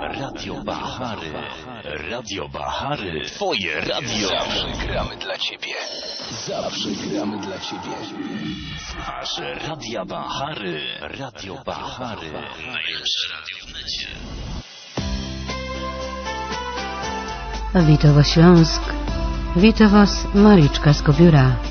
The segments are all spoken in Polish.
Radio Bahary. Radio Bahary. Twoje radio. Zawsze gramy dla ciebie. Zawsze gramy dla ciebie. Słuchasz Radia Bahary. Radio Bahary. Najlepsze radio w necie. Witam Was Śląsk. Witam Was Mariczka z Kobiura.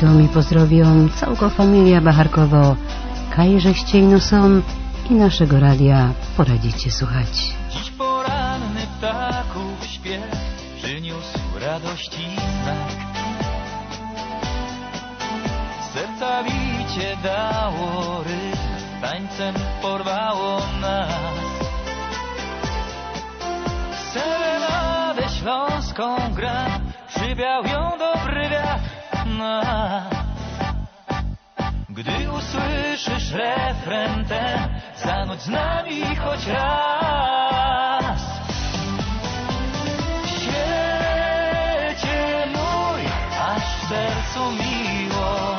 Witam i pozdrowią całą familia Bacharkowo, Kajże Ściejno są i naszego radia poradzicie słuchać. Dziś poranny ptaków śpiew przyniósł radości znak. Serca bicie dało rytm, tańcem porwało nas. Serenadę śląską gra, przywiał ją usłyszysz refren ten, zanudź z nami choć raz. Świecie mój, aż w sercu miło.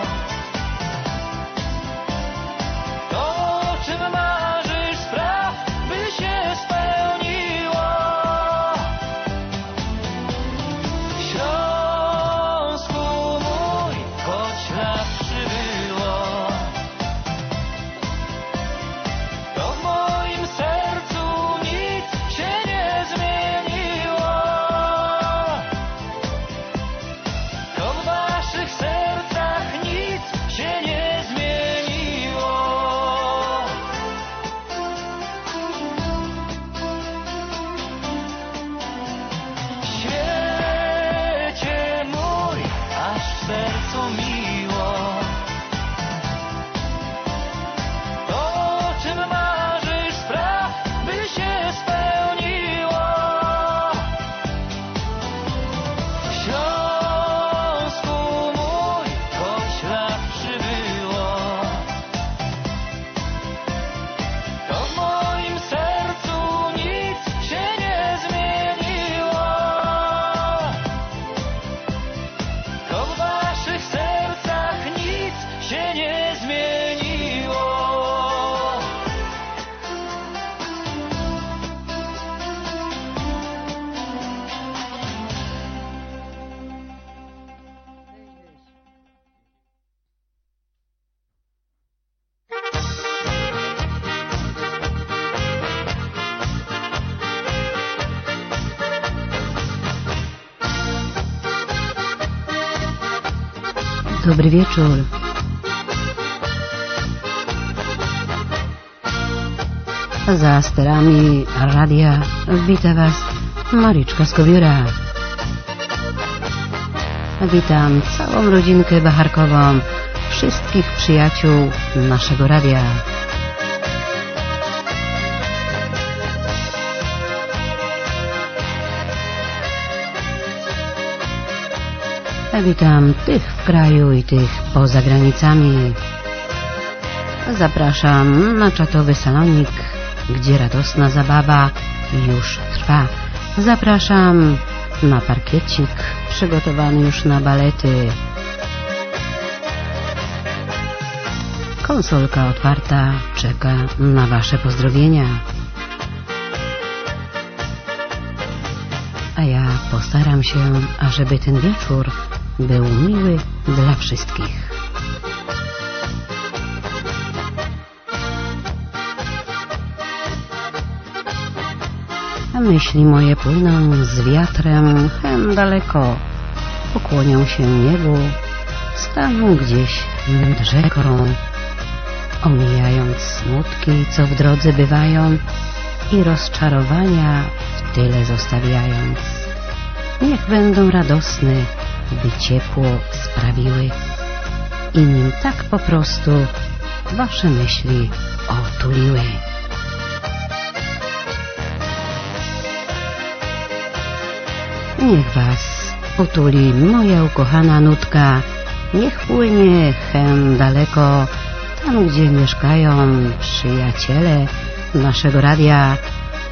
Dobry wieczór. Za sterami radia wita Was Mariczka z Kobiura. Witam całą rodzinkę Bacharkową, wszystkich przyjaciół naszego radia. Witam tych w kraju i tych poza granicami. Zapraszam na czatowy salonik, gdzie radosna zabawa już trwa. Zapraszam na parkiecik przygotowany już na balety. Konsolka otwarta czeka na Wasze pozdrowienia. A ja postaram się, ażeby ten wieczór był miły dla wszystkich. Myśli moje płyną z wiatrem hen daleko, pokłonią się niebu, staną gdzieś nad rzeką, omijając smutki, co w drodze bywają i rozczarowania w tyle zostawiając. Niech będą radosne, by ciepło sprawiły i nim tak po prostu wasze myśli otuliły. Niech was utuli moja ukochana nutka, niech płynie hen daleko, tam gdzie mieszkają przyjaciele naszego radia,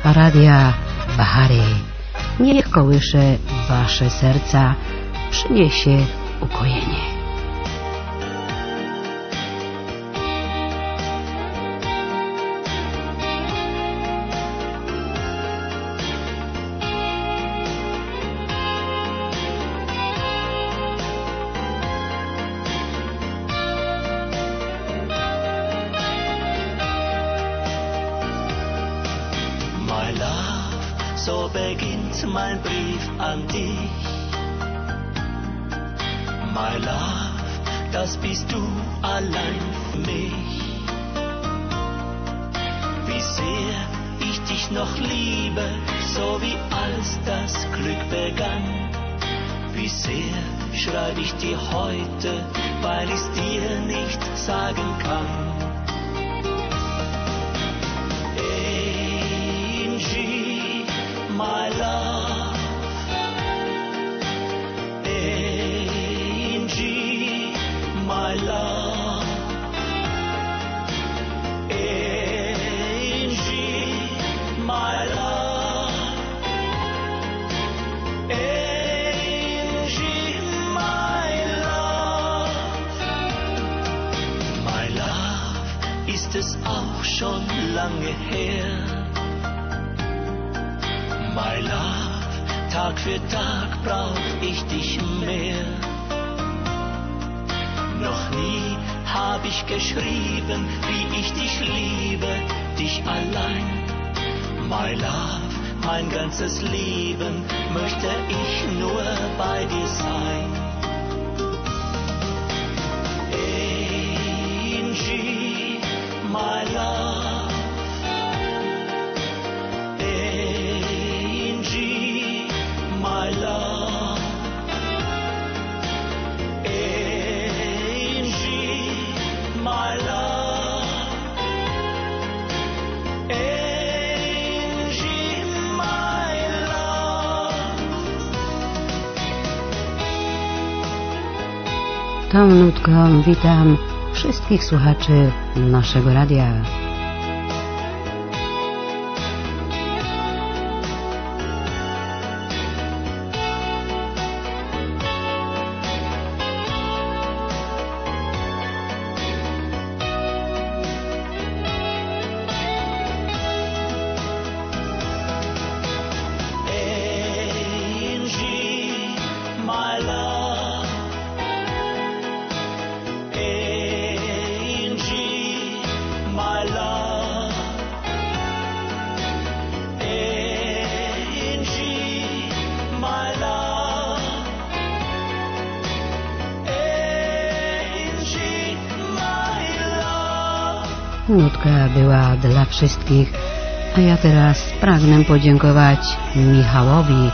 radia Bahary. Niech kołysze wasze serca, przyniesie ukojenie. So beginnt mein Brief an dich. peace to Allah. My love, mein ganzes Leben möchte ich nur bei dir sein. Angie, my love. Tą nutką witam wszystkich słuchaczy naszego radia. Nutka była dla wszystkich, a ja teraz pragnę podziękować Michałowi,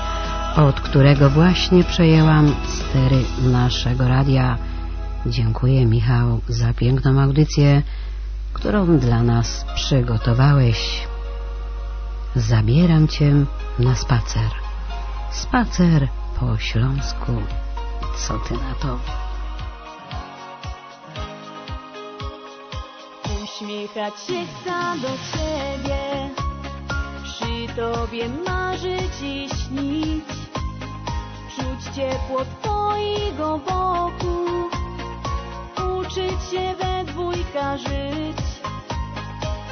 od którego właśnie przejęłam stery naszego radia. Dziękuję Michał za piękną audycję, którą dla nas przygotowałeś. Zabieram Cię na spacer. Spacer po śląsku. Co Ty na to? Się do ciebie, przy tobie marzyć i śnić, czuć ciepło twojego boku, uczyć się we dwójka marzyć,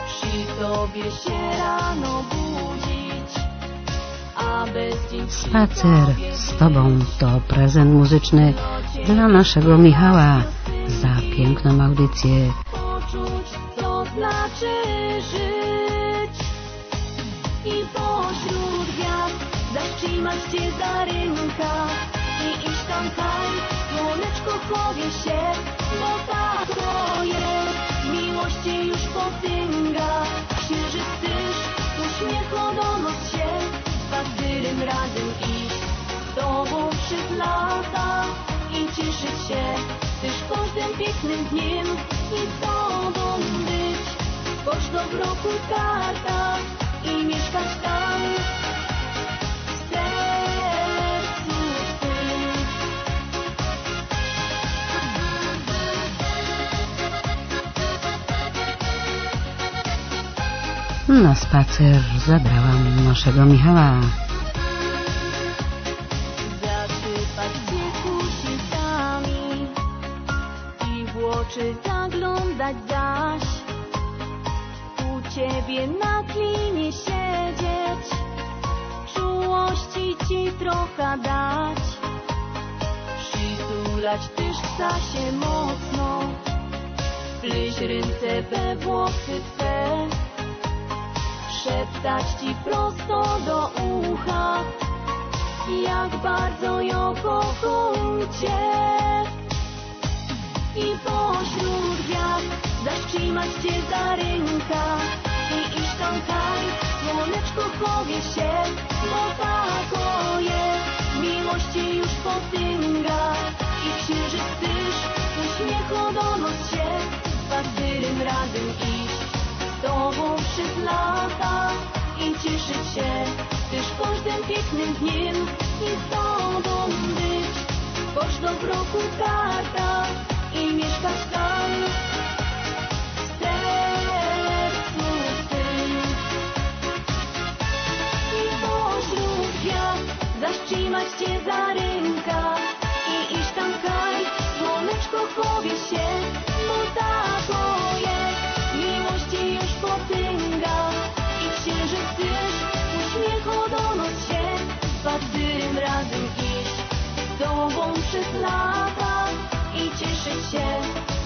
przy Tobie się rano budzić, a bez dzień Spacer z Tobą to prezent muzyczny dla naszego Michała. Za piękną audycję. Poczuć, co znaczy żyć. I pośród gwiazd zatrzymać Cię za ręka i iść tam kaj, słoneczko chowie się, bo tak to jest. Miłość Cię już potęga, księżyc też, uśmiechodonos się, spacerem razem iść, z Tobą przez lata i cieszyć się, też każdym pięknym dniem i z Tobą być, roku karta i mieszkać tam. Na spacer zabrałam naszego Michała. Czułości ci trochę dać. Przytulać też chce się mocno, wpleść ręce we włosy twe, szeptać ci prosto do ucha. Jak bardzo ją kocham. I pośród gwiazd zatrzymać Cię za ręka. I iść tam kaj, słoneczko chowie się, bo tak o jest, miłości już potęga i księżyc też, uśmiechodonos się, spacerem razem iść, z Tobą przez lata i cieszyć się, też każdym pięknym dniem i z Tobą być, choć do roku karta i mieszkać tam zatrzymać Cię za ręka i iść tam kaj, słoneczko chowie się, bo tak jest, miłości już potęga i księżyc też, uśmiechodonos się, spacerem razem iść, z Tobą przez lata i cieszyć się,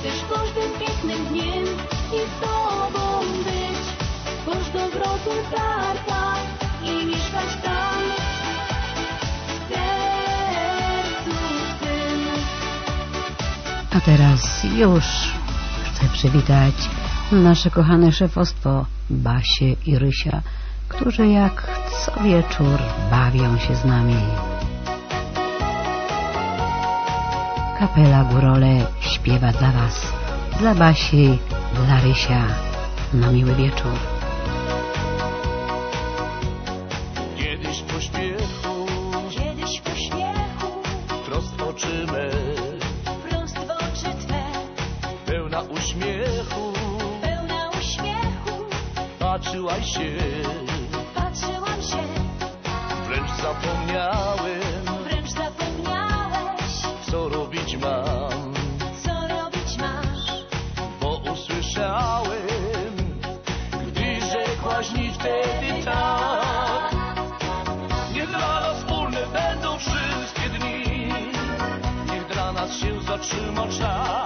też każdym pięknym dniem i z Tobą być, do wrotu karta A teraz już chcę przywitać nasze kochane szefostwo Basie i Rysia, którzy jak co wieczór bawią się z nami. Kapela Górole śpiewa dla Was, dla Basi, dla Rysia na miły wieczór. Się. Patrzyłam się, Wręcz zapomniałem wręcz zapomniałeś, Co robić mam. Co robić masz. Bo usłyszałem Gdy rzekłaś mi wtedy tak. Niech dla nas wspólne będą wszystkie dni. Niech dla nas się zatrzyma czas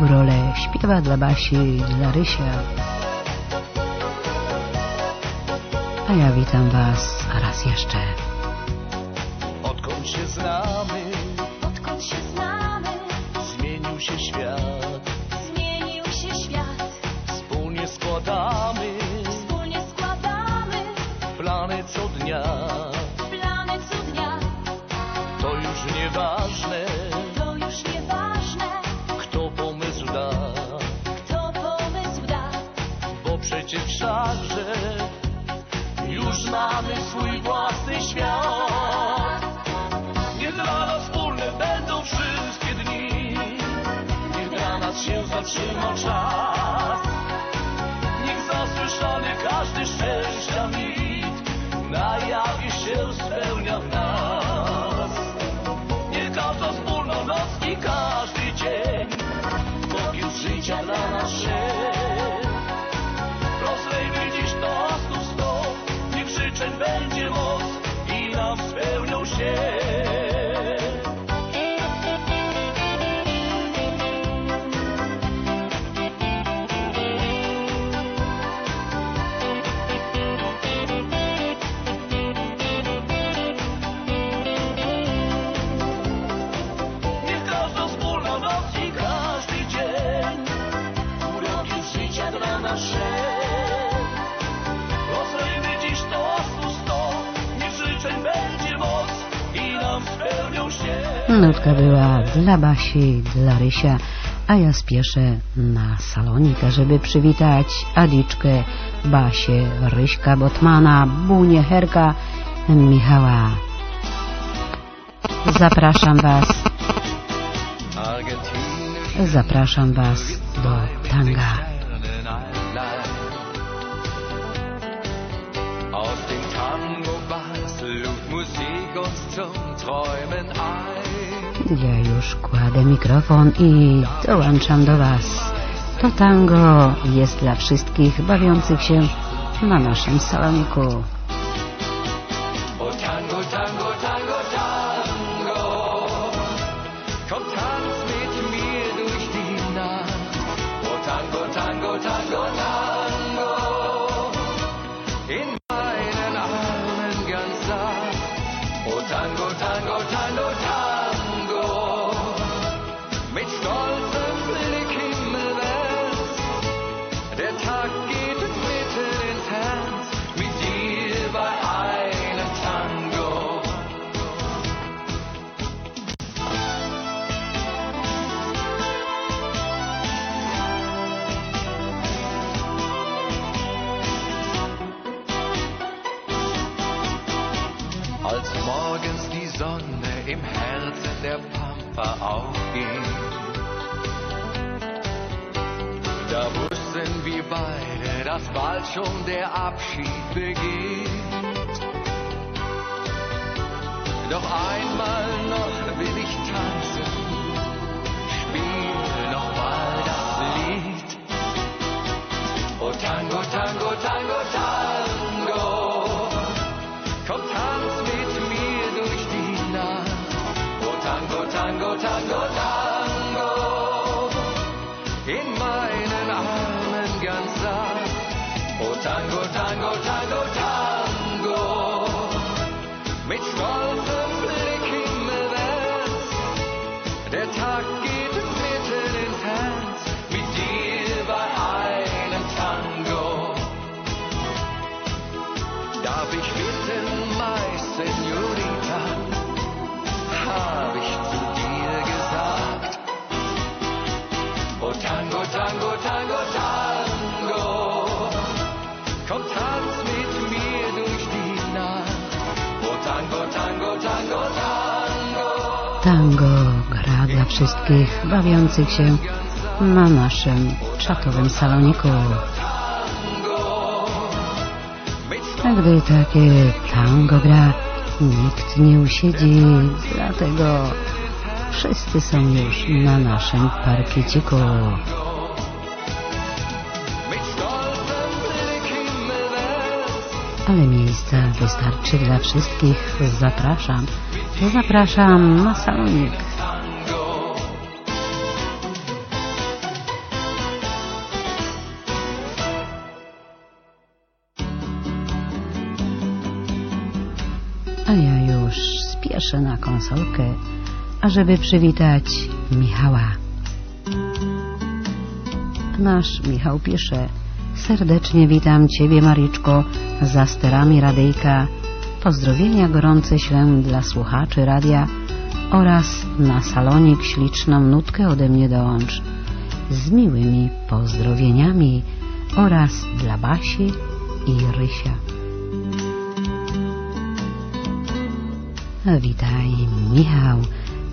Górole śpiewa dla Basi dla Rysia. A ja witam Was raz jeszcze. Nutka była dla Basi, dla Rysia, a ja spieszę na salonik, żeby przywitać Adiczkę, Basię, Ryśka Botmana, Bunię Herka, Michała. Zapraszam Was, zapraszam Was do tanga. Aus dem Tango-Bass lud Musik uns zum Träumen ein. Ja już kładę mikrofon i dołączam do Was. To tango jest dla wszystkich bawiących się na naszym saloniku. Dass bald schon der Abschied beginnt. Doch einmal noch will ich tanzen, spiel noch mal das Lied. Oh Tango, Tango, Tango, Tango. Komm, tanz mit mir durch die Nacht. Oh Tango, Tango, Tango, Tango. Tango. Gra dla wszystkich bawiących się na naszym czatowym saloniku. A gdy takie tango gra, nikt nie usiedzi, dlatego wszyscy są już na naszym parkieciku. Ale miejsca wystarczy dla wszystkich. Zapraszam, zapraszam na salonik. A ja już spieszę na konsolkę, ażeby przywitać Michała. Nasz Michał pisze Serdecznie witam Ciebie, Mariczko, za sterami radyjka. Pozdrowienia gorące ślę dla słuchaczy radia oraz na salonik śliczną nutkę ode mnie dołącz. Z miłymi pozdrowieniami oraz dla Basi i Rysia. Witaj, Michał.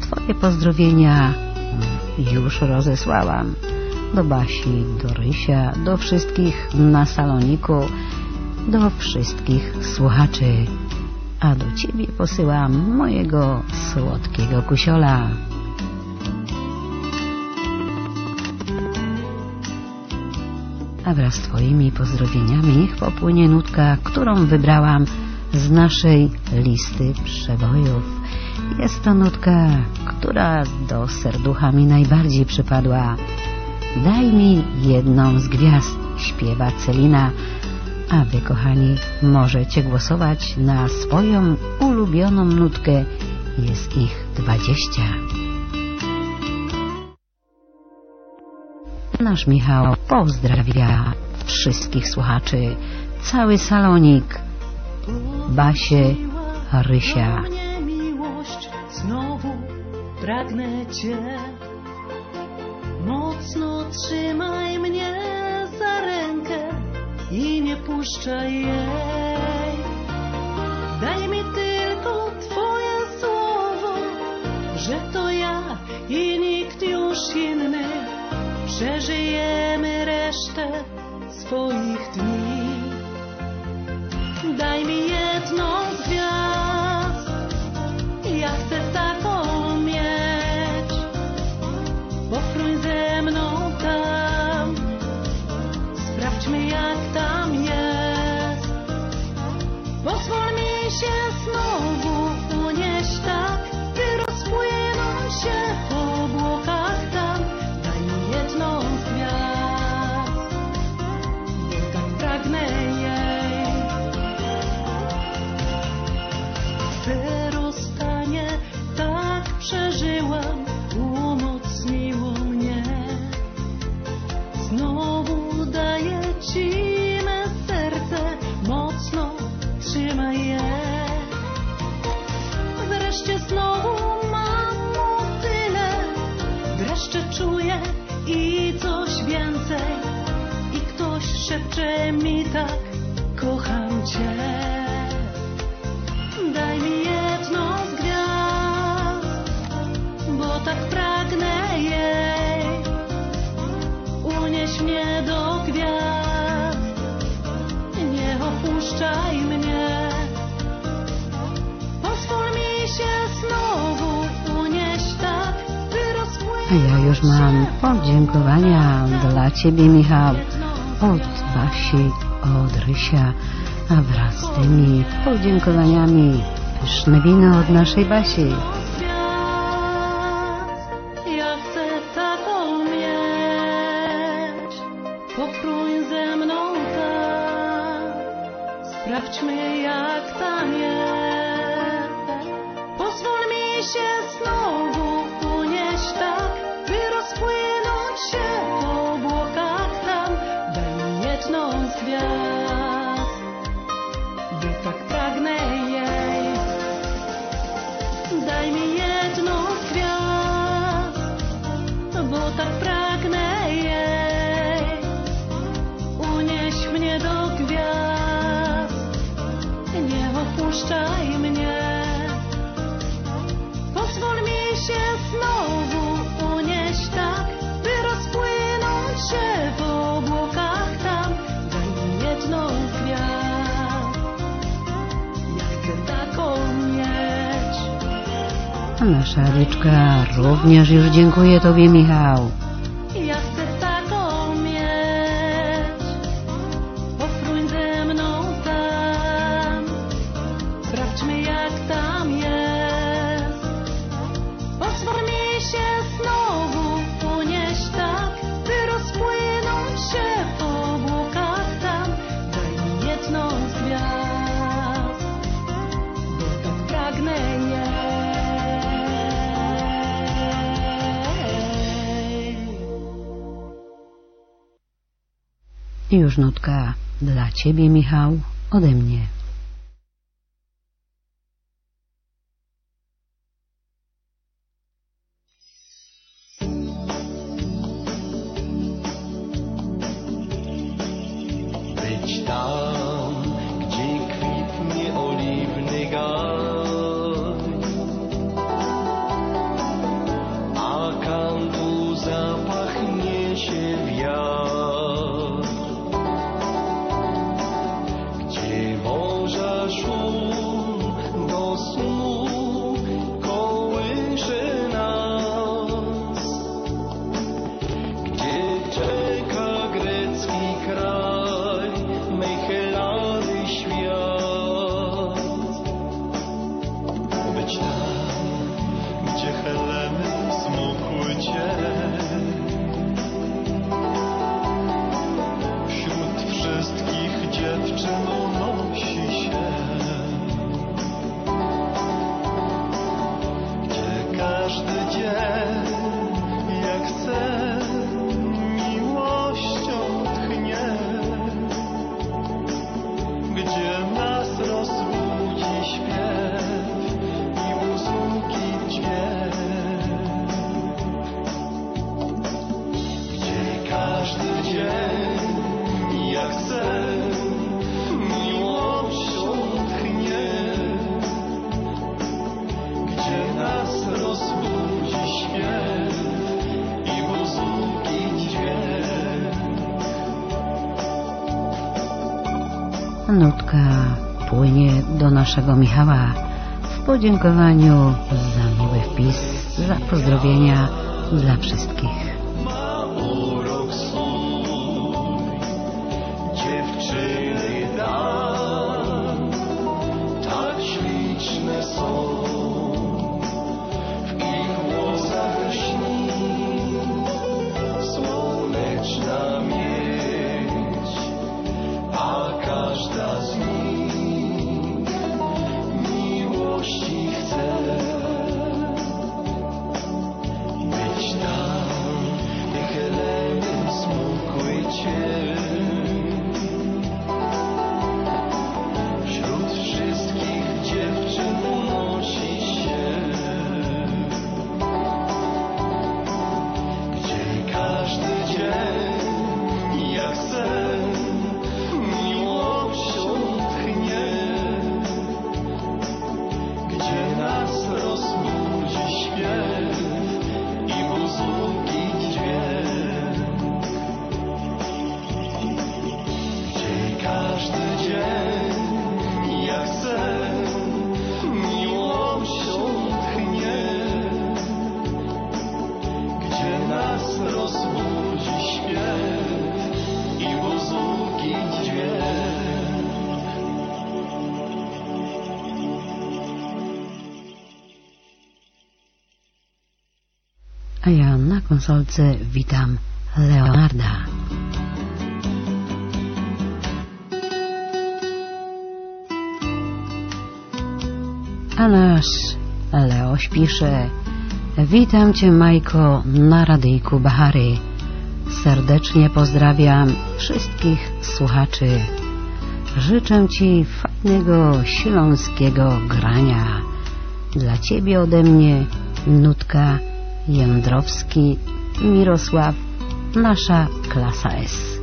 Twoje pozdrowienia już rozesłałam. Do Basi, do Rysia, do wszystkich na saloniku, do wszystkich słuchaczy. A do Ciebie posyłam mojego słodkiego kusiola. A wraz z Twoimi pozdrowieniami niech popłynie nutka, którą wybrałam z naszej listy przebojów. Jest to nutka, która do serducha mi najbardziej przypadła. Daj mi jedną z gwiazd, śpiewa Celina, a Wy, kochani, możecie głosować na swoją ulubioną nutkę. Jest ich dwadzieścia. Nasz Michał pozdrawia wszystkich słuchaczy, cały salonik, Basie, Rysia. znowu pragnę Cię. Mocno trzymaj mnie i nie puszczaj jej. Daj mi tylko Twoje słowo, że to ja i nikt już inny przeżyjemy resztę swoich dni. Daj mi jedną gwiazd, ja chcę taką mieć. Pofruń ze mną tam, jak tam jest. Pozwól mi się znowu unieść tak, by rozpłynąć się po obłokach tam. Daj mi jedną z gwiazd, bo tak pragnę jej. Swe rozstanie tak przeżyłam, me serce, mocno trzymaj je. Wreszcie znowu mam motyle, wreszcie czuję i coś więcej. I ktoś szepcze mi tak, kocham Cię. Daj mi jedną z gwiazd, bo tak pragnę jej. Unieś mnie do gwiazd, opuszczaj mnie. Pozwól mi się znowu unieść tak, by A ja już mam podziękowania dla Ciebie, Michał, od Basi, od Rysia, a wraz z tymi podziękowaniami pyszne wino od naszej Basi. Jak tam. Pozwól mi się znowu unieść tak, by rozpłynąć się po obłokach tam. Daj mi jedną z gwiazd, by tak pragnę jej. Daj mi jedną z gwiazd, bo tak pragnę opuszczaj mnie. Pozwól mi się znowu unieść tak, by rozpłynąć się w obłokach tam. Daj mi jedną gwiazd, ja chcę taką mieć. Nasza również już dziękuję Tobie, Michał. Już nutka dla Ciebie, Michał, ode mnie. Naszego Michała w podziękowaniu za miły wpis, za pozdrowienia dla wszystkich. Witam Leonarda. A nasz Leoś pisze Witam Cię Majko na radyjku Bahary. Serdecznie pozdrawiam wszystkich słuchaczy. Życzę Ci fajnego śląskiego grania. Dla Ciebie ode mnie nutka Jędrowski Mirosław, nasza klasa S.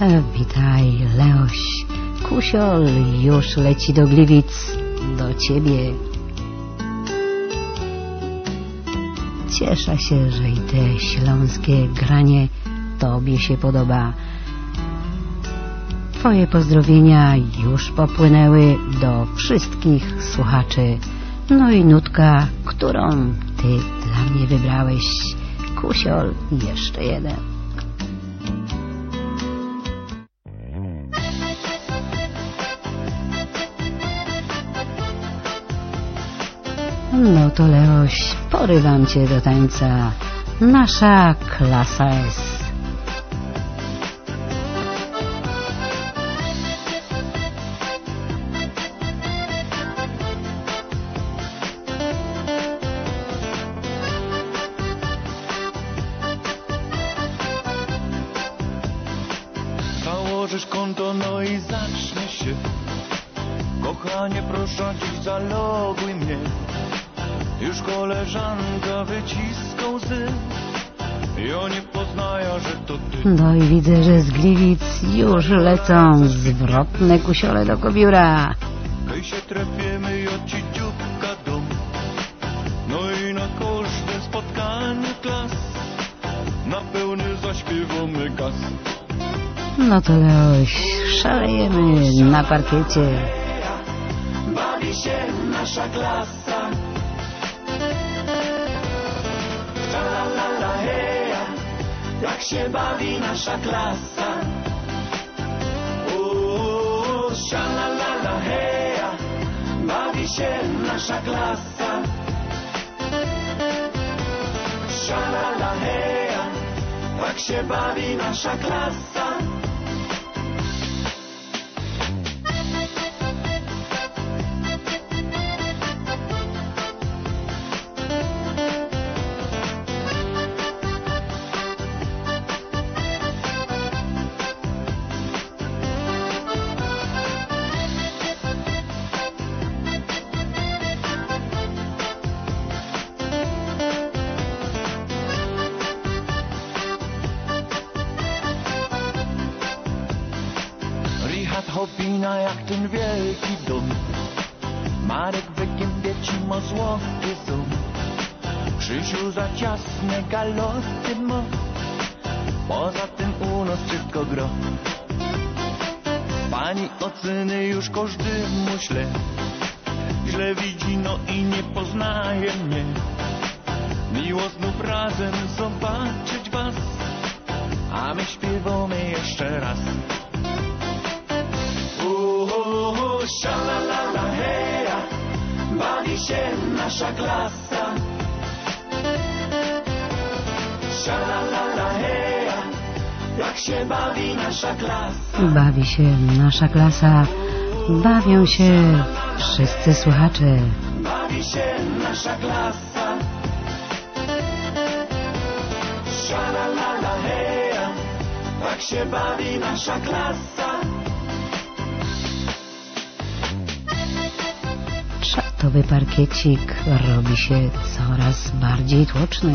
E, Witaj, Leoś. Kusiol już leci do Gliwic, do ciebie. Cieszę się, że i te śląskie granie tobie się podoba. Twoje pozdrowienia już popłynęły do wszystkich słuchaczy. No i nutka, którą ty dla mnie wybrałeś. Kusiol, jeszcze jeden. No to Leoś, porywam cię do tańca. Nasza klasa S. już lecą zwrotne kusiole do kobiura. Hej się trepiemy i od dzióbka dom. No i na każdym spotkaniu klas. Na pełny zaśpiewamy gaz. No to Leoś, szalejemy na parkiecie. Bawi się nasza klasa. La la la la heja, jak się bawi nasza klasa. Się nasza klasa. Sha la la heja, jak się bawi nasza klasa. Hopina jak ten wielki dom. Marek Wygębie ci ma złoty ząb. Krzysiu za ciasne galoty ma. Poza tym u nas wszystko gro. Pani oceny już każdy myślę. Źle widzi, no i nie poznaje mnie. Miło znów razem zobaczyć was, a my śpiewamy jeszcze raz. Się nasza klasa. Szalalala, heja, jak się bawi nasza klasa. Bawi się nasza klasa, bawią się wszyscy słuchacze. Bawi się nasza klasa. Szalalala, heja, tak się bawi nasza klasa. Szatowy parkiecik robi się coraz bardziej tłoczny.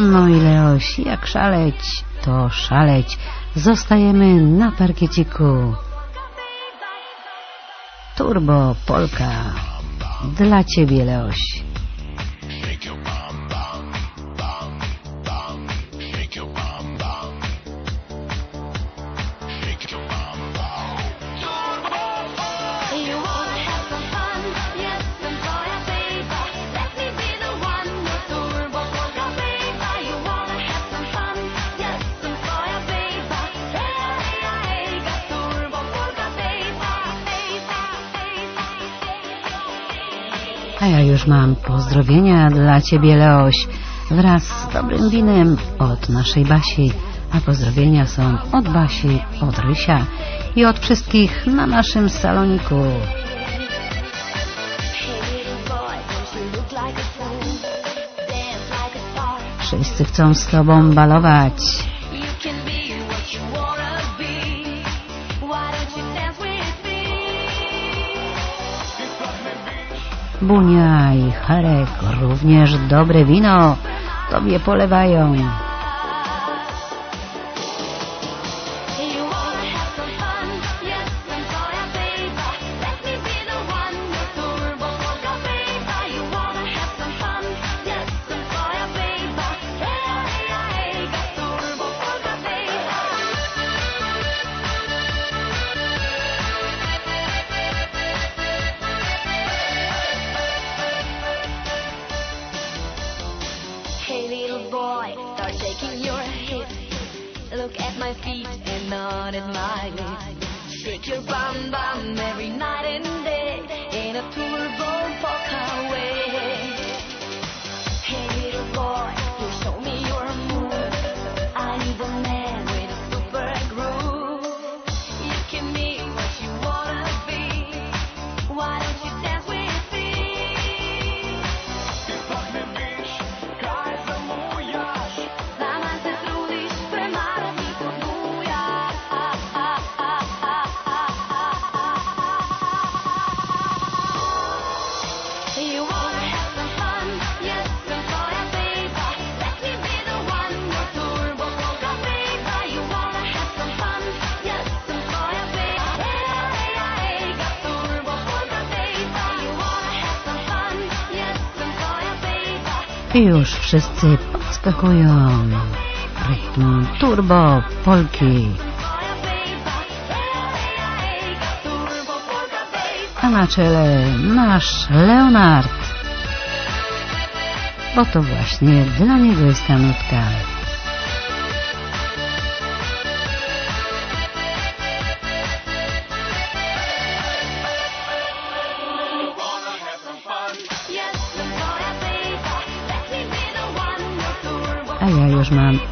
No i Leoś, jak szaleć, to szaleć. Zostajemy na parkieciku. Turbo Polka. Dla ciebie, Leoś. Mam pozdrowienia dla ciebie, Leoś. Wraz z dobrym winem od naszej Basi. A pozdrowienia są od Basi, od Rysia i od wszystkich na naszym saloniku. Wszyscy chcą z tobą balować. Bunia i Harek również dobre wino tobie polewają. Wszyscy podskakują. Rytm turbo Polki. A na czele nasz Leonard. Bo to właśnie dla niego jest ta nutka.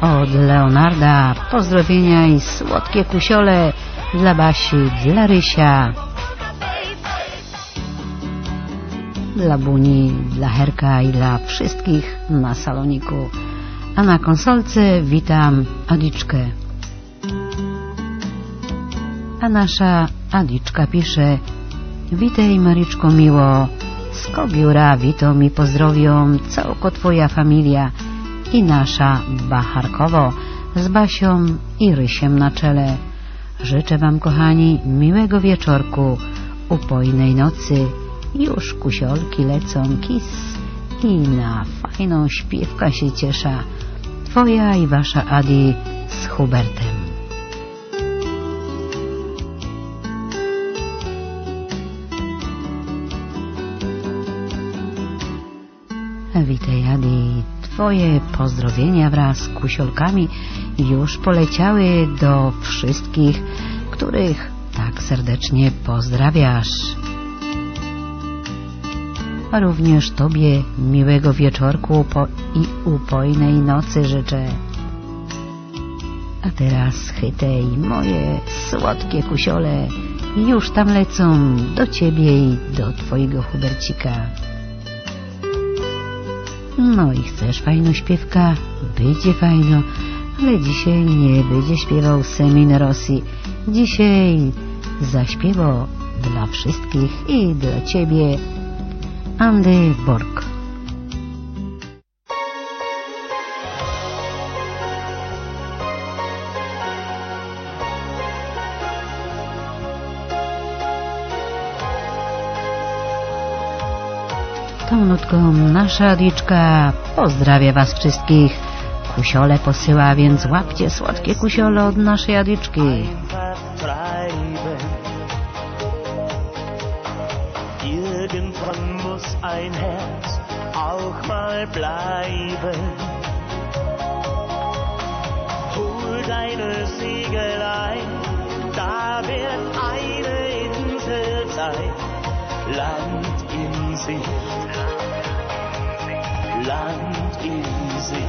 Od Leonarda pozdrowienia i słodkie kusiole dla Basi, dla Rysia, dla Buni, dla Herka i dla wszystkich na saloniku. A na konsolce witam Adiczkę. A nasza Adiczka pisze Witaj Maryczko miło, z Kobiura witam i pozdrowią całko twoja familia i nasza Bacharkowo z Basią i Rysiem na czele. Życzę wam kochani miłego wieczorku, upojnej nocy, już kusiolki lecą kis i na fajną śpiewka się ciesza twoja i wasza Adi z Hubertem. Twoje pozdrowienia wraz z kusiolkami już poleciały do wszystkich, których tak serdecznie pozdrawiasz. A również Tobie miłego wieczorku i upojnej nocy życzę. A teraz chytej moje słodkie kusiole już tam lecą do Ciebie i do Twojego Hubercika. No i chcesz fajno śpiewka? Będzie fajno, ale dzisiaj nie będzie śpiewał Semin Rossi. Dzisiaj zaśpiewał dla wszystkich i dla Ciebie Andy Borg. Tą nutką nasza Adiczka pozdrawia Was wszystkich. Kusiole posyła, więc łapcie słodkie kusiole od naszej Adiczki. Irgendwann muss ein Herz auch mal bleiben. Deine da wird eine Insel sein, Land in Sicht, Land in Sicht,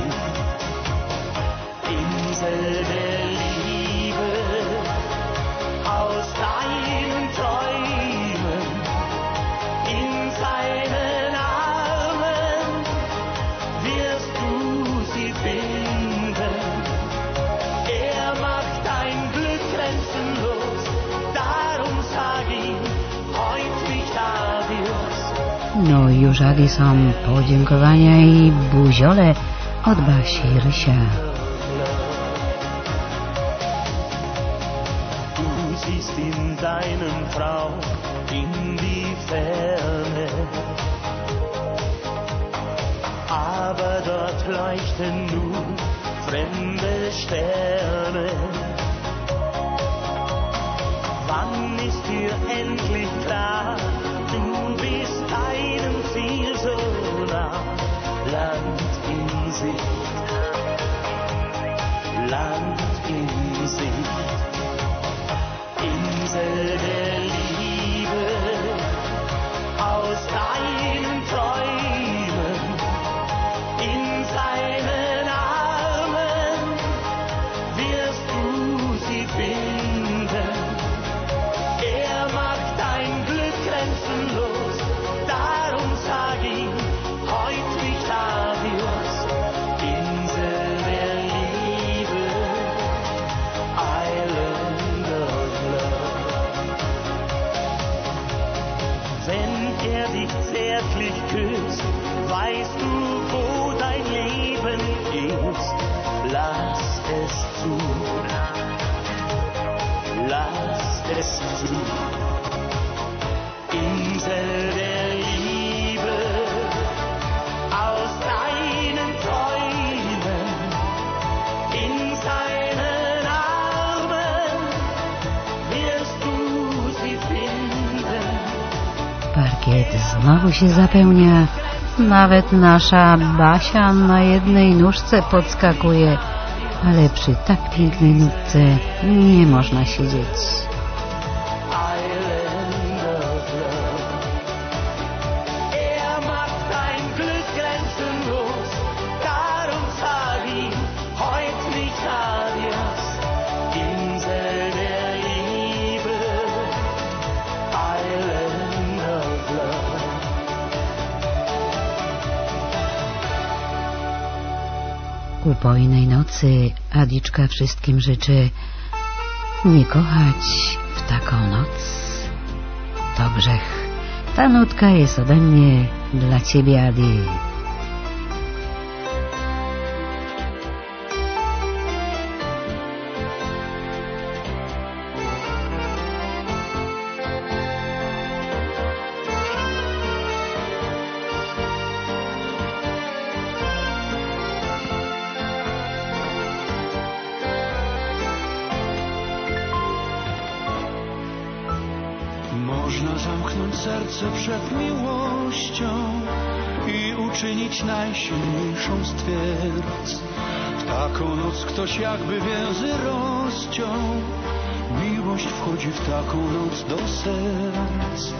Insel der Liebe aus deinen No już Adi są podziękowania i buziole od Basi i Rysia. Du siehst in in znowu się zapełnia. Nawet nasza Basia na jednej nóżce podskakuje, ale przy tak pięknej nutce nie można siedzieć. Upojnej nocy Adiczka wszystkim życzy nie kochać w taką noc to grzech. Ta nutka jest ode mnie dla Ciebie, Adi. Jakby więzy rozciął. Miłość wchodzi w taką noc do serc.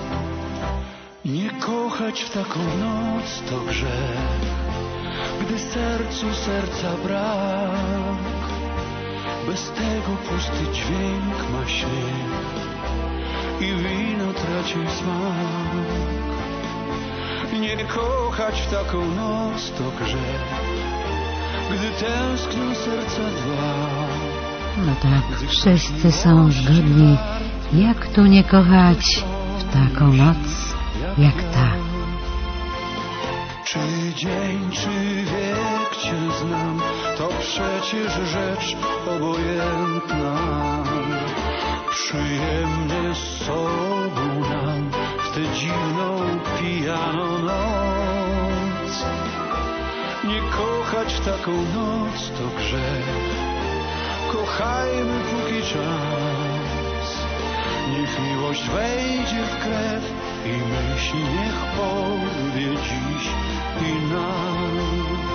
Nie kochać w taką noc to grzech, gdy sercu serca brak. Bez tego pusty dźwięk ma śmiech i wino traci smak. Nie kochać w taką noc to grzech, No tak, wszyscy są zgodni. Jak tu nie kochać w taką noc jak ta? Czy dzień, czy wiek cię znam, to przecież rzecz obojętna. Przyjemnie z sobą nam w tę dziwną, pijaną noc. Nie kochać w taką noc to grzech. Kochajmy póki czas. Niech miłość wejdzie w krew i myśl niech powie dziś i nas.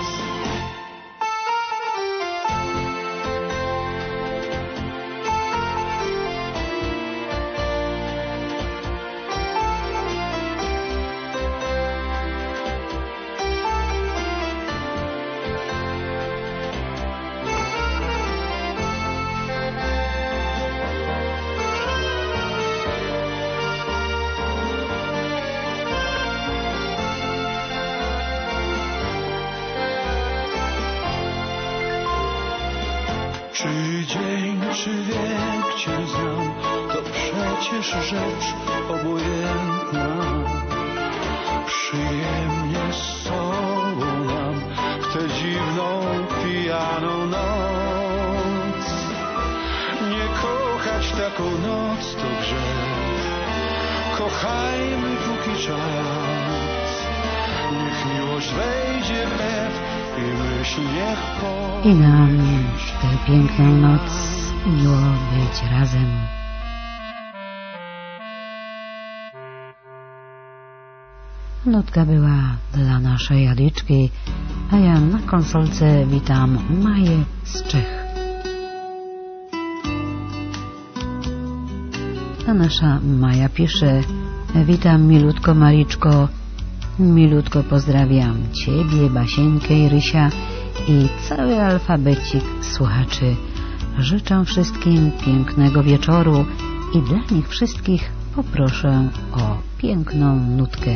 I nam tę piękną noc miło być razem. Nutka była dla naszej Jadiczki, a ja na konsolce witam Maję z Czech. A nasza Maja pisze Witam milutko Mariczko, milutko pozdrawiam Ciebie, Basieńkę i Rysia i cały alfabecik słuchaczy. Życzę wszystkim pięknego wieczoru i dla nich wszystkich poproszę o piękną nutkę.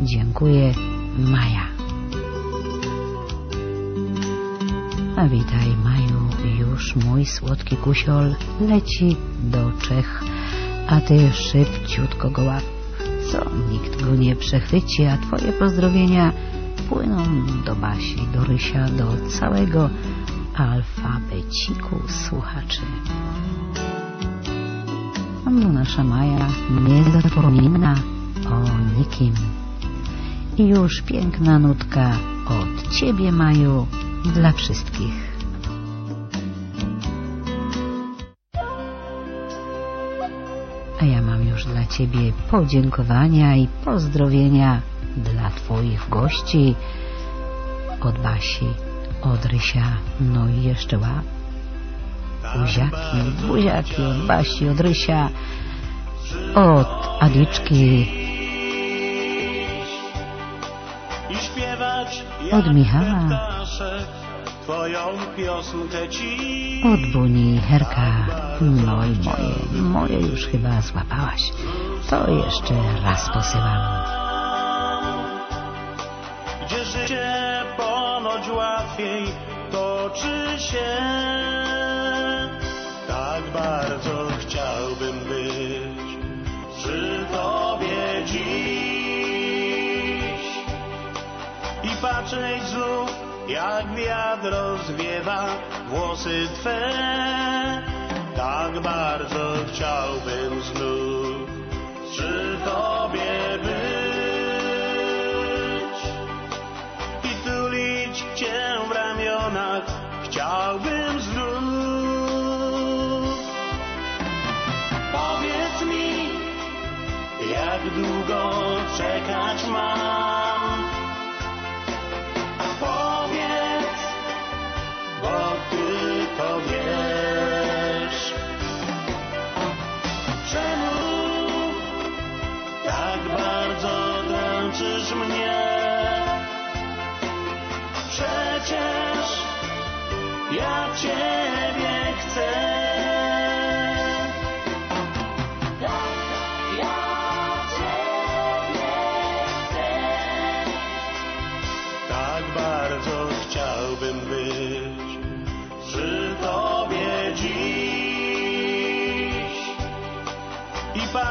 Dziękuję, Maja. A witaj, Maju, już mój słodki kusiol leci do Czech, a ty szybciutko go łap, co nikt go nie przechwyci, a twoje pozdrowienia płyną do Basi, do Rysia, do całego alfabeciku słuchaczy. Nasza Maja nie zapomina o nikim. I już piękna nutka od Ciebie, Maju, dla wszystkich. A ja mam już dla Ciebie podziękowania i pozdrowienia dla Twoich gości od Basi, od Rysia, no i jeszcze łap. Buziaki, buziaki od Basi, od Rysia, od Adiczki, Od Michała. od Buni, Herka, no i moje, moje już chyba złapałaś. To jeszcze raz posyłam życie ponoć łatwiej toczy się. Tak bardzo chciałbym być przy Tobie dziś i patrzeć znów, jak wiatr rozwiewa włosy Twe. Tak bardzo chciałbym znów przy Tobie jak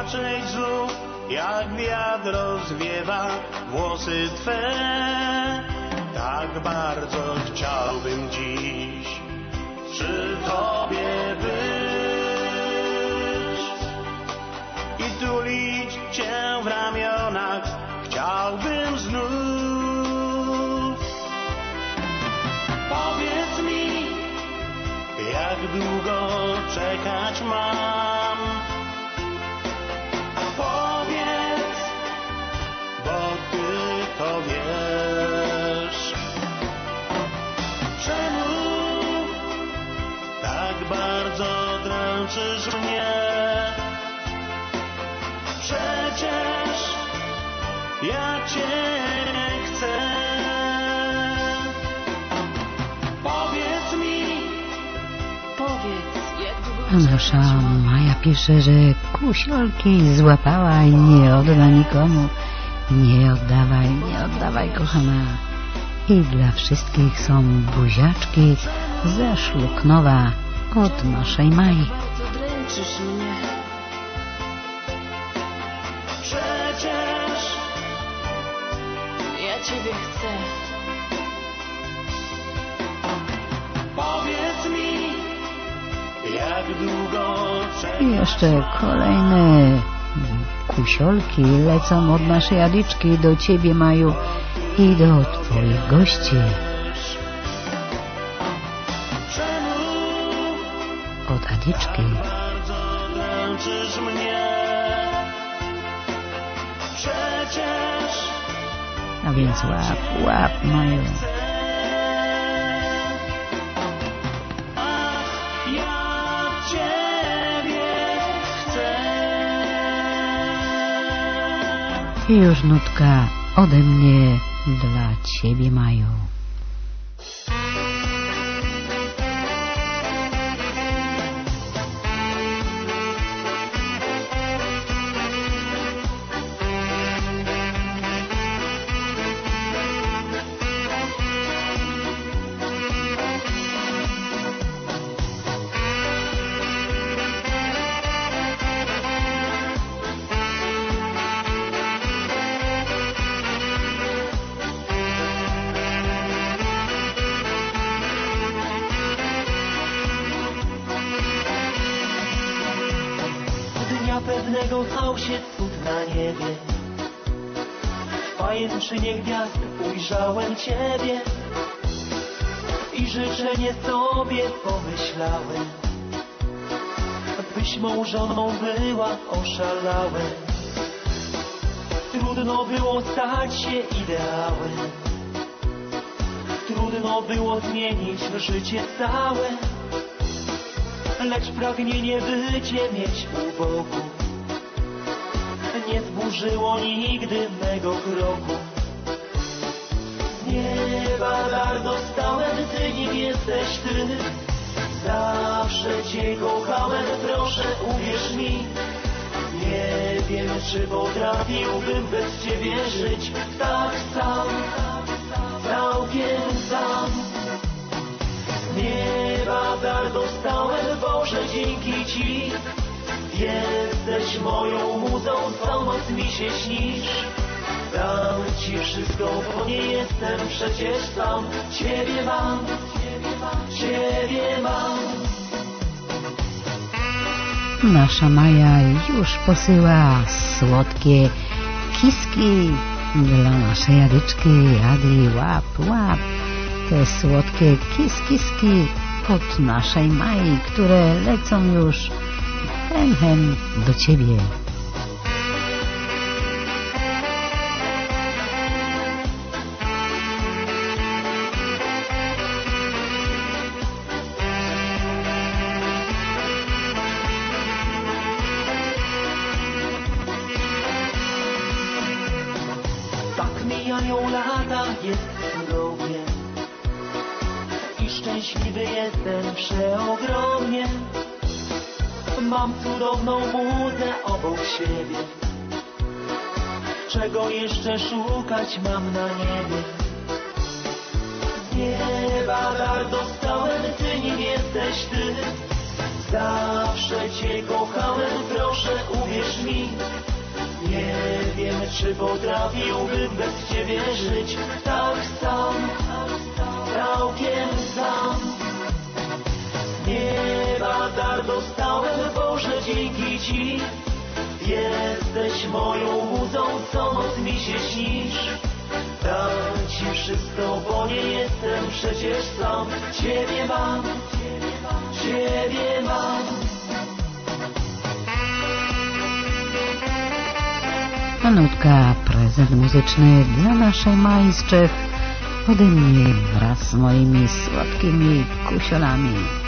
i patrzeć znów, jak wiatr rozwiewa włosy Twe. Tak bardzo chciałbym dziś przy Tobie być i tulić Cię w ramionach chciałbym znów. Powiedz mi, jak długo czekać mam? Dręczysz mnie? Przecież ja Cię chcę. Powiedz mi, A nasza Maja pisze, że kusiolki złapała i nie odda nikomu. Nie oddawaj, nie oddawaj, kochana. I dla wszystkich są buziaczki ze Szluknowa od naszej Mai. Dręczysz mnie. przecież Ja ciebie chcę. powiedz mi, jak długo I jeszcze kolejne kusiolki lecą od naszej Adiczki do Ciebie, Maju, i do Twoich gości. Od Adiczki więc łap, łap, chcę. I już nutka ode mnie dla Ciebie, Maju. Żoną była, oszalałem Trudno było stać się ideałem. Trudno było zmienić życie całe. Lecz pragnienie bycie mieć u Bogu Nie zburzyło nigdy mego kroku. Z nieba dar dostałem, Ty nim jesteś Ty Zawsze Cię kochałem, proszę uwierz mi. Nie wiem, czy potrafiłbym bez Ciebie żyć. Tak sam, całkiem sam. Z nieba dar dostałem, Boże, dzięki Ci. Jesteś moją muzą, całą noc mi się śnisz. Dam ci wszystko, bo nie jestem przecież sam. Ciebie mam, Ciebie mam. Nasza Maja już posyła słodkie kiski dla naszej Jadyczki. Adi, łap, łap te słodkie kiskiski od naszej Mai, które lecą już hen, hen do Ciebie. Jeszcze szukać mam na niebie Z nieba dar dostałem, ty nim jesteś ty Zawsze cię kochałem, proszę uwierz mi nie wiem, czy potrafiłbym bez ciebie żyć tak sam, całkiem sam. Z nieba dar dostałem, Boże, dzięki Ci. Jesteś moją muzą, co noc mi się śnisz. Dam Ci wszystko, bo nie jestem przecież sam. Ciebie mam, Ciebie mam. Anutka, prezent muzyczny dla naszej Mai ode mnie wraz z moimi słodkimi kusiolami.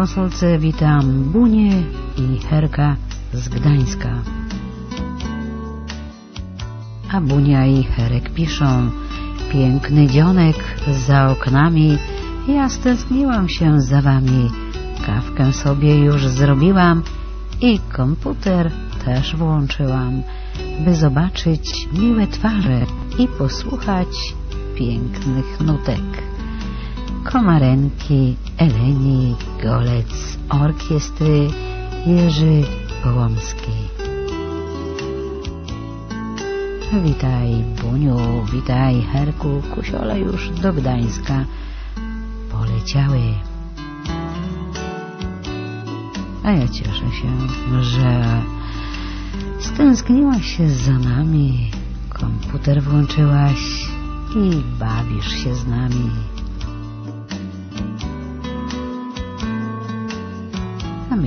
Konsolce witam Bunię i Herka z Gdańska. A Bunia i Herek piszą Piękny dzionek za oknami, ja stęskniłam się za wami. Kawkę sobie już zrobiłam i komputer też włączyłam, by zobaczyć miłe twarze i posłuchać pięknych nutek. Komarenki, Eleni, Golec, Orkiestry, Jerzy Połomski. Witaj Buniu, witaj Herku, kusiole już do Gdańska poleciały. A ja cieszę się, że stęskniłaś się za nami, komputer włączyłaś i bawisz się z nami.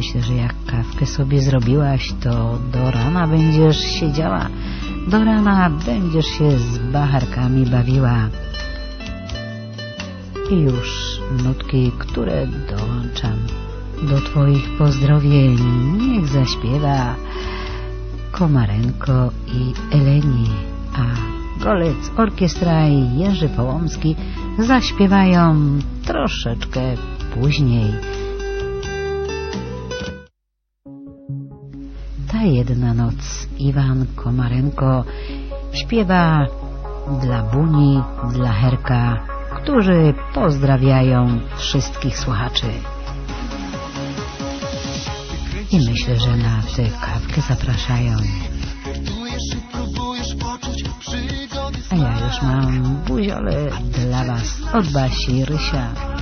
Myślę, że jak kawkę sobie zrobiłaś, to do rana będziesz siedziała. Do rana będziesz się z bacharkami bawiła. I już nutki, które dołączam do Twoich pozdrowień, niech zaśpiewa Komarenko i Eleni, a Golec Orkiestra i Jerzy Połomski zaśpiewają troszeczkę później. Jedna noc Iwan Komarenko śpiewa dla Buni, dla Herka, którzy pozdrawiają wszystkich słuchaczy. I myślę, że na tę kawkę zapraszają. A ja już mam buziole dla Was od Basi Rysia.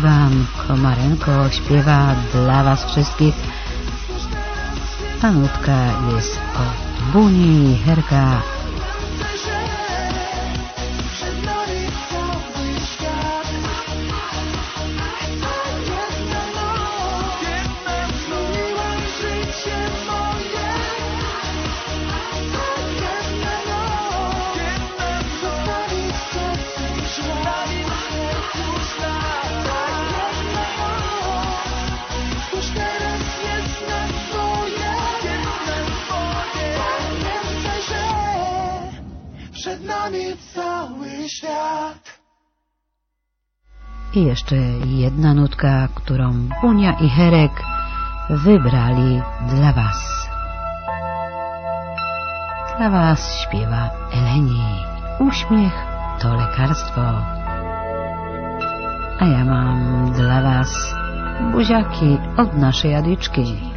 Iwan Komarenko śpiewa dla Was wszystkich. Ta nutka jest od Buni Herka I jeszcze jedna nutka, którą Unia i Herek wybrali dla Was. Dla Was śpiewa Eleni. Uśmiech to lekarstwo. A ja mam dla Was buziaki od naszej Adiczki.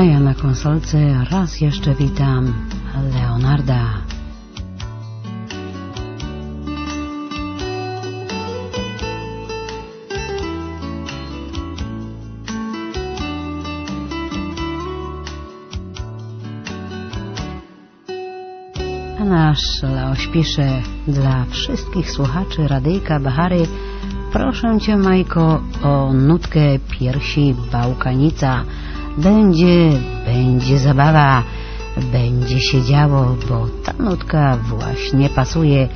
A ja na konsolce raz jeszcze witam Leonarda. A nasz Leoś pisze dla wszystkich słuchaczy Radyjka Bahary proszę Cię Majko o nutkę piersi Bałkanica będzie, będzie zabawa, będzie się działo, bo ta nutka właśnie pasuje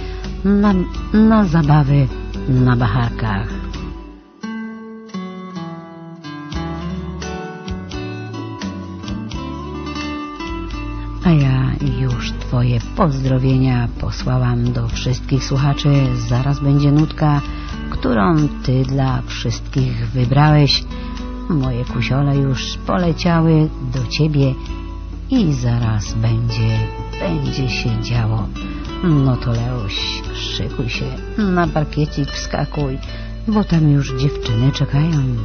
na, na zabawy na Baharkach. A ja już Twoje pozdrowienia posłałam do wszystkich słuchaczy. Zaraz będzie nutka, którą Ty dla wszystkich wybrałeś. Moje kusiole już poleciały do Ciebie i zaraz będzie, będzie się działo. No to Leoś, szykuj się, na parkiecik wskakuj, bo tam już dziewczyny czekają.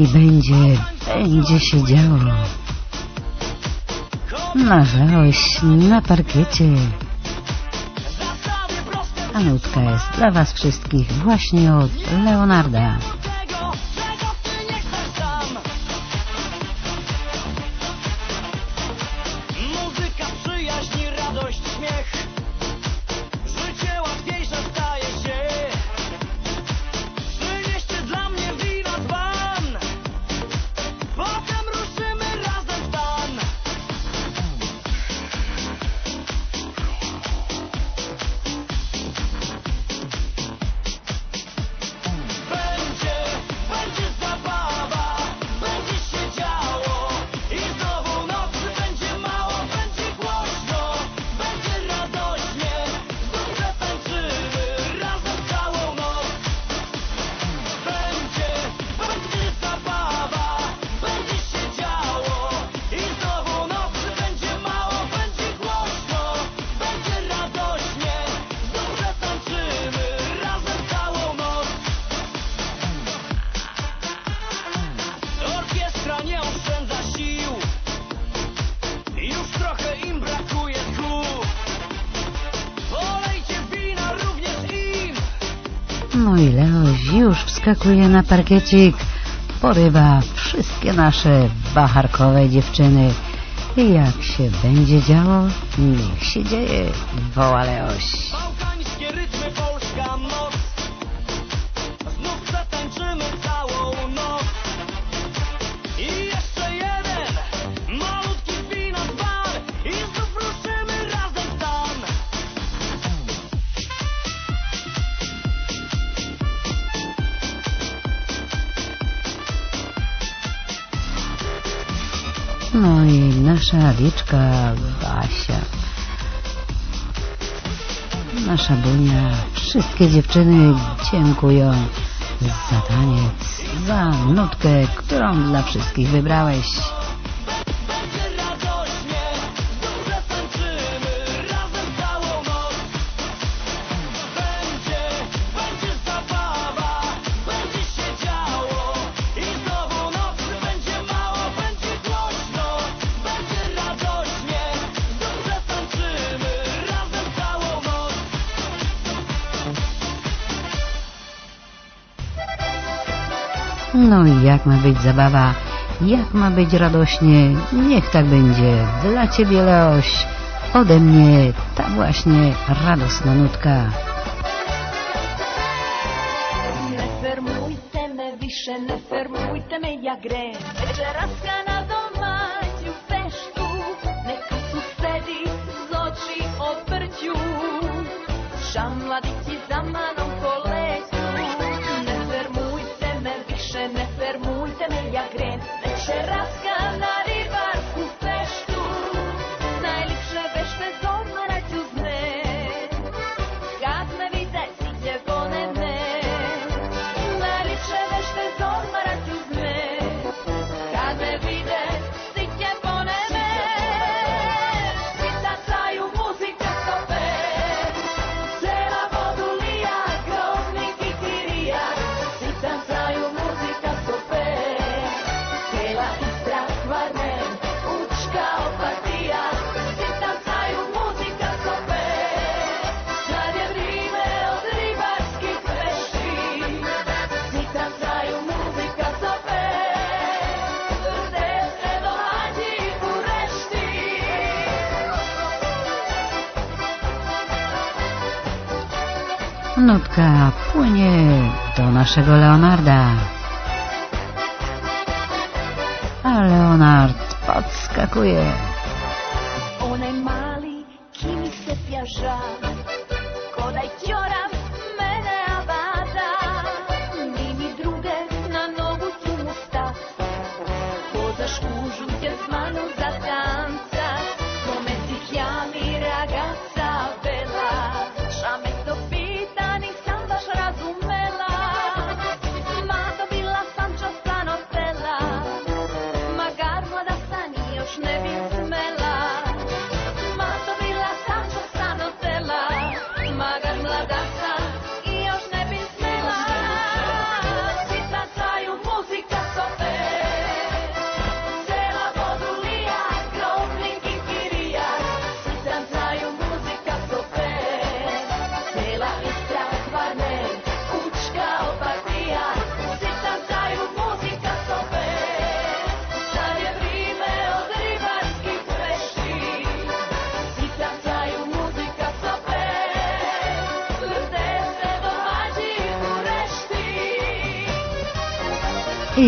Oj, będzie, będzie się działo. Narzałeś na parkiecie. A nutka jest dla was wszystkich właśnie od Leonarda. Wskakuje na parkiecik, porywa wszystkie nasze bacharkowe dziewczyny. I jak się będzie działo, niech się dzieje, woła Leoś. Nasza liczka Basia. Nasza Bunia, wszystkie dziewczyny dziękują za taniec, za nutkę, którą dla wszystkich wybrałeś. Jak ma być zabawa, jak ma być radośnie, niech tak będzie. Dla Ciebie, Leoś, ode mnie ta właśnie radosna nutka. Naszego Leonarda.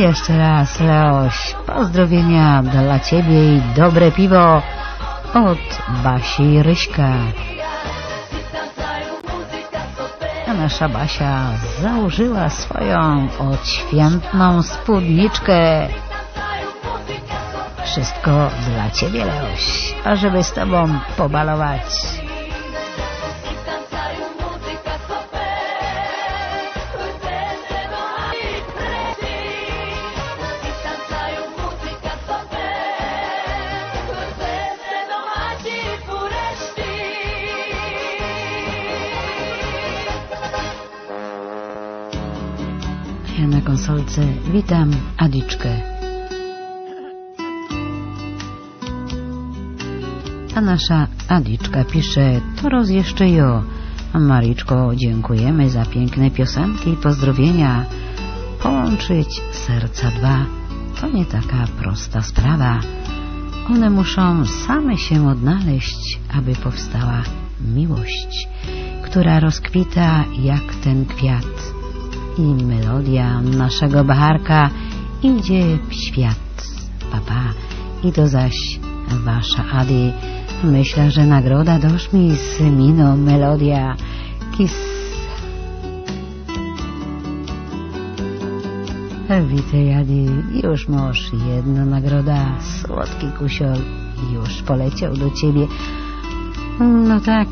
Jeszcze raz, Leoś, pozdrowienia dla Ciebie i dobre piwo od Basi Ryśka. A nasza Basia założyła swoją odświętną spódniczkę. Wszystko dla Ciebie, Leoś, a żeby z Tobą pobalować. Witam Adiczkę. A nasza Adiczka pisze, to roz jeszcze jo. Mariczko, dziękujemy za piękne piosenki i pozdrowienia. Połączyć serca dwa to nie taka prosta sprawa. One muszą same się odnaleźć, aby powstała miłość, która rozkwita jak ten kwiat i melodia naszego bacharka idzie w świat. Papa, i to zaś wasza Adi. Myślę, że nagroda dosz mi z miną melodia kis. Witaj Adi, już masz jedna nagroda, słodki kusiol już poleciał do ciebie. No tak,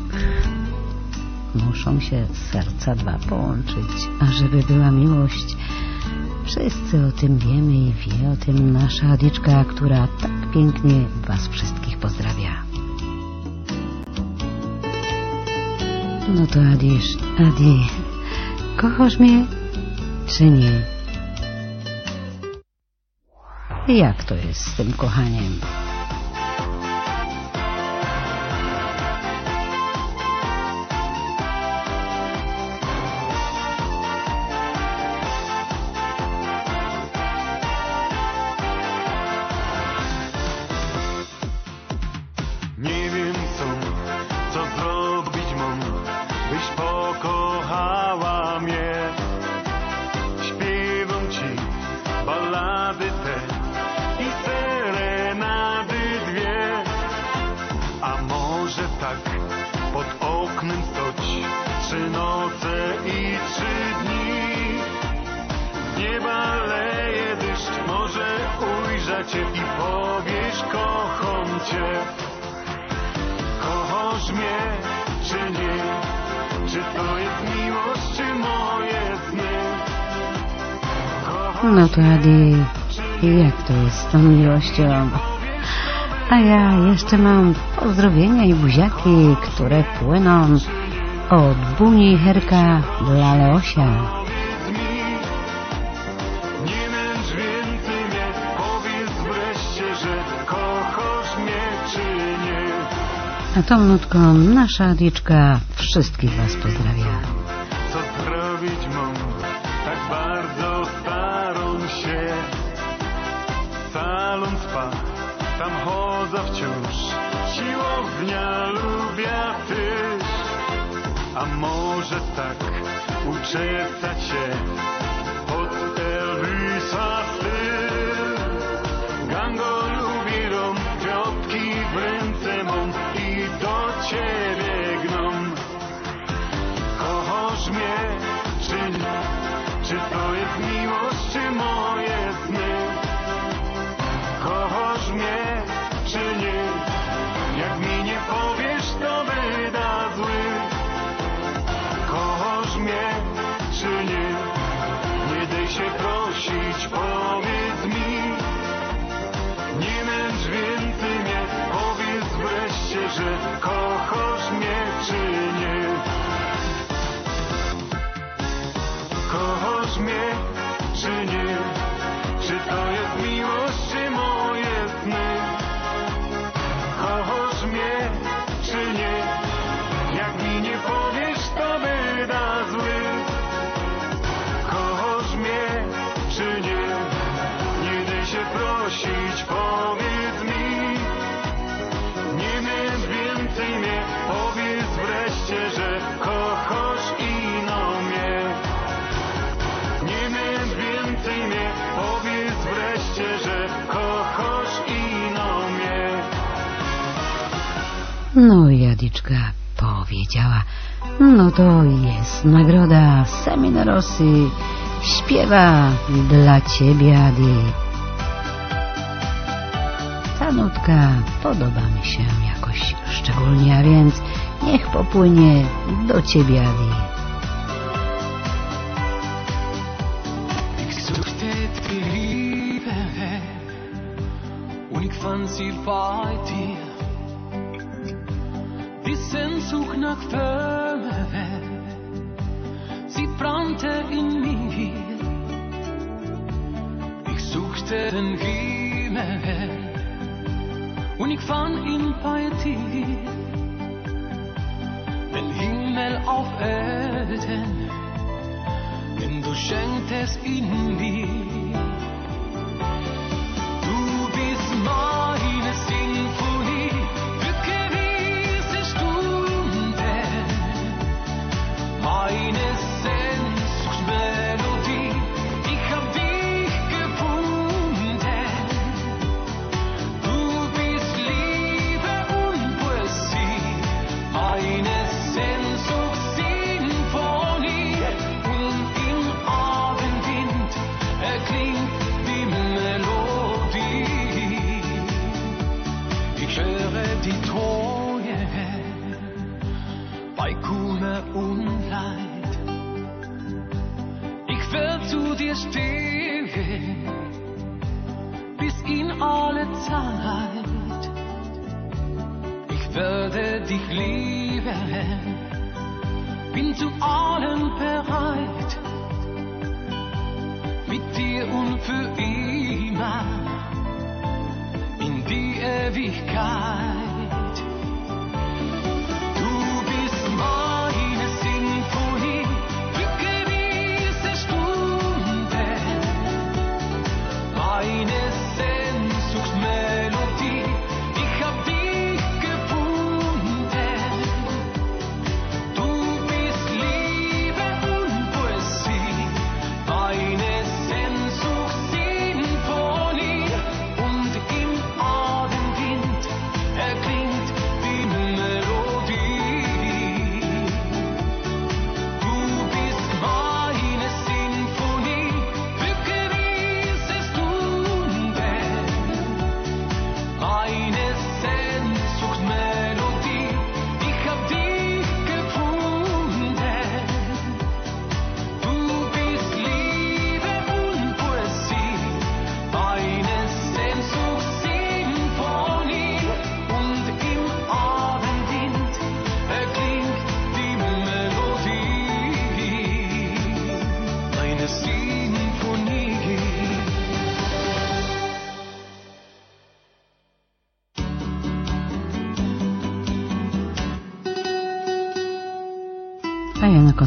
muszą się serca dwa połączyć, a żeby była miłość. Wszyscy o tym wiemy i wie o tym nasza Adiczka, która tak pięknie was wszystkich pozdrawia. No to Adisz, Adi, kochasz mnie, czy nie? Jak to jest z tym kochaniem? Jak to jest z tą miłością? A ja jeszcze mam pozdrowienia i buziaki, które płyną od Buni Herka dla Leosia. A tą nutką nasza Adiczka wszystkich was pozdrawia. A może tak uczesać się pod Elvisa styl. Kochasz mnie, czy nie? Kochasz mnie, No Jadiczka powiedziała, no to jest nagroda Seminarosy, śpiewa dla ciebie Adi. Ta nutka podoba mi się jakoś szczególnie, a więc niech popłynie do ciebie Adi. Ich suchte Sehnsucht nach Wärme, sie brannte in mir. Ich suchte den Himmel und ich fand ihn bei dir. Den Himmel auf Erden denn du schenktest ihn mir. Du bist meine dir stehen bis in alle Zeit. Ich werde dich lieben bin zu allem bereit. Mit dir und für immer in die Ewigkeit.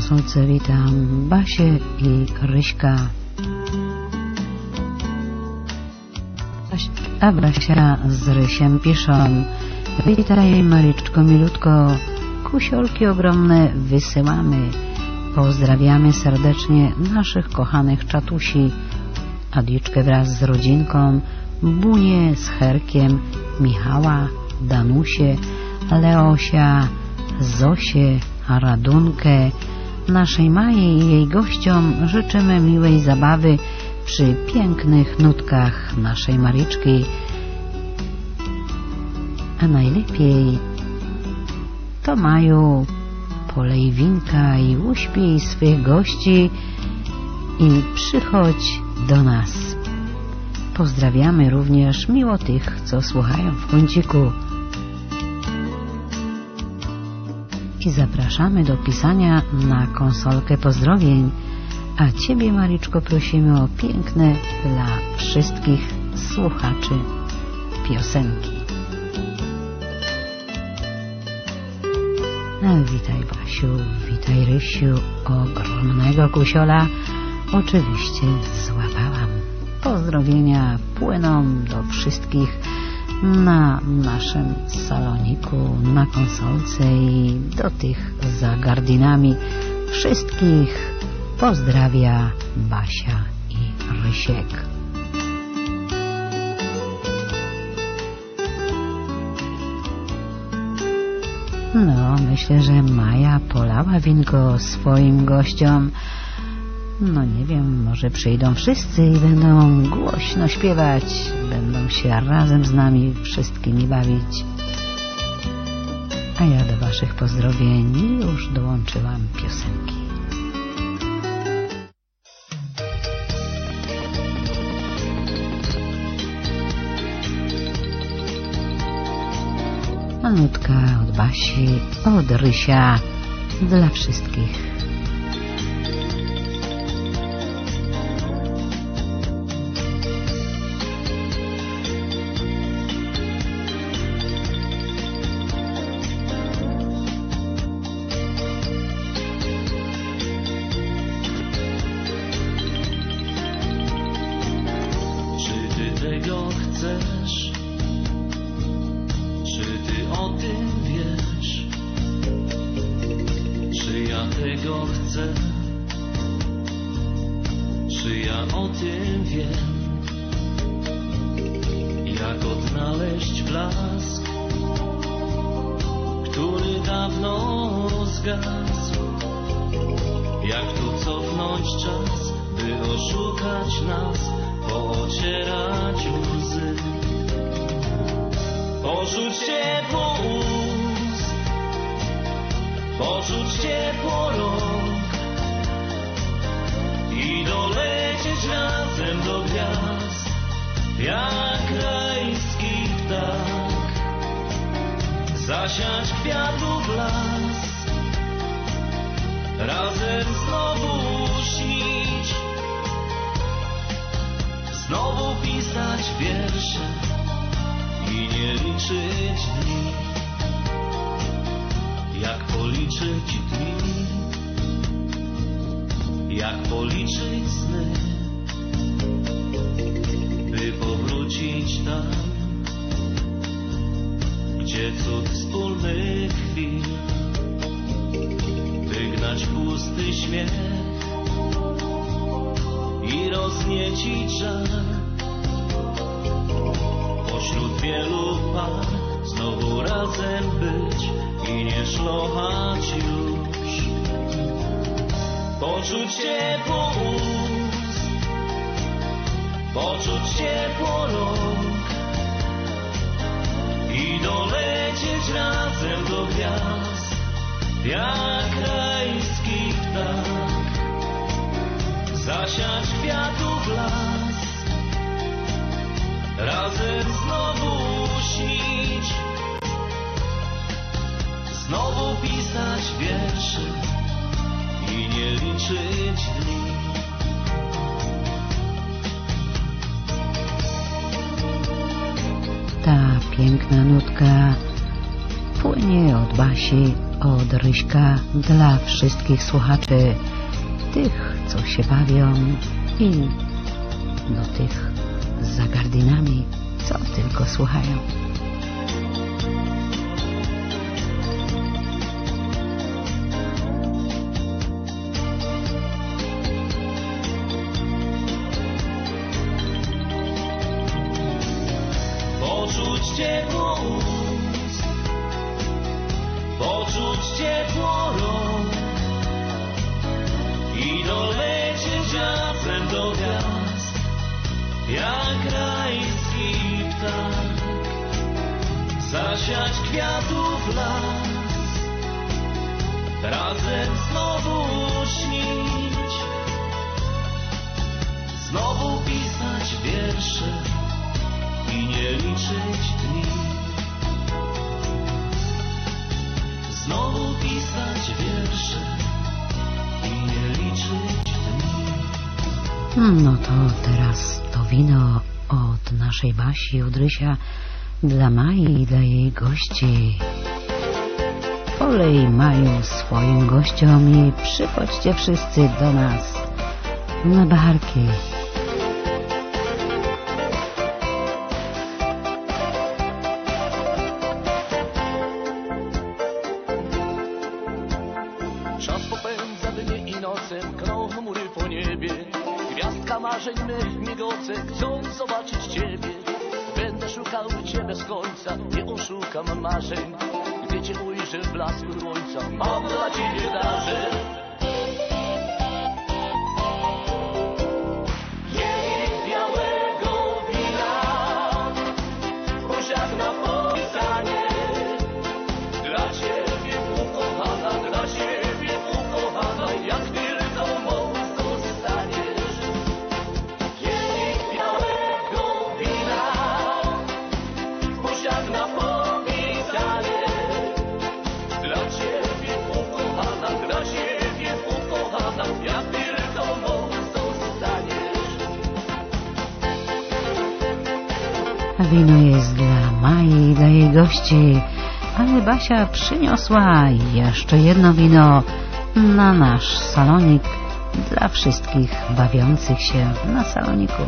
Konsolce witam Basię i Ryśka. A Basia z Rysiem piszą Witaj Maryczko milutko, kusiolki ogromne wysyłamy. Pozdrawiamy serdecznie naszych kochanych czatusi, Adiczkę wraz z rodzinką, Bunię z Herkiem, Michała, Danusie, Leosia, Zosię, Radunkę. Naszej Mai i jej gościom życzymy miłej zabawy przy pięknych nutkach naszej Mariczki, a najlepiej to Maju polej winka i uśpij swych gości i przychodź do nas. Pozdrawiamy również miło tych, co słuchają w kąciku. Zapraszamy do pisania na konsolkę pozdrowień, a Ciebie, Mariczko, prosimy o piękne dla wszystkich słuchaczy piosenki. Witaj Basiu, witaj Rysiu, ogromnego kusiola oczywiście złapałam. Pozdrowienia płyną do wszystkich na naszym saloniku, na konsolce i do tych za gardinami. Wszystkich pozdrawia Basia i Rysiek. No, myślę, że Maja polała winko swoim gościom. No nie wiem, może przyjdą wszyscy i będą głośno śpiewać, będą się razem z nami wszystkimi bawić. A ja do waszych pozdrowień już dołączyłam piosenki. Manutka od Basi, od Rysia, dla wszystkich. Ryśka dla wszystkich słuchaczy, tych, co się bawią i do tych za gardynami, co tylko słuchają. Kasi Odrysia dla Mai i dla jej gości. Polej Maju swoim gościom i przychodźcie wszyscy do nas na barki. Wino jest dla Mai i dla jej gości, ale Basia przyniosła jeszcze jedno wino na nasz salonik dla wszystkich bawiących się na saloniku.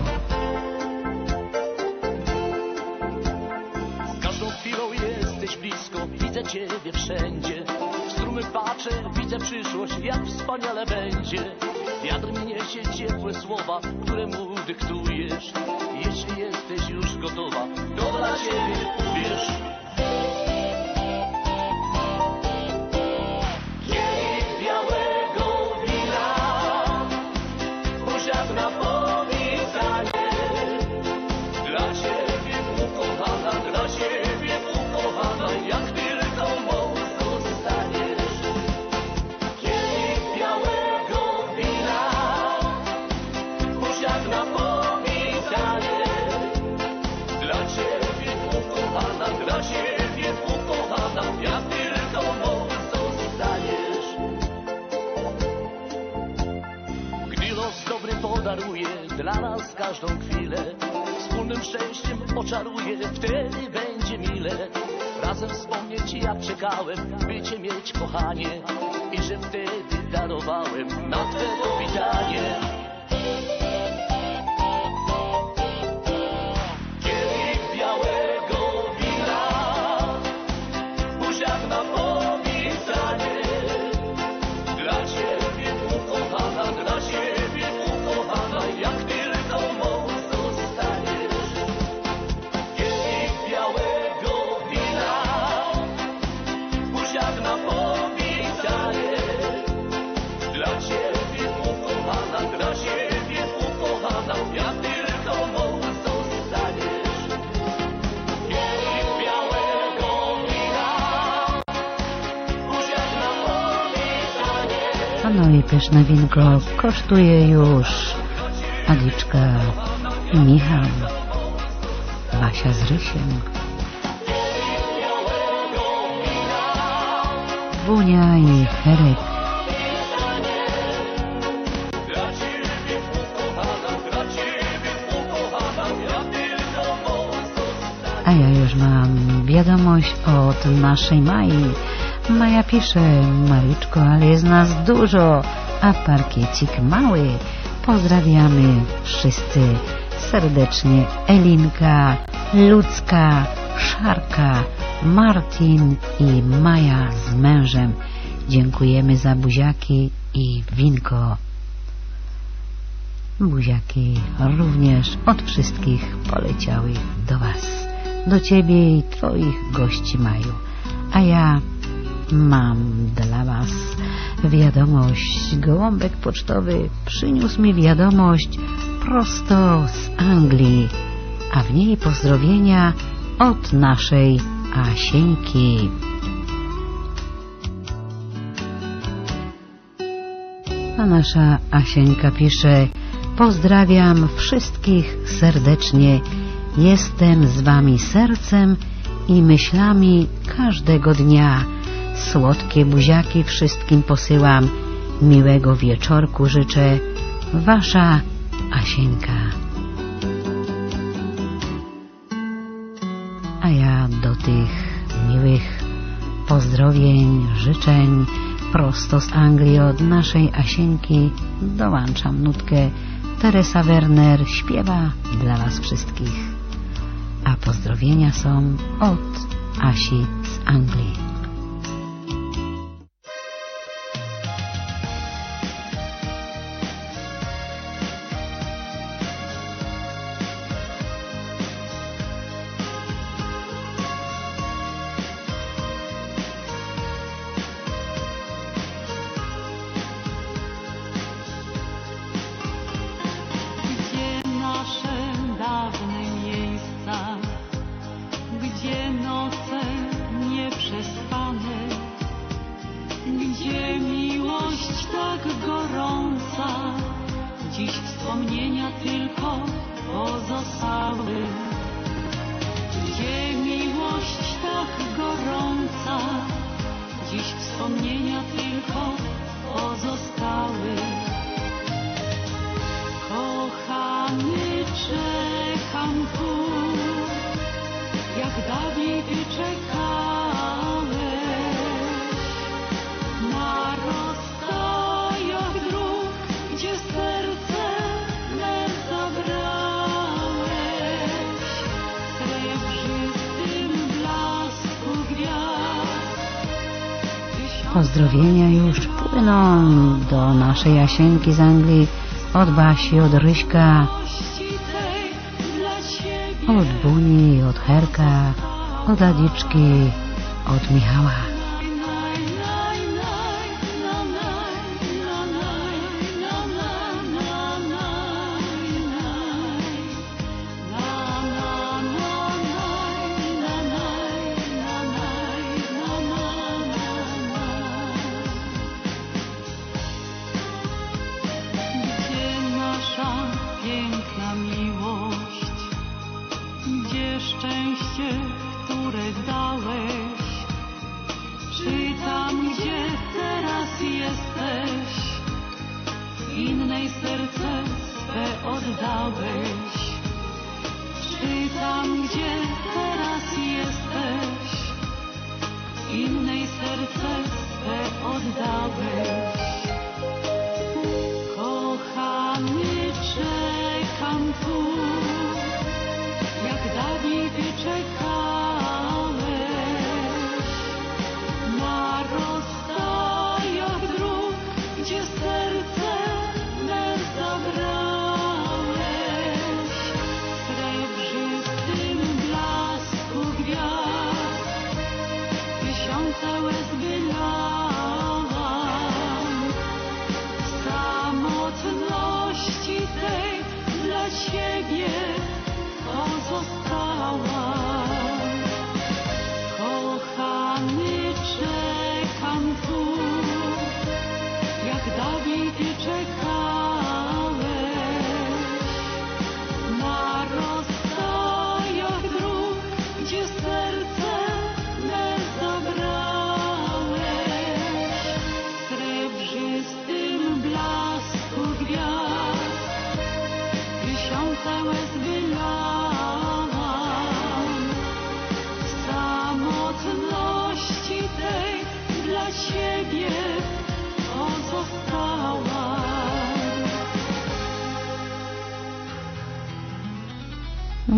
winko kosztuje już Agnieszka Michał, Basia z Rysiem. Bunia i Herek. A ja już mam wiadomość od naszej Mai. Maja pisze, Mariczko, ale jest nas dużo a parkiecik mały. Pozdrawiamy wszyscy serdecznie Elinka, Ludzka, Szarka, Martin i Maja z mężem. Dziękujemy za buziaki i winko. Buziaki również od wszystkich poleciały do Was, do Ciebie i Twoich gości Maju. A ja mam dla Was wiadomość. Gołąbek pocztowy przyniósł mi wiadomość prosto z Anglii, a w niej pozdrowienia od naszej Asieńki. A nasza Asieńka pisze Pozdrawiam wszystkich serdecznie. Jestem z Wami sercem i myślami każdego dnia. Słodkie buziaki wszystkim posyłam. Miłego wieczorku życzę. Wasza Asieńka. A ja do tych miłych pozdrowień, życzeń prosto z Anglii od naszej Asieńki dołączam nutkę Teresa Werner śpiewa dla Was wszystkich. A pozdrowienia są od Asi z Anglii. Do naszej Jasieńki z Anglii od Basi, od Ryśka, od Buni, od Herka, od Adiczki, od Michała.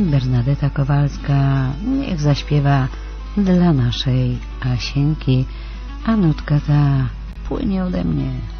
Bernadeta Kowalska niech zaśpiewa dla naszej Asieńki, a nutka ta płynie ode mnie.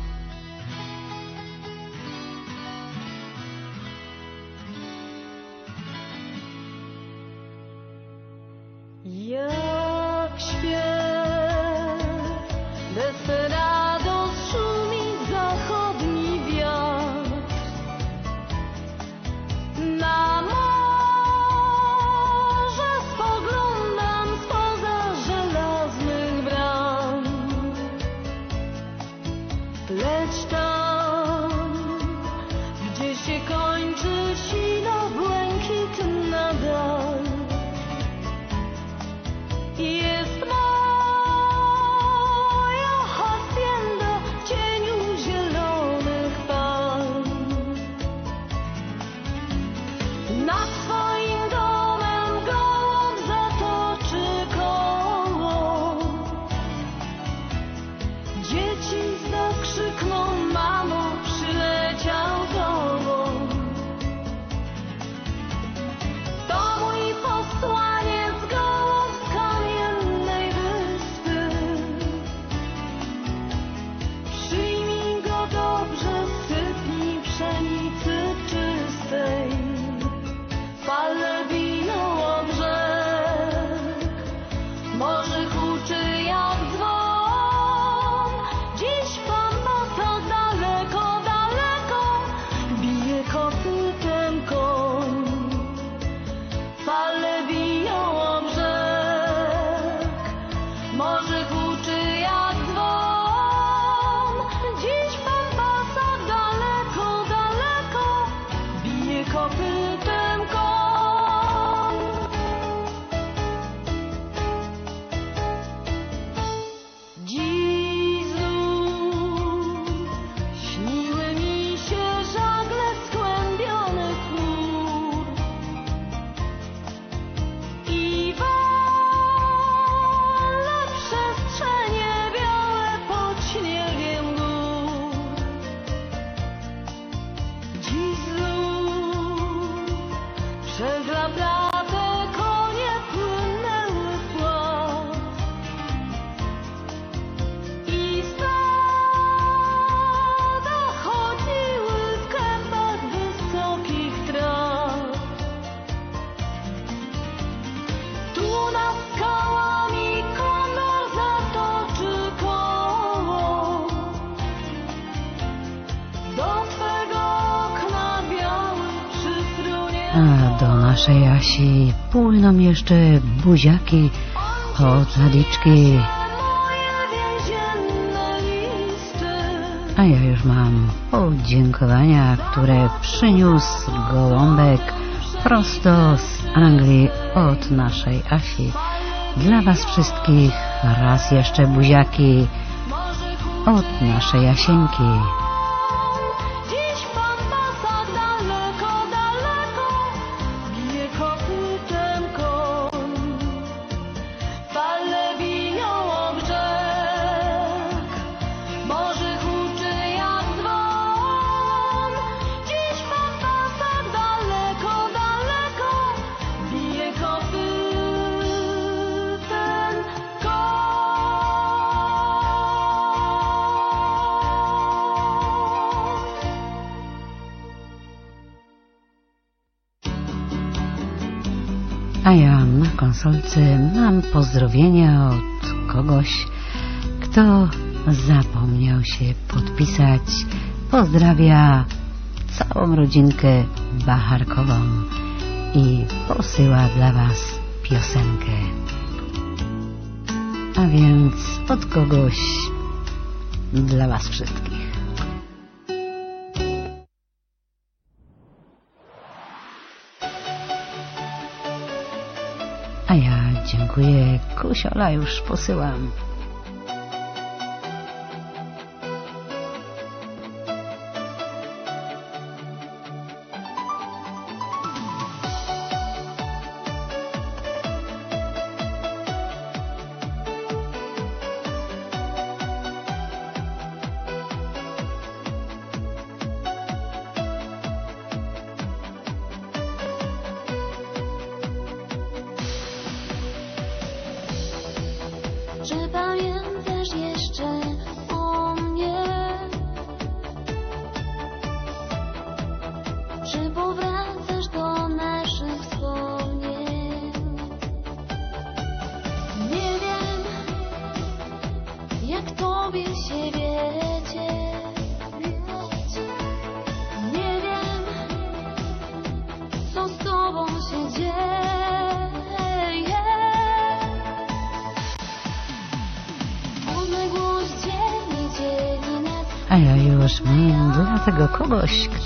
dzieci, płyną jeszcze buziaki od zadiczki. A ja już mam podziękowania, które przyniósł Gołąbek prosto z Anglii od naszej Asi. Dla Was wszystkich raz jeszcze buziaki od naszej Jasieńki. pozdrowienia od kogoś, kto zapomniał się podpisać. Pozdrawia całą rodzinkę Bacharkową i posyła dla Was piosenkę. A więc od kogoś dla Was wszystkich. Dziękuję. Kusiola już posyłam.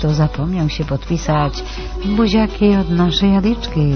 to zapomniał się podpisać buziaki od naszej Jadiczki.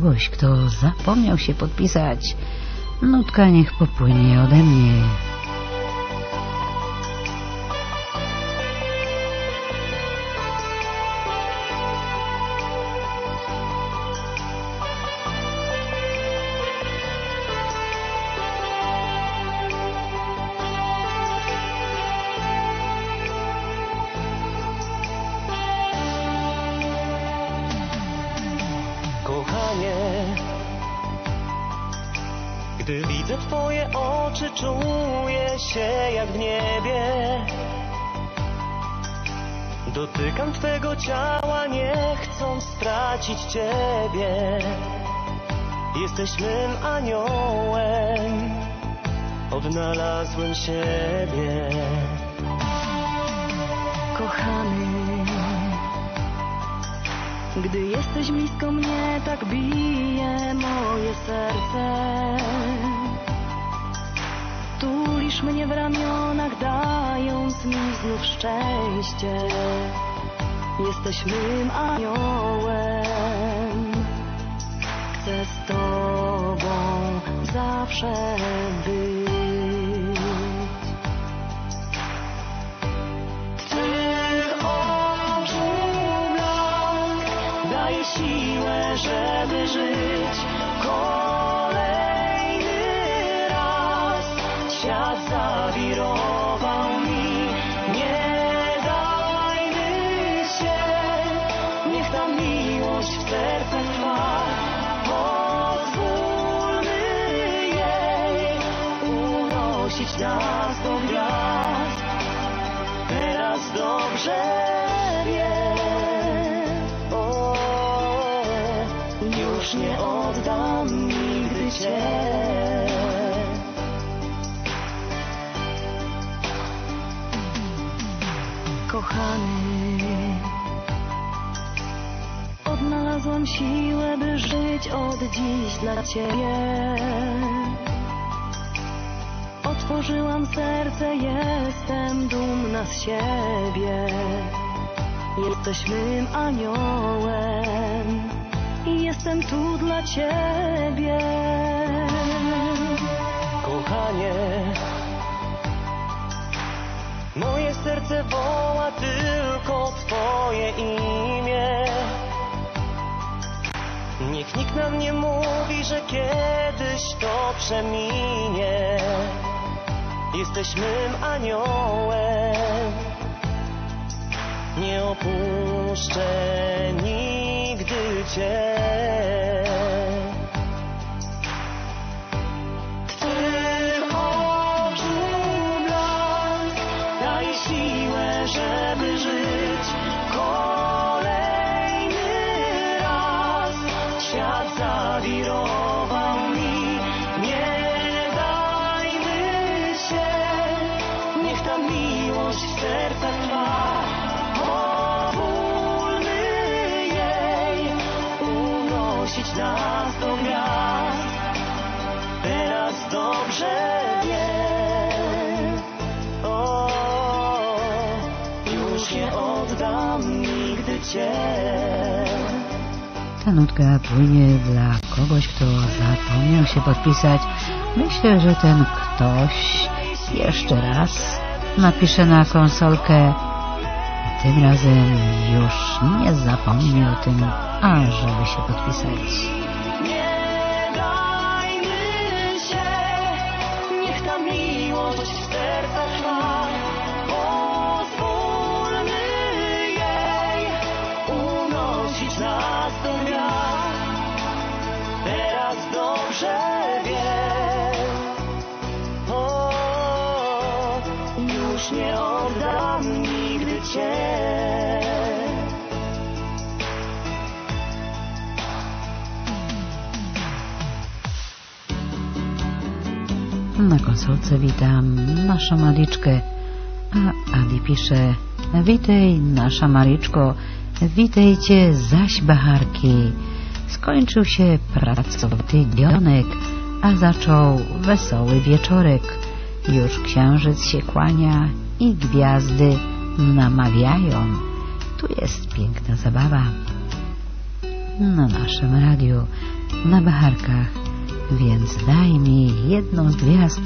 kogoś, kto zapomniał się podpisać, nutka niech popłynie ode mnie. Się podpisać. Myślę, że ten ktoś jeszcze raz napisze na konsolkę. Tym razem już nie zapomni o tym, ażeby się podpisać. Konsolce witam naszą Mariczkę, a Adi pisze Witaj nasza Mariczko, witajcie zaś Bacharki. Skończył się pracowity dzionek, a zaczął wesoły wieczorek. Już księżyc się kłania i gwiazdy namawiają. Tu jest piękna zabawa. Na naszym radiu, na Bacharkach, więc daj mi jedną z gwiazd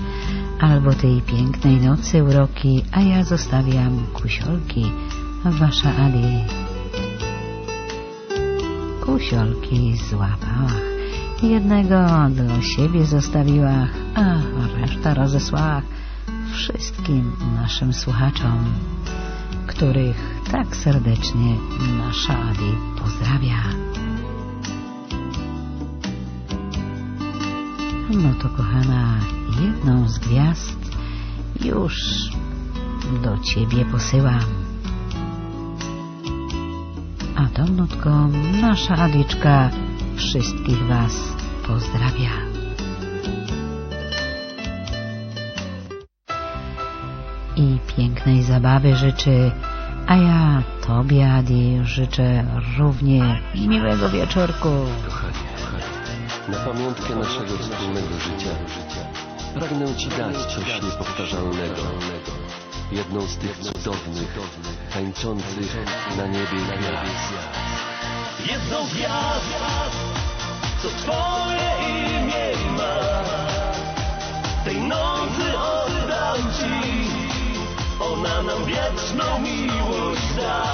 albo tej pięknej nocy uroki, a ja zostawiam kusiolki, wasza Adi. Kusiolki złapałach, jednego dla siebie zostawiłach, a reszta rozesłałach wszystkim naszym słuchaczom, których tak serdecznie nasza Adi pozdrawia. No to kochana, jedną z gwiazd już do ciebie posyłam. A tą nutką nasza Adiczka wszystkich was pozdrawia. I pięknej zabawy życzy, a ja tobie Adi życzę równie miłego wieczorku. Kochanie, na pamiątkę naszego wspólnego życia pragnę Ci dać coś niepowtarzalnego. Jedną z tych cudownych, tańczących na niebie gwiazd. Jedną gwiazd, co Twoje imię ma. Tej nocy oddam Ci, ona nam wieczną miłość da.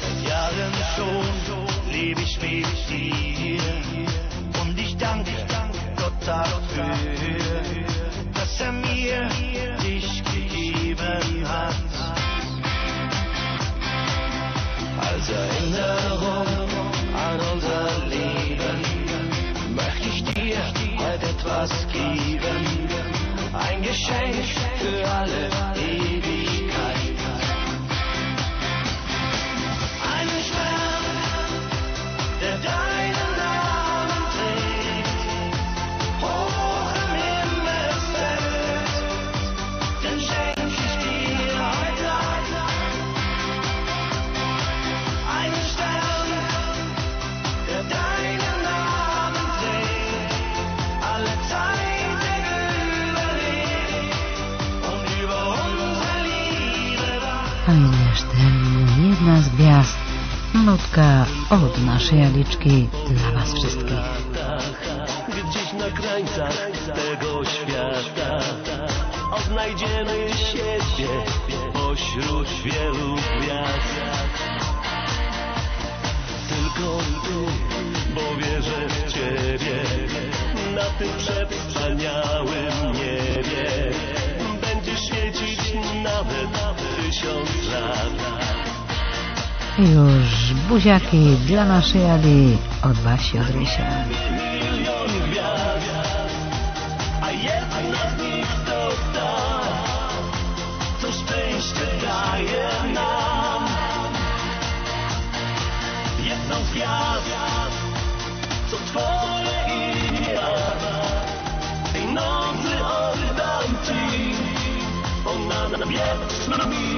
Seit Jahren schon lebe ich mit dir ich danke Gott dafür, dass er mir dich gegeben hat. Als Erinnerung an unser Leben möchte ich dir heute etwas geben. Ein Geschenk für alle A nutka od naszej Aliczki dla Was wszystkich. Gdzieś na krańcach tego świata odnajdziemy siebie pośród wielu gwiazd. Tylko Ty, bo wierzę w Ciebie, na tym przewspaniałym niebie będzie świecić nawet tysiąc lat. Już buziaki dla naszej Ali od Basi od Rysia. Daje nam. Jedną z gwiazd, co twoje tej nocy ona miłość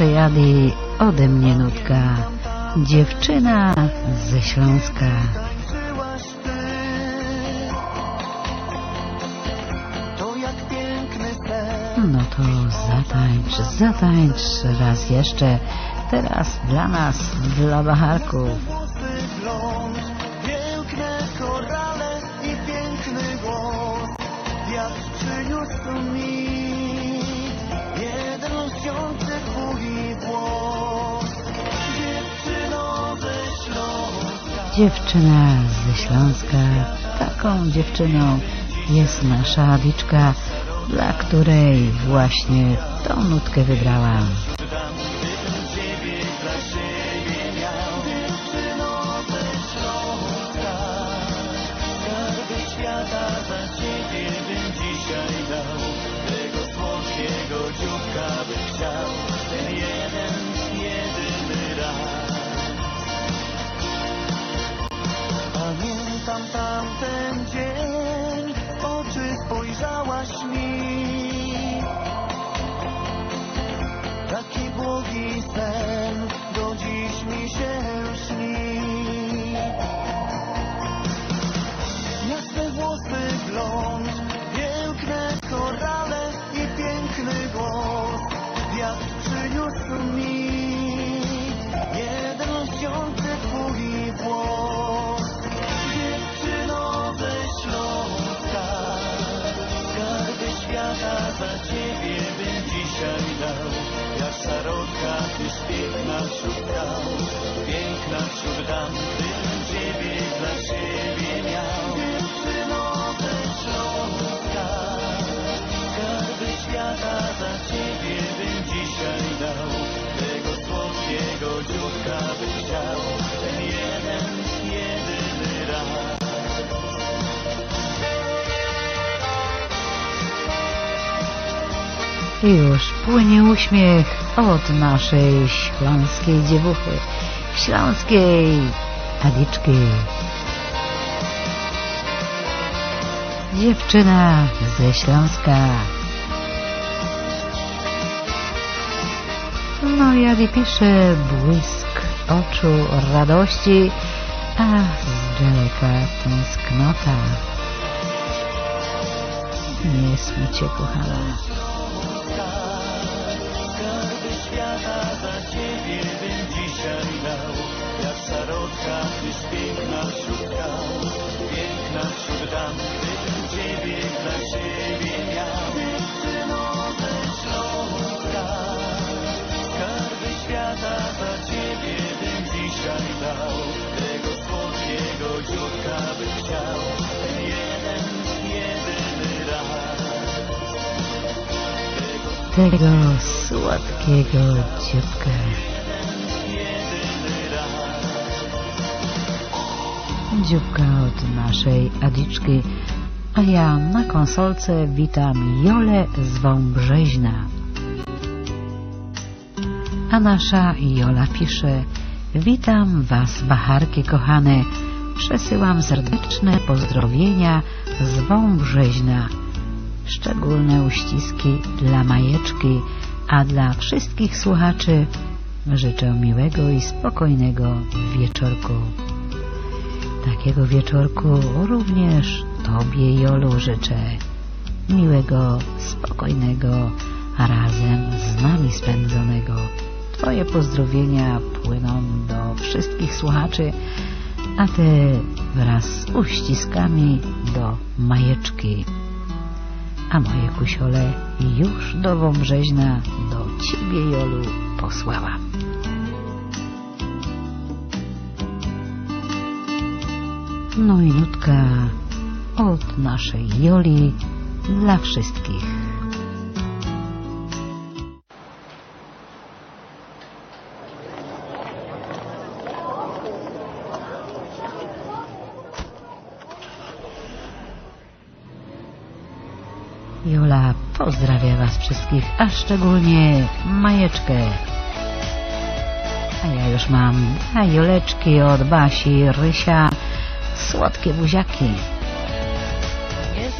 Adi ode mnie nutka. Dziewczyna ze Śląska. No to zatańcz, zatańcz raz jeszcze. Teraz dla nas, dla Bacharków. Dziewczyna ze Śląska. Taką dziewczyną jest nasza Adiczka, dla której właśnie tą nutkę wybrałam. Uśmiech od naszej śląskiej dziewuchy, śląskiej Adiczki. Dziewczyna ze Śląska. No i Adi pisze błysk oczu radości, Ach, z daleka tęsknota. Nie smucie, kochana. Tego słodkiego dzióbka. Dzióbka od naszej Adiczki, a ja na konsolce witam Jolę z Wąbrzeźna. A nasza Jola pisze Witam Was, Bacharki kochane. Przesyłam serdeczne pozdrowienia z Wąbrzeźna. Szczególne uściski dla Majeczki, a dla wszystkich słuchaczy życzę miłego i spokojnego wieczorku. Takiego wieczorku również Tobie, Jolu, życzę miłego, spokojnego, a razem z nami spędzonego. Twoje pozdrowienia płyną do wszystkich słuchaczy, a Ty wraz z uściskami do Majeczki. A moje kusiole już do Wąbrzeźna, do Ciebie, Jolu, posłałam. No i nutka od naszej Joli dla wszystkich. Jola pozdrawia Was wszystkich, a szczególnie Majeczkę. A ja już mam a Joleczki od Basi, Rysia, słodkie buziaki.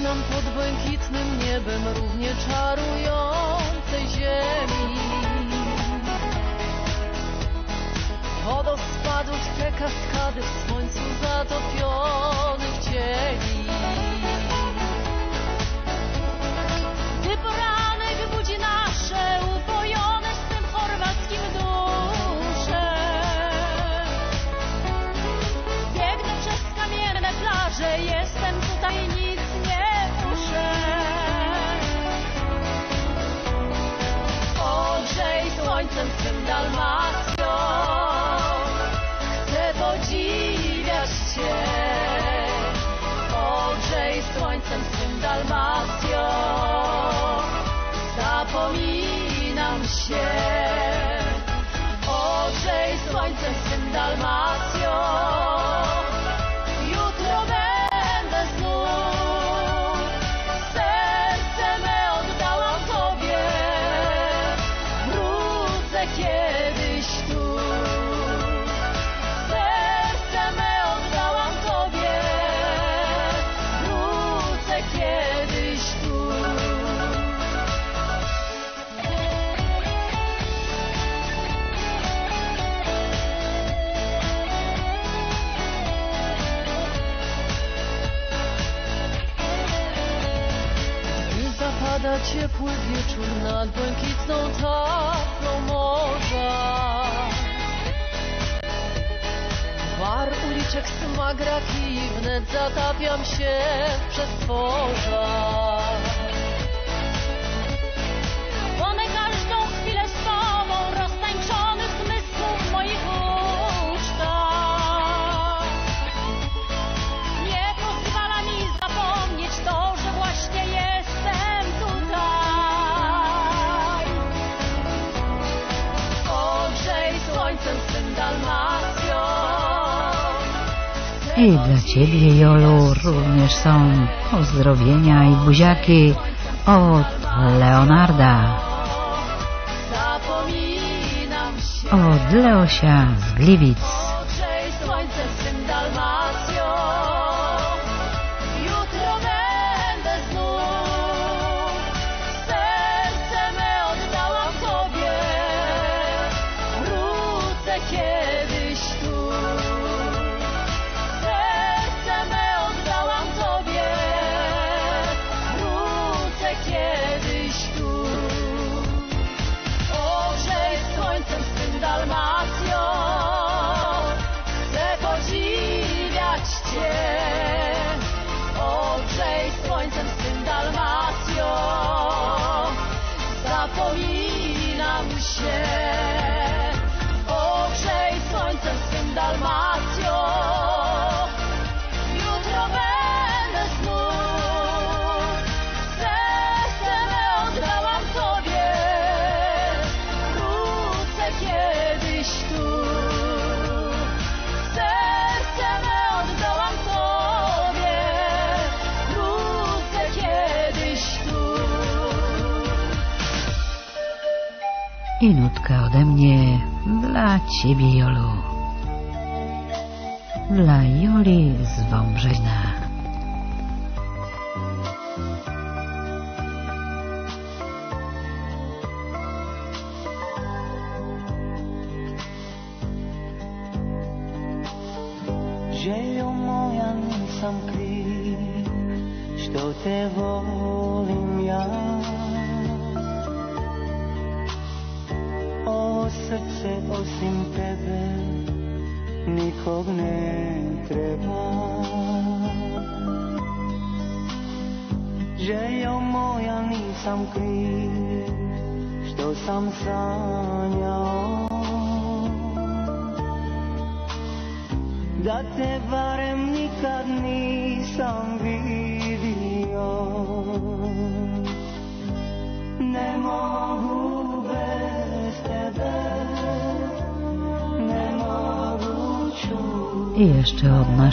Znam pod błękitnym niebem równie czarującej ziemi. Wodospadów te kaskady w słońcu zatopionych cieni. Dalmacją, zapominam się. Ogrzej słońcem swym Dalmacją, zapada ciepły wieczór nad błękitną taflą morza. War uliczek smagra i wnet zatapiam się w przestworzach I dla Ciebie, Jolu, również są pozdrowienia i buziaki od Leonarda, od Leosia z Gliwic.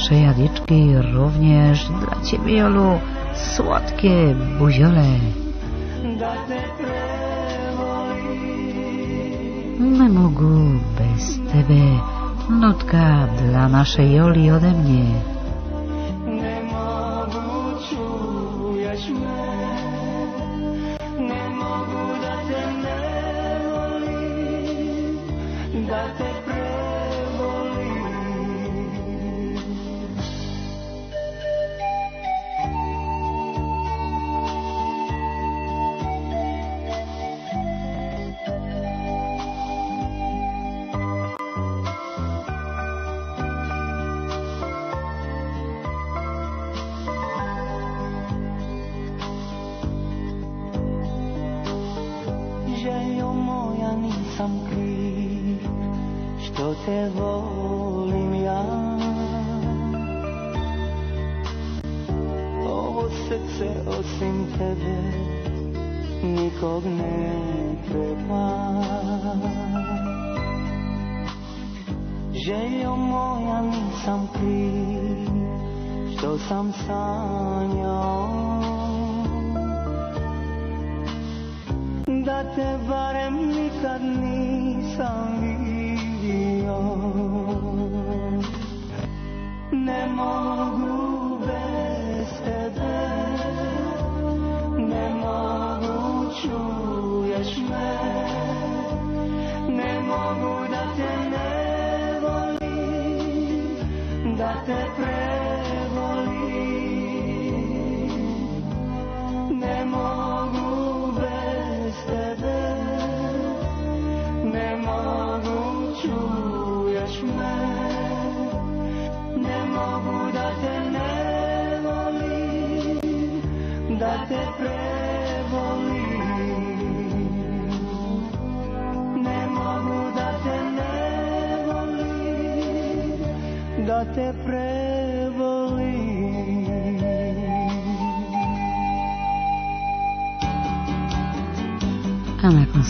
Naszej Jadiczki również dla Ciebie, Jolu, słodkie buziole. Nie mógł bez Tebe. Nutka dla naszej Joli ode mnie.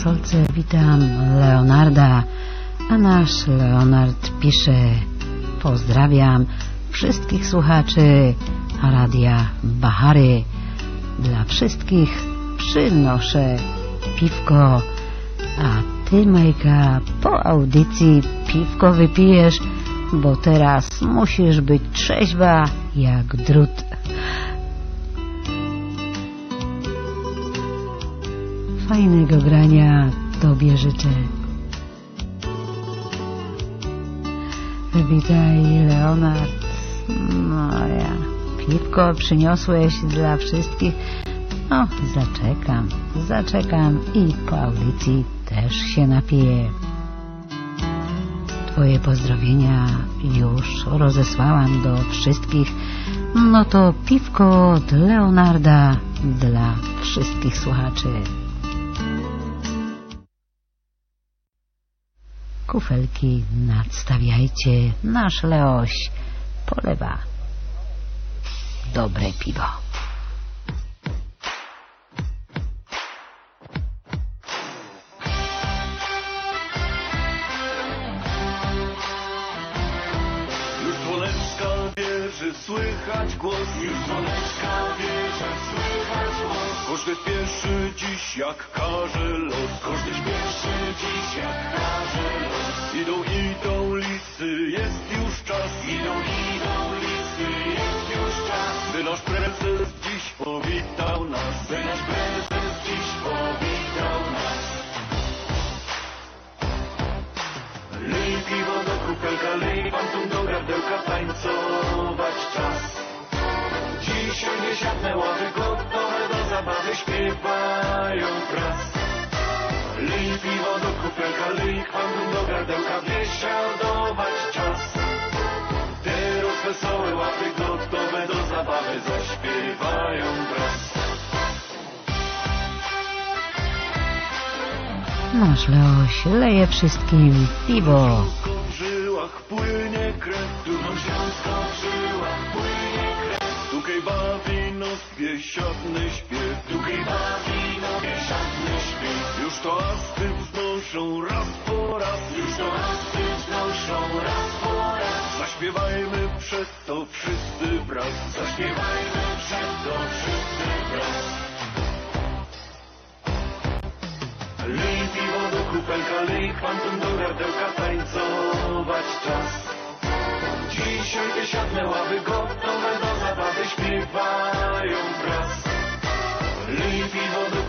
Konsolce witam Leonarda, a nasz Leonard pisze pozdrawiam wszystkich słuchaczy Radia Bahary. Dla wszystkich przynoszę piwko, a ty Majka po audycji piwko wypijesz, bo teraz musisz być trzeźwa jak drut. Fajnego grania Tobie życzę. Witaj, Leonard. No ja, piwko przyniosłeś dla wszystkich. No, zaczekam, zaczekam i po audycji też się napiję. Twoje pozdrowienia już rozesłałam do wszystkich. No to piwko od Leonarda dla wszystkich słuchaczy. Kufelki nadstawiajcie, nasz Leoś polewa dobre piwo. Już dzwoneczka wieży słychać głos. Już dzwoneczka wieży słychać głos. Każdy spieszy dziś jak każe los. Każdy spieszy dziś jak każe los Idą, idą lisy, jest już czas Idą, idą lisy, jest już czas By nasz prezes dziś powitał nas By nasz prezes dziś powitał nas Lej piwo do kufelka, lej fantom do gardełka, tańcować czas. Dzisiaj dziesiątne ławy gotowe do zabawy śpiewają wraz. Lej piwo do kufelka, lej fantom do gardełka, biesiadować czas. Teraz wesołe łapy gotowe do zabawy zaśpiewają wraz. Nasz Leoś leje wszystkim piwo. W żyłach płynie krew, dumą śląską w żyłach płynie krew. Tukaj bawi nos biesiadny śpiew, tukaj bawi nos biesiadny. Już to asty wznoszą raz po raz, już to asty wznoszą raz po raz. Zaśpiewajmy przez to wszyscy wraz, zaśpiewajmy przez to wszyscy wraz. Lej piwo do lej kwantum do gardełka, tańcować czas. Dzisiaj wysiadne ławy gotowe do zabawy śpiewają wraz. Lej piwo do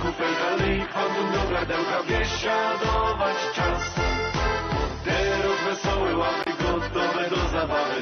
do gardełka, biesiadować czas. Teraz wesołe ławy gotowe do zabawy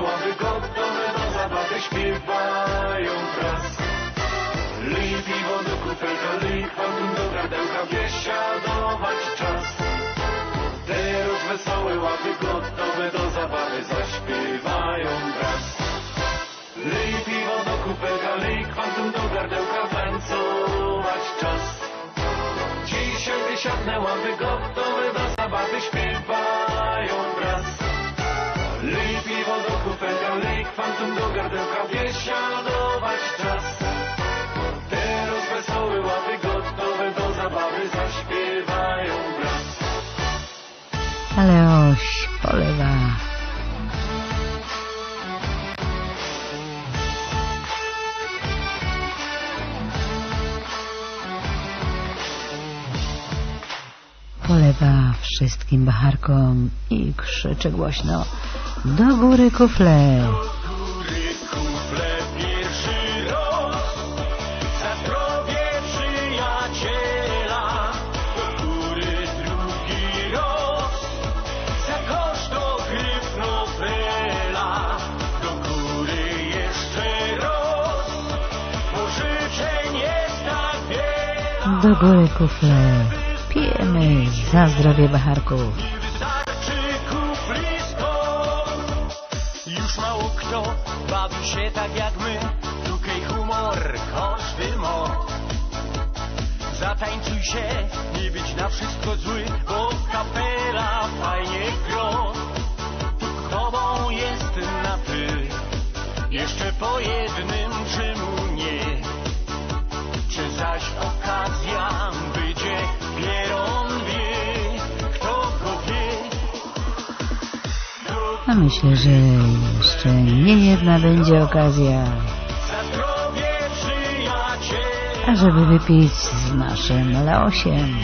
Ławy gotowe do zabawy śpiewają wraz. Lej piwo do kufelka, kwantum do gardełka, biesiadować czas. Teraz wesołe ławy gotowe do zabawy zaśpiewają wraz. Lej piwo do kufelka, kwantum do gardełka, tańcować czas. Dzisiaj wysiadne ławy gotowe do zabawy śpiewają Leoś polewa. Polewa wszystkim bacharkom i krzyczy głośno do góry. Kufle Do góry kufle. Pijemy. Za zdrowie kuflisko Już mało kto bawi się tak jak my. Tukej humor, każdy mo Zatańcuj się, nie być na wszystko zły Bo kapela fajnie gro. Tu tobą jest na ty Jeszcze po jednym, A myślę, że jeszcze nie jedna będzie okazja, ażeby wypić z naszym Leosiem.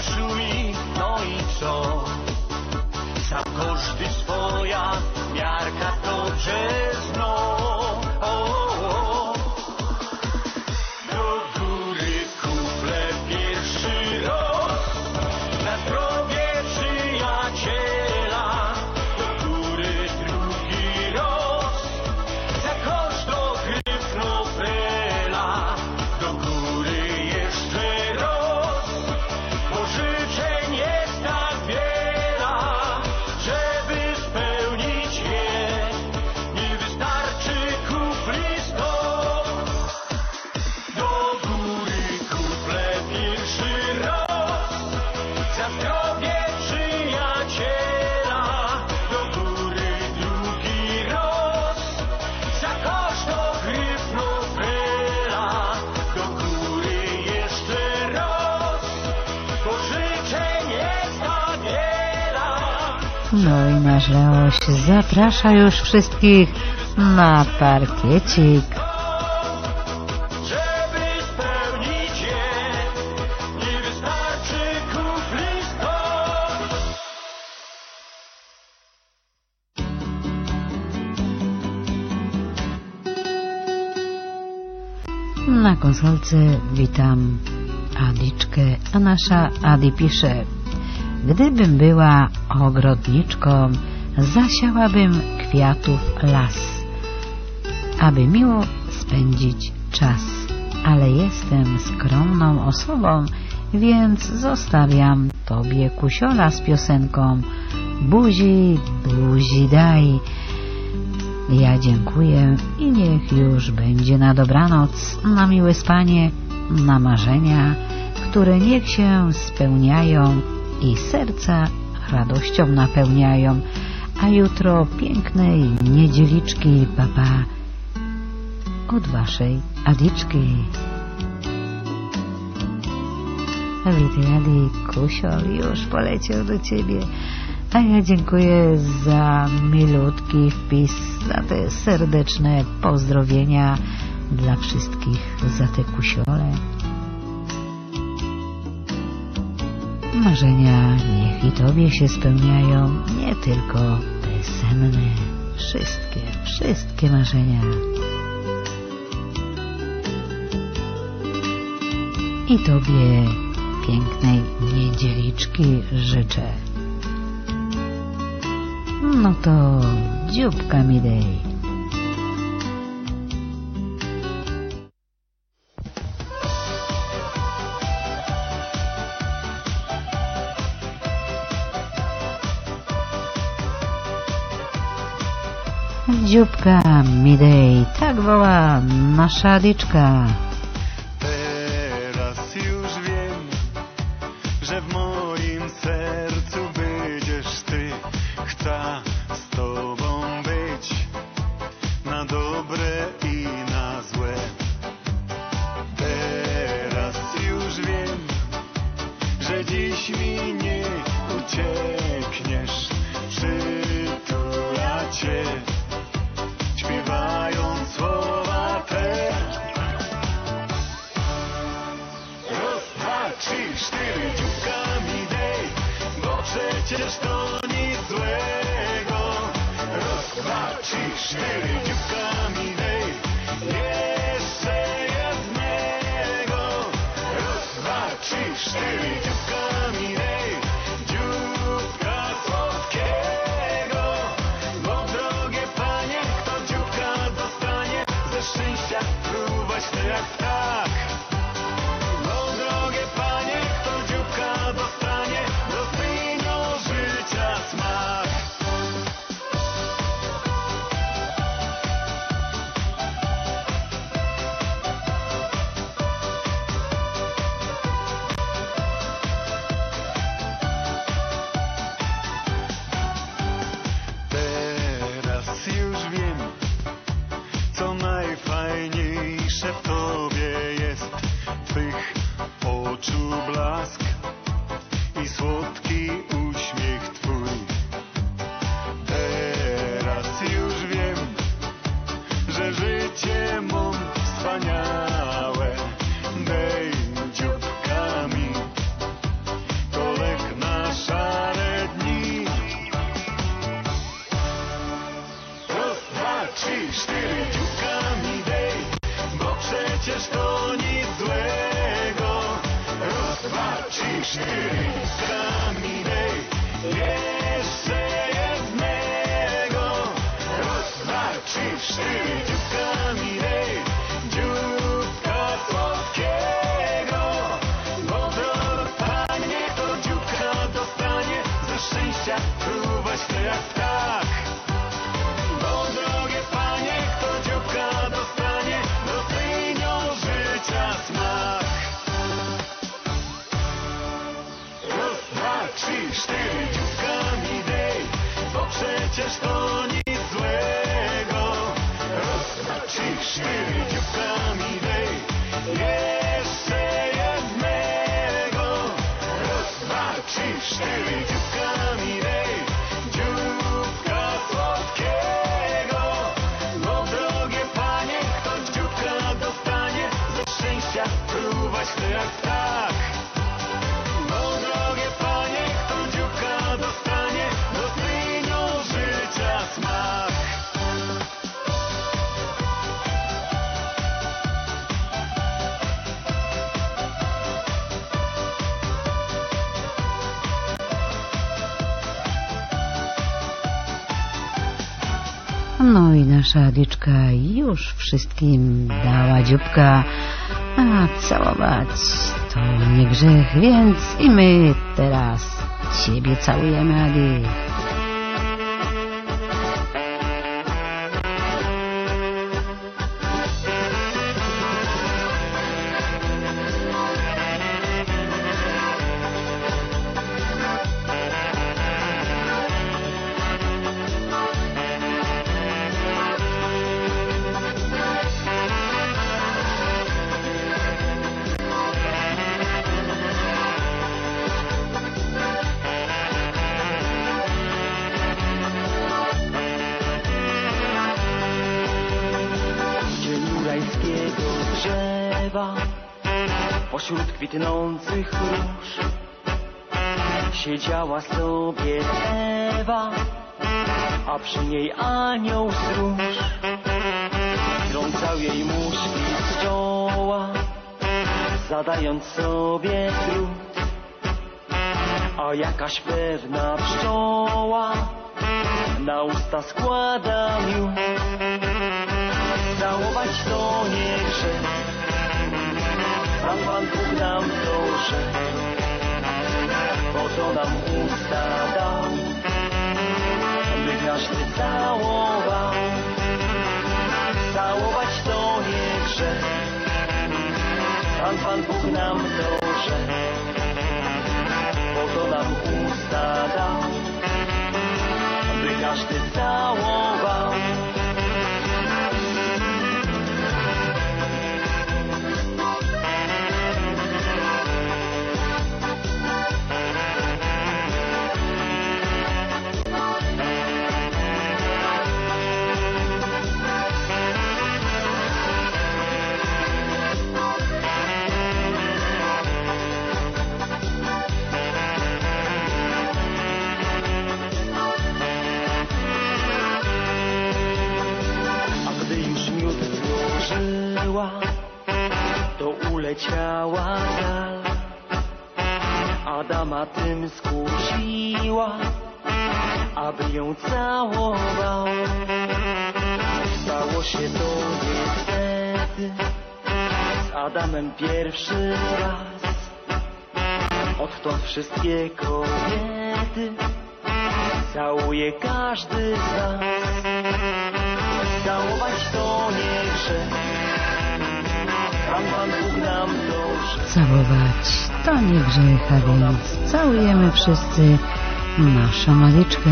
Głowie szumi, no i co? Sam każdy swoja I nasz Leoś zaprasza już wszystkich na parkiecik. Na konsolce witam Adiczkę, a nasza Adi pisze Gdybym była ogrodniczką, zasiałabym kwiatów las, aby miło spędzić czas. Ale jestem skromną osobą, więc zostawiam Tobie kusiola z piosenką Buzi, buzi daj. Ja dziękuję i niech już będzie na dobranoc, na miłe spanie, na marzenia, które niech się spełniają i serca radością napełniają. A jutro pięknej niedzieliczki, papa, od waszej Adiczki. Witaj Adi, kusiol już poleciał do ciebie. A ja dziękuję za milutki wpis, za te serdeczne pozdrowienia dla wszystkich, za te kusiole. Marzenia niech i Tobie się spełniają, nie tylko te senne, wszystkie, wszystkie marzenia. I Tobie pięknej niedzieliczki życzę. No to dzióbka mi dej. Dzióbka mi dej, tak woła nasza Adiczka. Nasza Adiczka już wszystkim dała dzióbka, a całować to nie grzech, więc i my teraz Ciebie całujemy, Adi. A jakaś pewna pszczoła Na usta składa miód Całować to nie grzech Sam Pan Bóg nam to rzekł Po to nam usta dał By każdy całował. Całować to nie grzech Sam Pan Bóg nam pierwszy raz. Odtąd wszystkie kobiety całuje każdy z nas. Całować to nie grzech, Sam Pan Bóg nam to Całować to nie grzech, a więc całujemy wszyscy naszą Adiczkę.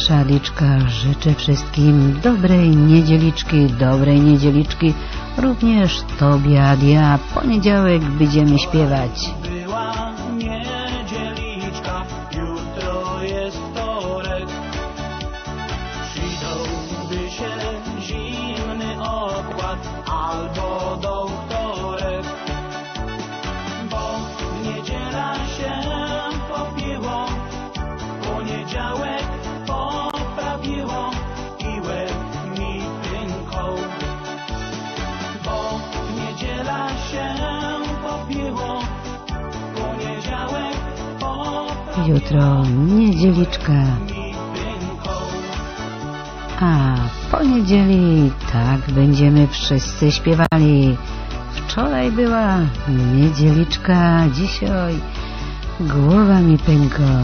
Nasza Liczka życzy wszystkim dobrej niedzieliczki, dobrej niedzieliczki, również Tobie, Adia. Poniedziałek będziemy śpiewać. Wszyscy śpiewali. Wczoraj była niedzieliczka, dzisiaj głowa mi pęka.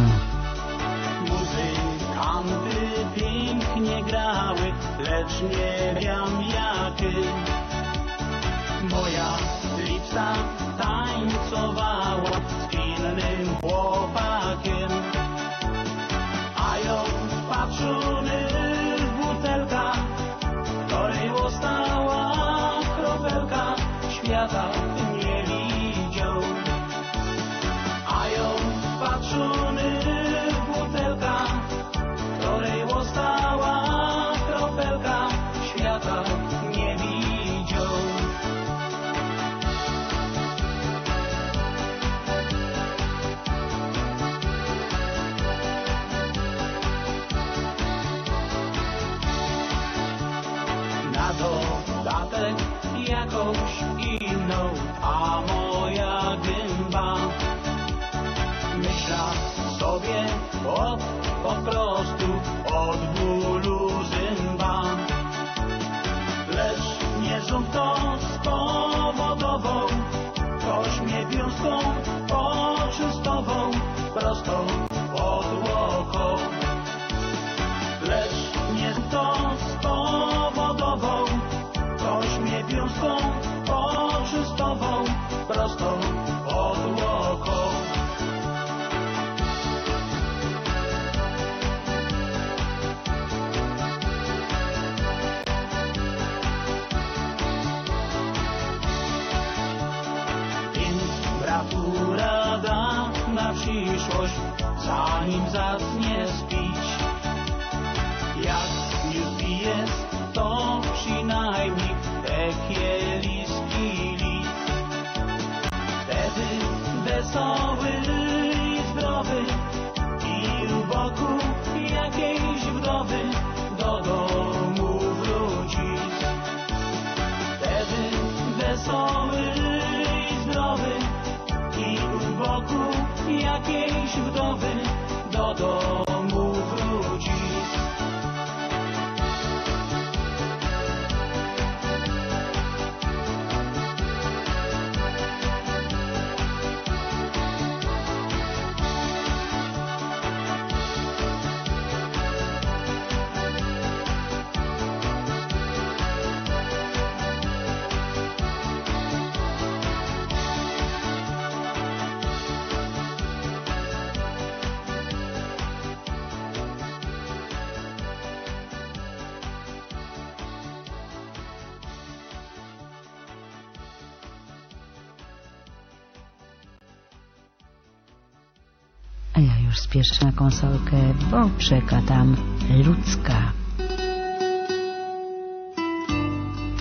Konsolkę, bo przekadam ludzka.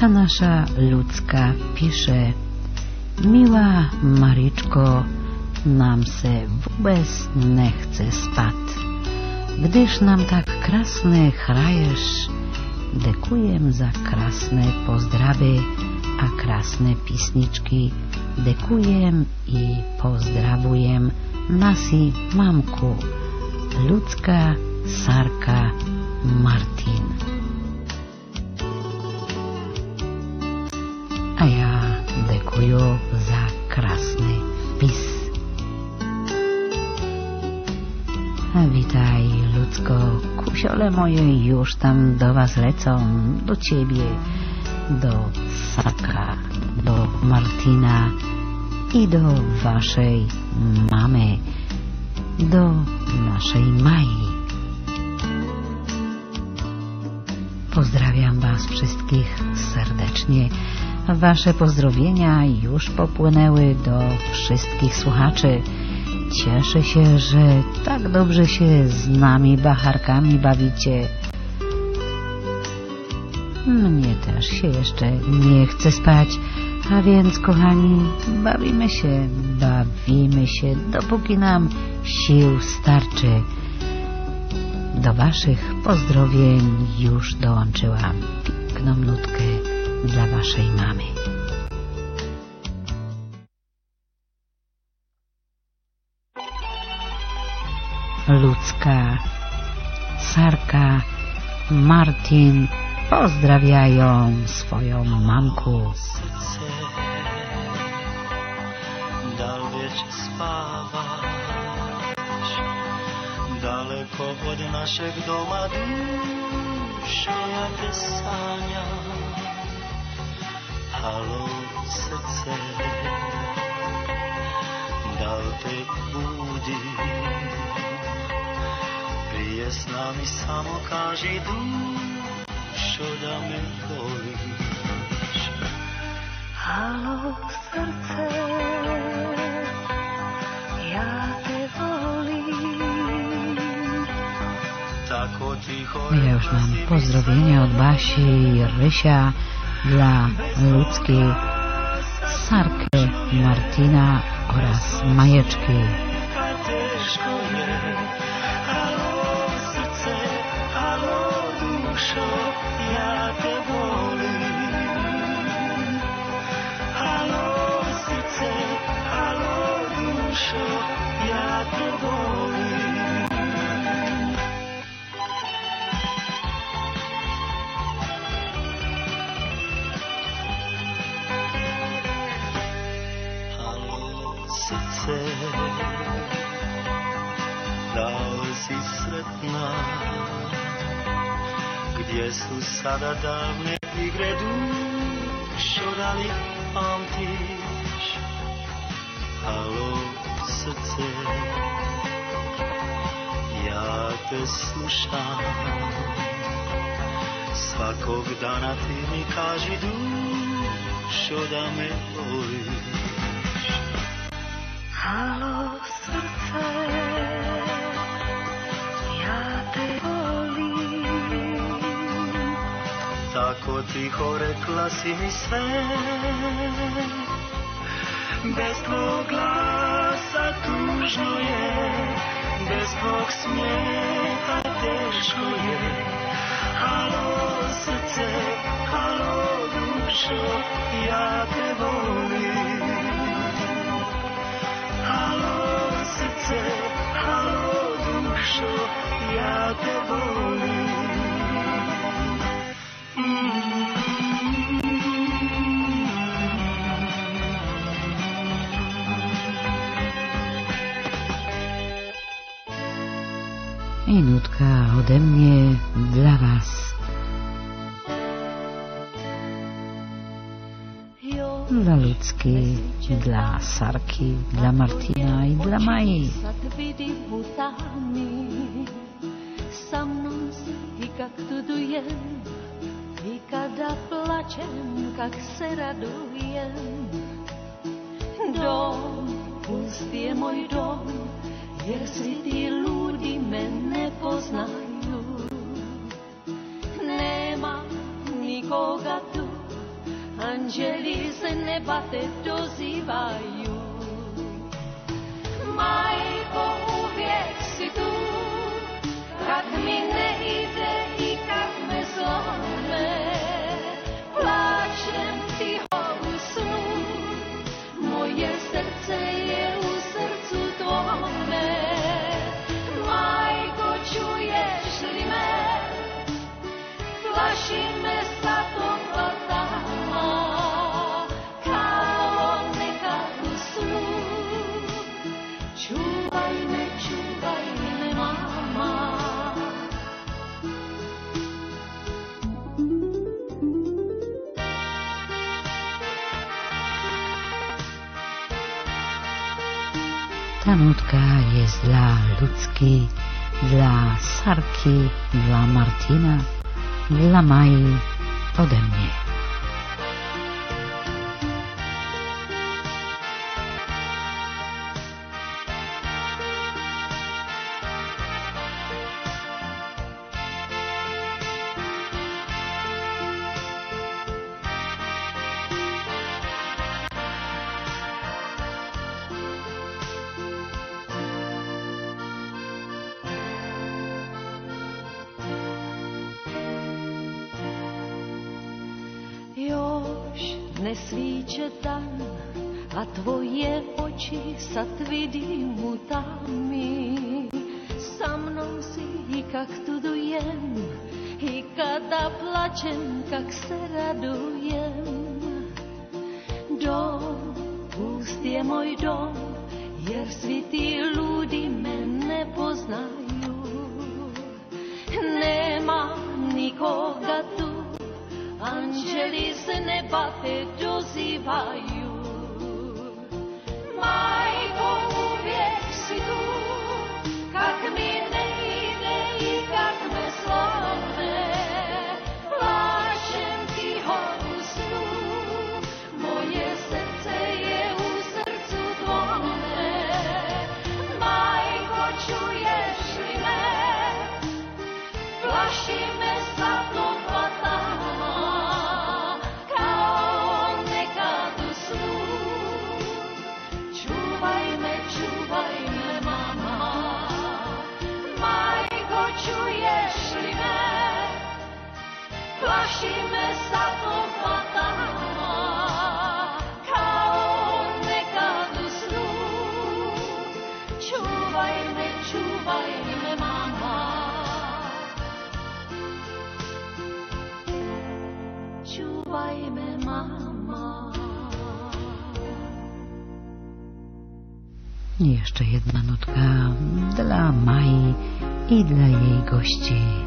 A nasza ludzka pisze Miła Mariczko, nam se vůbec nechce spat. Gdyż nam tak krasne hrajesz, dekujem za krasne pozdrawy, a krasne pisniczki dekujem i pozdravujem nasi mamku, ludzka Sarka Martin. A ja dekuju za krasny wpis. Witaj, ludzko, kusiole moje już tam do was lecą, do ciebie, do Sarka, do Martina i do waszej mamy, do naszej Mai. Pozdrawiam Was wszystkich serdecznie. Wasze pozdrowienia już popłynęły do wszystkich słuchaczy. Cieszę się, że tak dobrze się z nami bacharkami bawicie. Mnie też się jeszcze nie chce spać, a więc kochani, bawimy się, bawimy się, dopóki nam sił starczy. Do Waszych pozdrowień już dołączyłam piękną nutkę dla Waszej mamy. Ludzka, Sarka, Martin pozdrawiają swoją mamku. Dal wiecie spawać Daleko od naszych doma duszo jak sania Halo srdce Dal te budi Prije s nami samo kaži dušo voliš Halo srdce, ja te. Tako już mam pozdrowienia od Basi Rysia dla Ludzki, Sarki, Martina oraz Majeczki. Da li si sretna Gdje su sada davne igre dušo, da li pamtiš Halo srce, ja te slušam Svakog dana ti mi kaži dušo da me voliš Halo volím. Tako tiho rekla si mi sve. Bez tvog glasa tužno je Bez tvog smijeha teško je. Halo srce, halo dušo Ja te volim. Halo srce, dušo Ja te volim I nutka ode mnie dla Was. Dla Ludzki, dla Sarki, dla Martina i dla Mai. Sad vidi putani Sa mnom si i kak tudujem I kada plačem kak se radujem. Dom, pust je moj dom Jer svi ti ljudi me ne poznaju Nema nikoga tu Anđeli se neba te dozivaju Majko, uvijek si tu, kad mi ne ide i kad me zlome. Ta nutka jest dla Ludzki, dla Sarki, dla Martina, dla Mai, ode mnie. zaplačem, jak se radujem. Dom, pust je můj dom, jer svi ti ludi me ne nikoga tu, anđeli se neba te dozivaju. Majko, Jeszcze jedna nutka dla Mai i dla jej gości.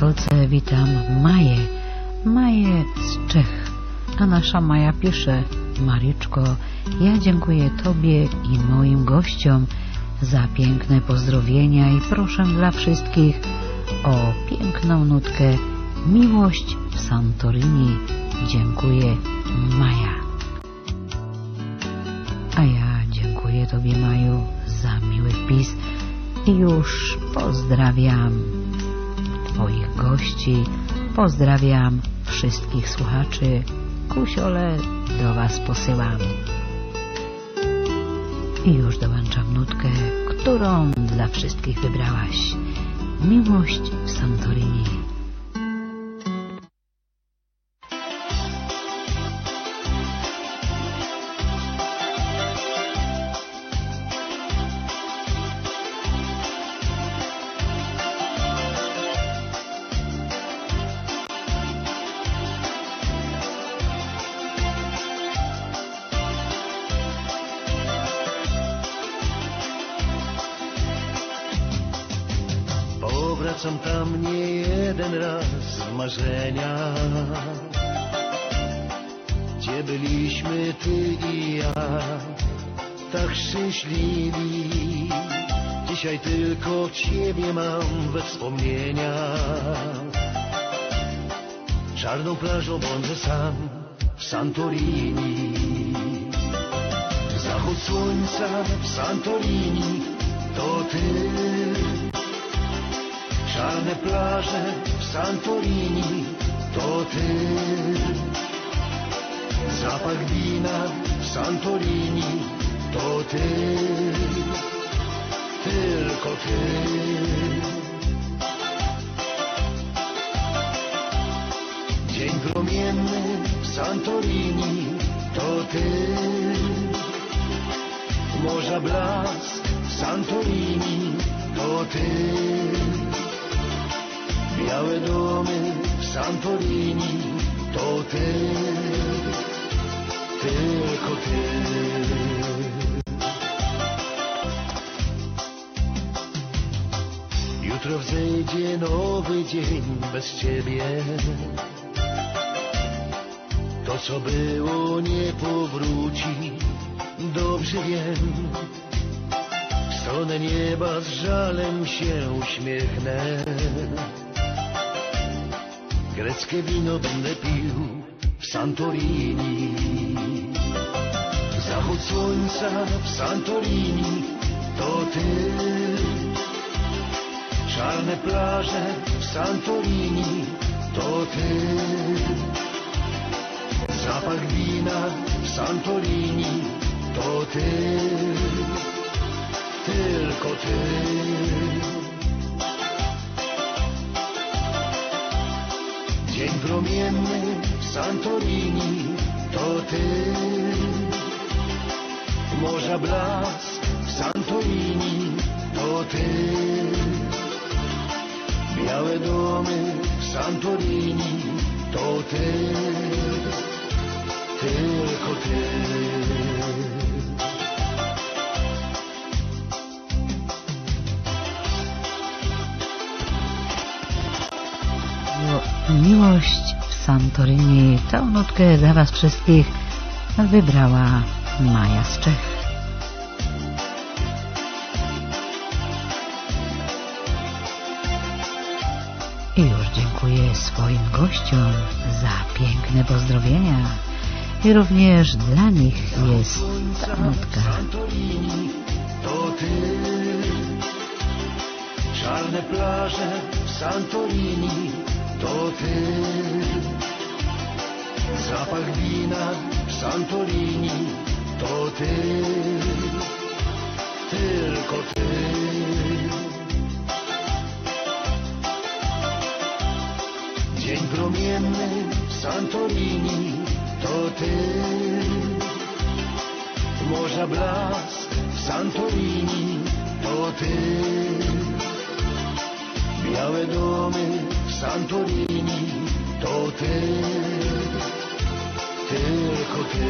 Konsolce witam Maję. Maję z Czech. A nasza Maja pisze Mariczko, ja dziękuję Tobie i moim gościom za piękne pozdrowienia i proszę dla wszystkich o piękną nutkę Miłość w Santorini. Dziękuję Maja. A ja dziękuję Tobie Maju za miły wpis i już pozdrawiam gości, pozdrawiam wszystkich słuchaczy. Kusiole do Was posyłam. I już dołączam nutkę, którą dla wszystkich wybrałaś. Miłość w Santorini. Santorini to ty. Czarne plaże w Santorini to ty. Zapach wina w Santorini to ty. Tylko ty. Dzień promienny w Santorini to ty. Morza blask w Santorini to ty. Białe domy w Santorini to ty. Tylko ty. Miłość w Santorini. Tą nutkę dla Was wszystkich wybrała Maja z Czech. I już dziękuję swoim gościom za piękne pozdrowienia. I również dla nich jest ta nutka. To ty. Czarne plaże w Santorini to ty. Zapach wina w Santorini to ty. Tylko ty. Dzień promienny w Santorini to ty. Morza blask w Santorini to ty. Białe domy w Santorini to ty. Tylko ty.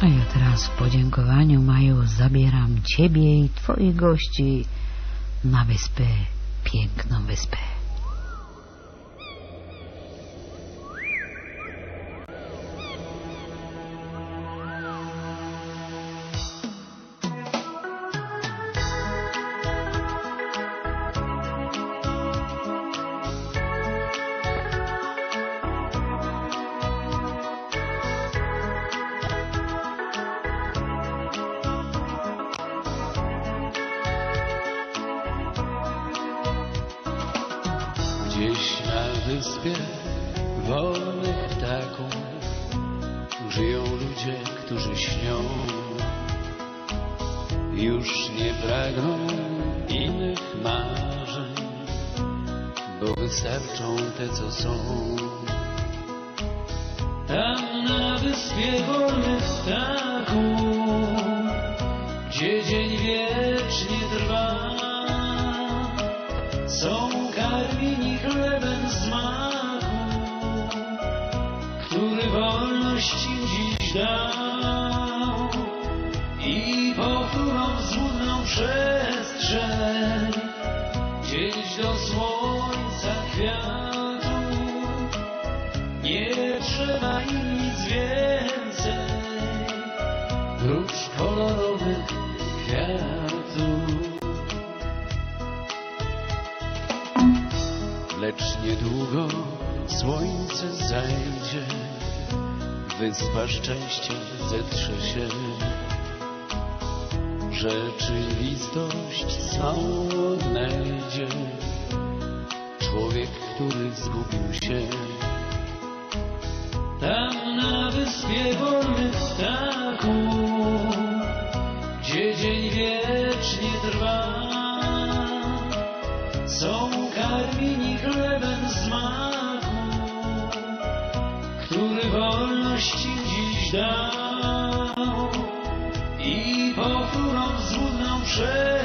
A ja teraz w podziękowaniu Maju zabieram Ciebie i Twoich gości na wyspę, piękną wyspę. Szczęścia zetrze się. Rzeczywistość swą odnajdzie, człowiek, który zgubił się. Tam na wyspie wolnych ptaków, gdzie dzień wiecznie trwa, są karmieni chlebem smaku, który wolność dał i powtórą złudną przestrzeń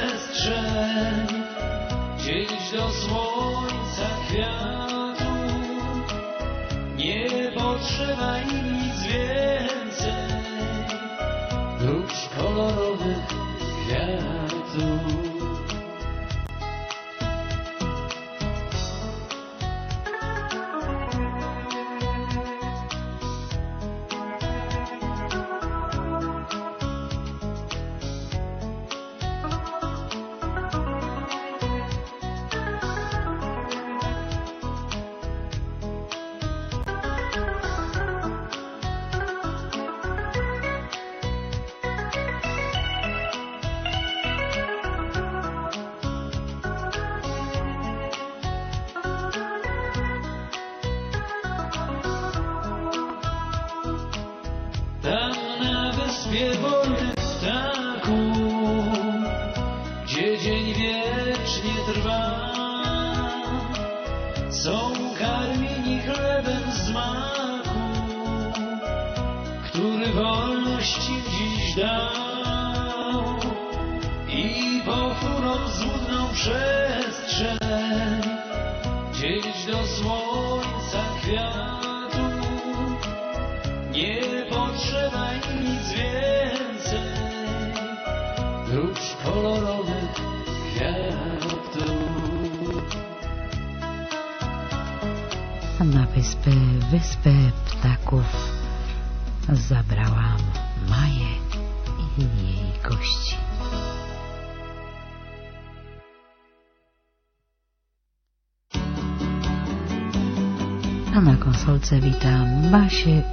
konsolce witam Basię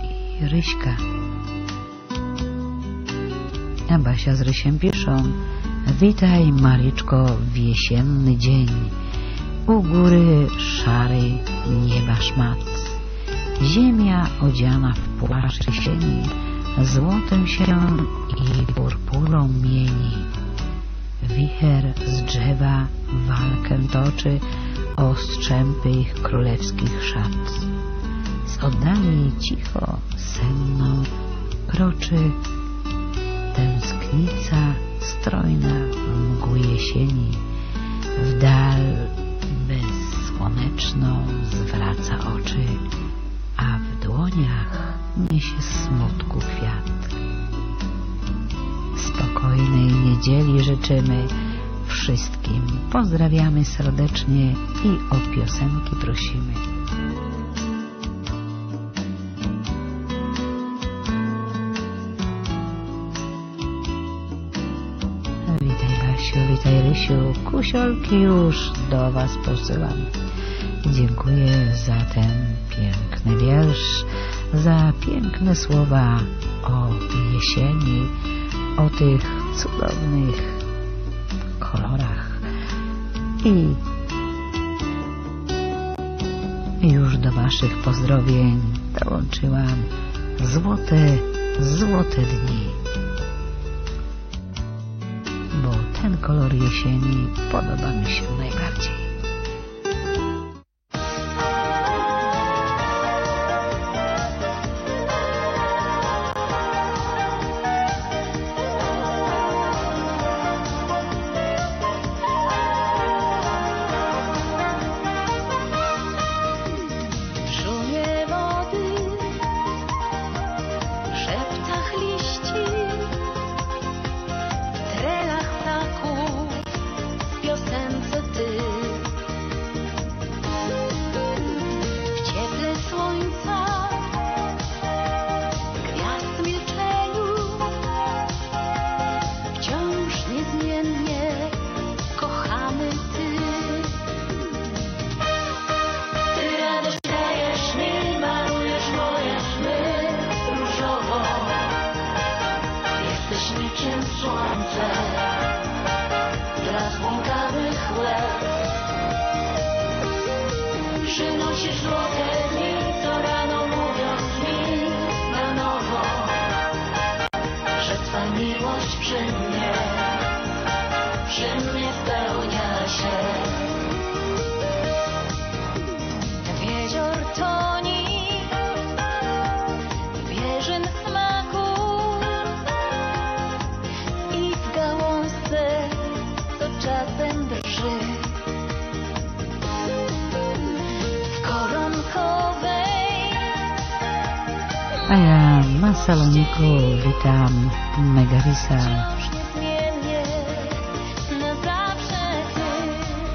i Ryśka. A Basia z Rysiem piszą Witaj Mariczko w jesienny dzień. U góry szarej nieba szmat. Ziemia odziana w płaszcz jesieni Złotem się i purpurą mieni. Wicher z drzewa walkę toczy O strzępy ich królewskich szat Z oddali cicho senną kroczy Tęsknica strojna mgły jesieni. W dal bezsłoneczną zwraca oczy A w dłoniach niesie smutku kwiat. Spokojnej niedzieli życzymy wszystkim. Pozdrawiamy serdecznie i o piosenki prosimy. Witaj Rysiu, kusiolki już do Was posyłam. Dziękuję za ten piękny wiersz, za piękne słowa o jesieni, o tych cudownych kolorach i już do Waszych pozdrowień dołączyłam złote, złote dni. Kolor jesieni podoba mi się najbardziej.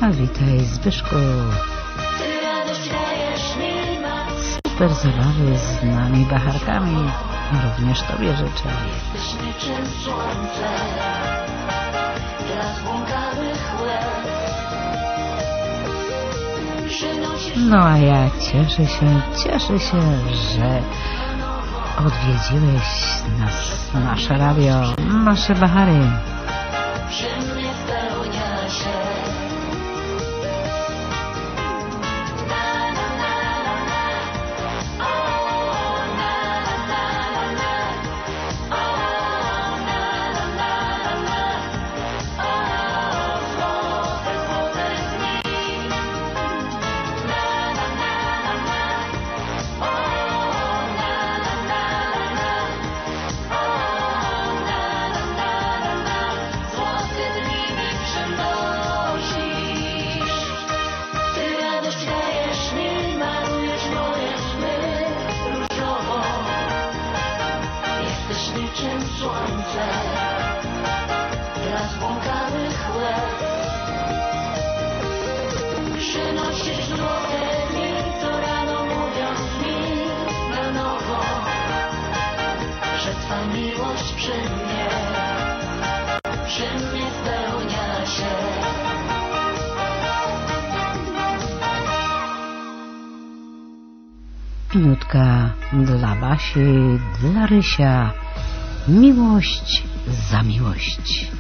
A witaj Zbyszku. Super zabawy z nami bacharkami. Również Tobie życzę. No a ja cieszę się, cieszę się, że odwiedziłeś nas, nasze radio, nasze Bahary. Minutka dla Rysia. Miłość za miłość.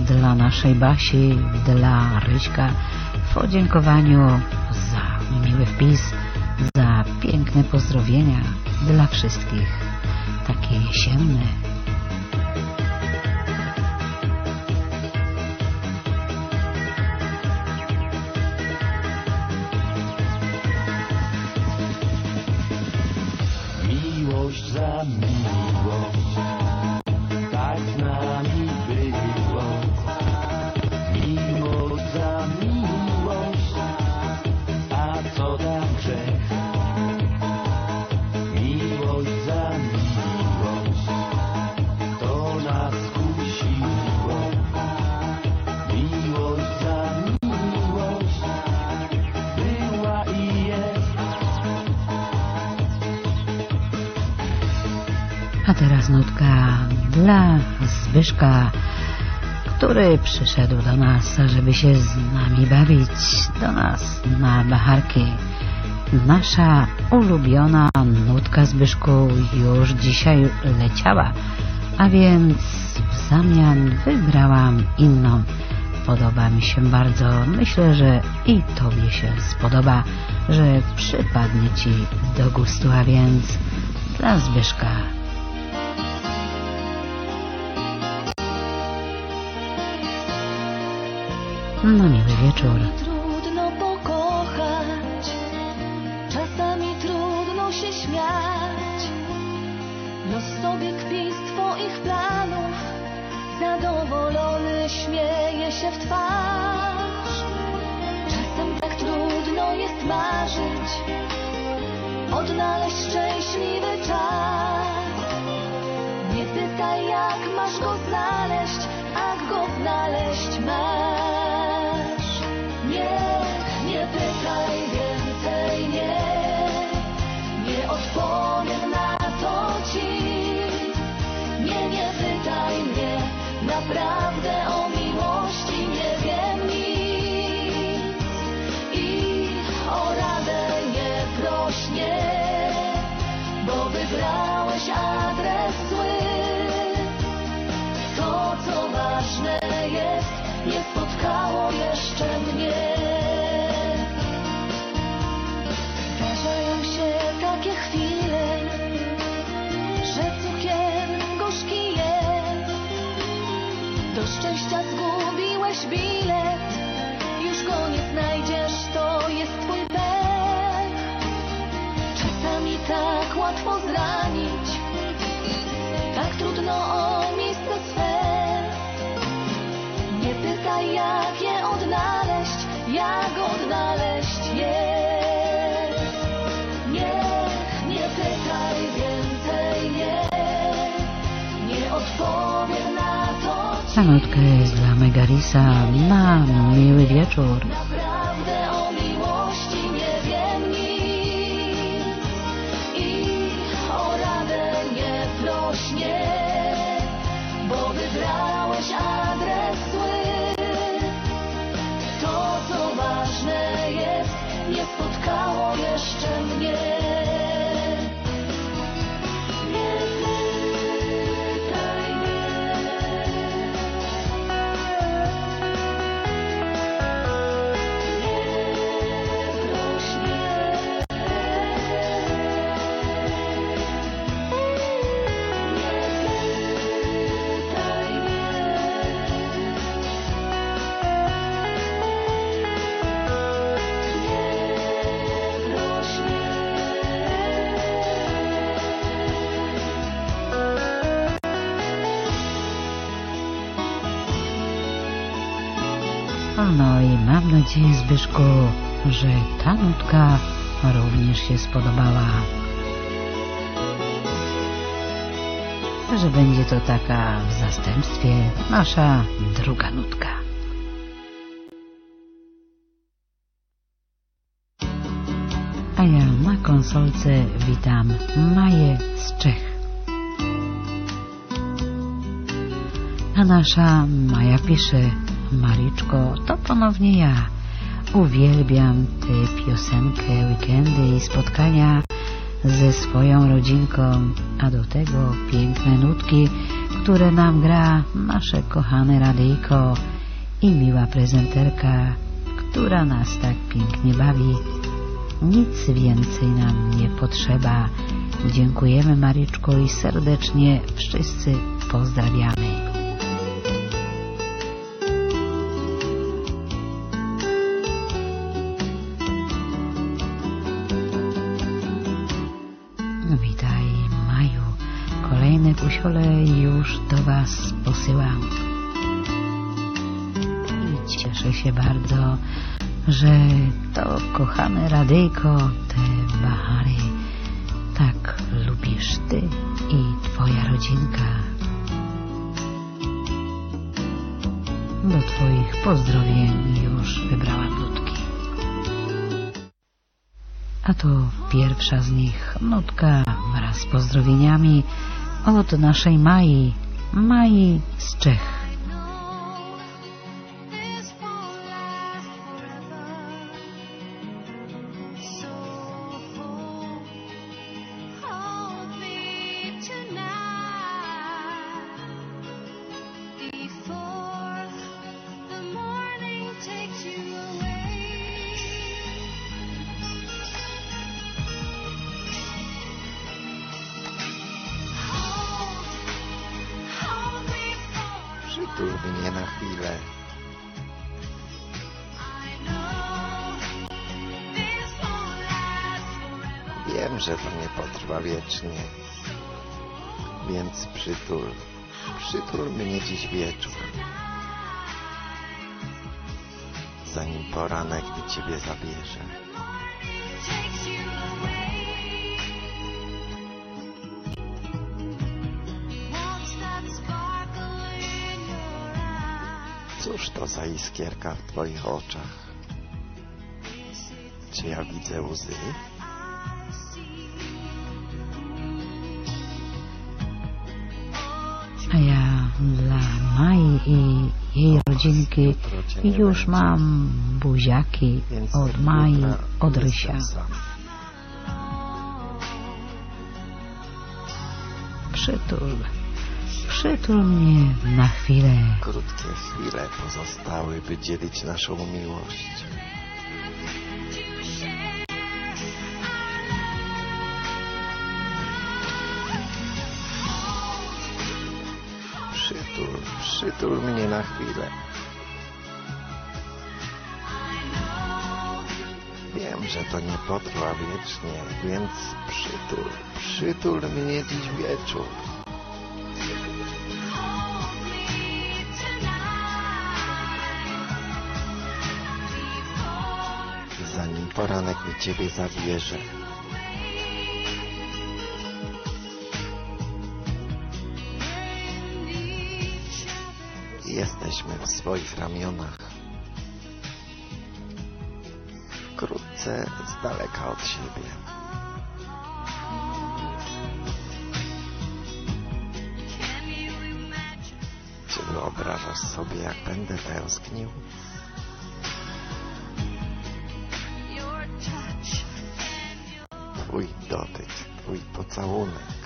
dla naszej Basi, dla Ryśka. W podziękowaniu za miły wpis, za piękne pozdrowienia dla wszystkich, takie jesienne, Zbyszka, który przyszedł do nas, żeby się z nami bawić, do nas na bacharki. Nasza ulubiona nutka Zbyszku już dzisiaj leciała, a więc w zamian wybrałam inną. Podoba mi się bardzo, myślę, że i Tobie się spodoba, że przypadnie Ci do gustu, a więc dla Zbyszka 那你们别住了。No i mam nadzieję, Zbyszku, że ta nutka również się spodobała. Że będzie to taka w zastępstwie nasza druga nutka. A ja na konsolce witam Maję z Czech. A nasza Maja pisze, Mariczko, to ponownie ja. Uwielbiam tę piosenkę, weekendy i spotkania ze swoją rodzinką, a do tego piękne nutki, które nam gra nasze kochane radyjko i miła prezenterka, która nas tak pięknie bawi. Nic więcej nam nie potrzeba. Dziękujemy Mariczko i serdecznie wszyscy pozdrawiamy. Się bardzo, że to kochane radyjko, te Bahary, tak lubisz Ty i Twoja rodzinka. Do Twoich pozdrowień już wybrałam nutki. A to pierwsza z nich nutka wraz z pozdrowieniami od naszej Mai, Mai z Czech. Potrwa wiecznie, więc przytul, przytul mnie dziś wieczór. Zanim poranek Ciebie zabierze. Cóż to za iskierka w Twoich oczach? Czy ja widzę łzy? Ja dla Mai i jej rodzinki już mam buziaki od Mai, od Rysia. Przytul, przytul mnie na chwilę. Krótkie chwile pozostały, by dzielić naszą miłość. Przytul mnie na chwilę. Wiem, że to nie potrwa wiecznie, więc przytul, przytul mnie dziś wieczór. Zanim poranek mi ciebie zabierze. Jesteśmy w swoich ramionach. Wkrótce z daleka od siebie. Czy wyobrażasz sobie, jak będę tęsknił? Twój dotyk, twój pocałunek.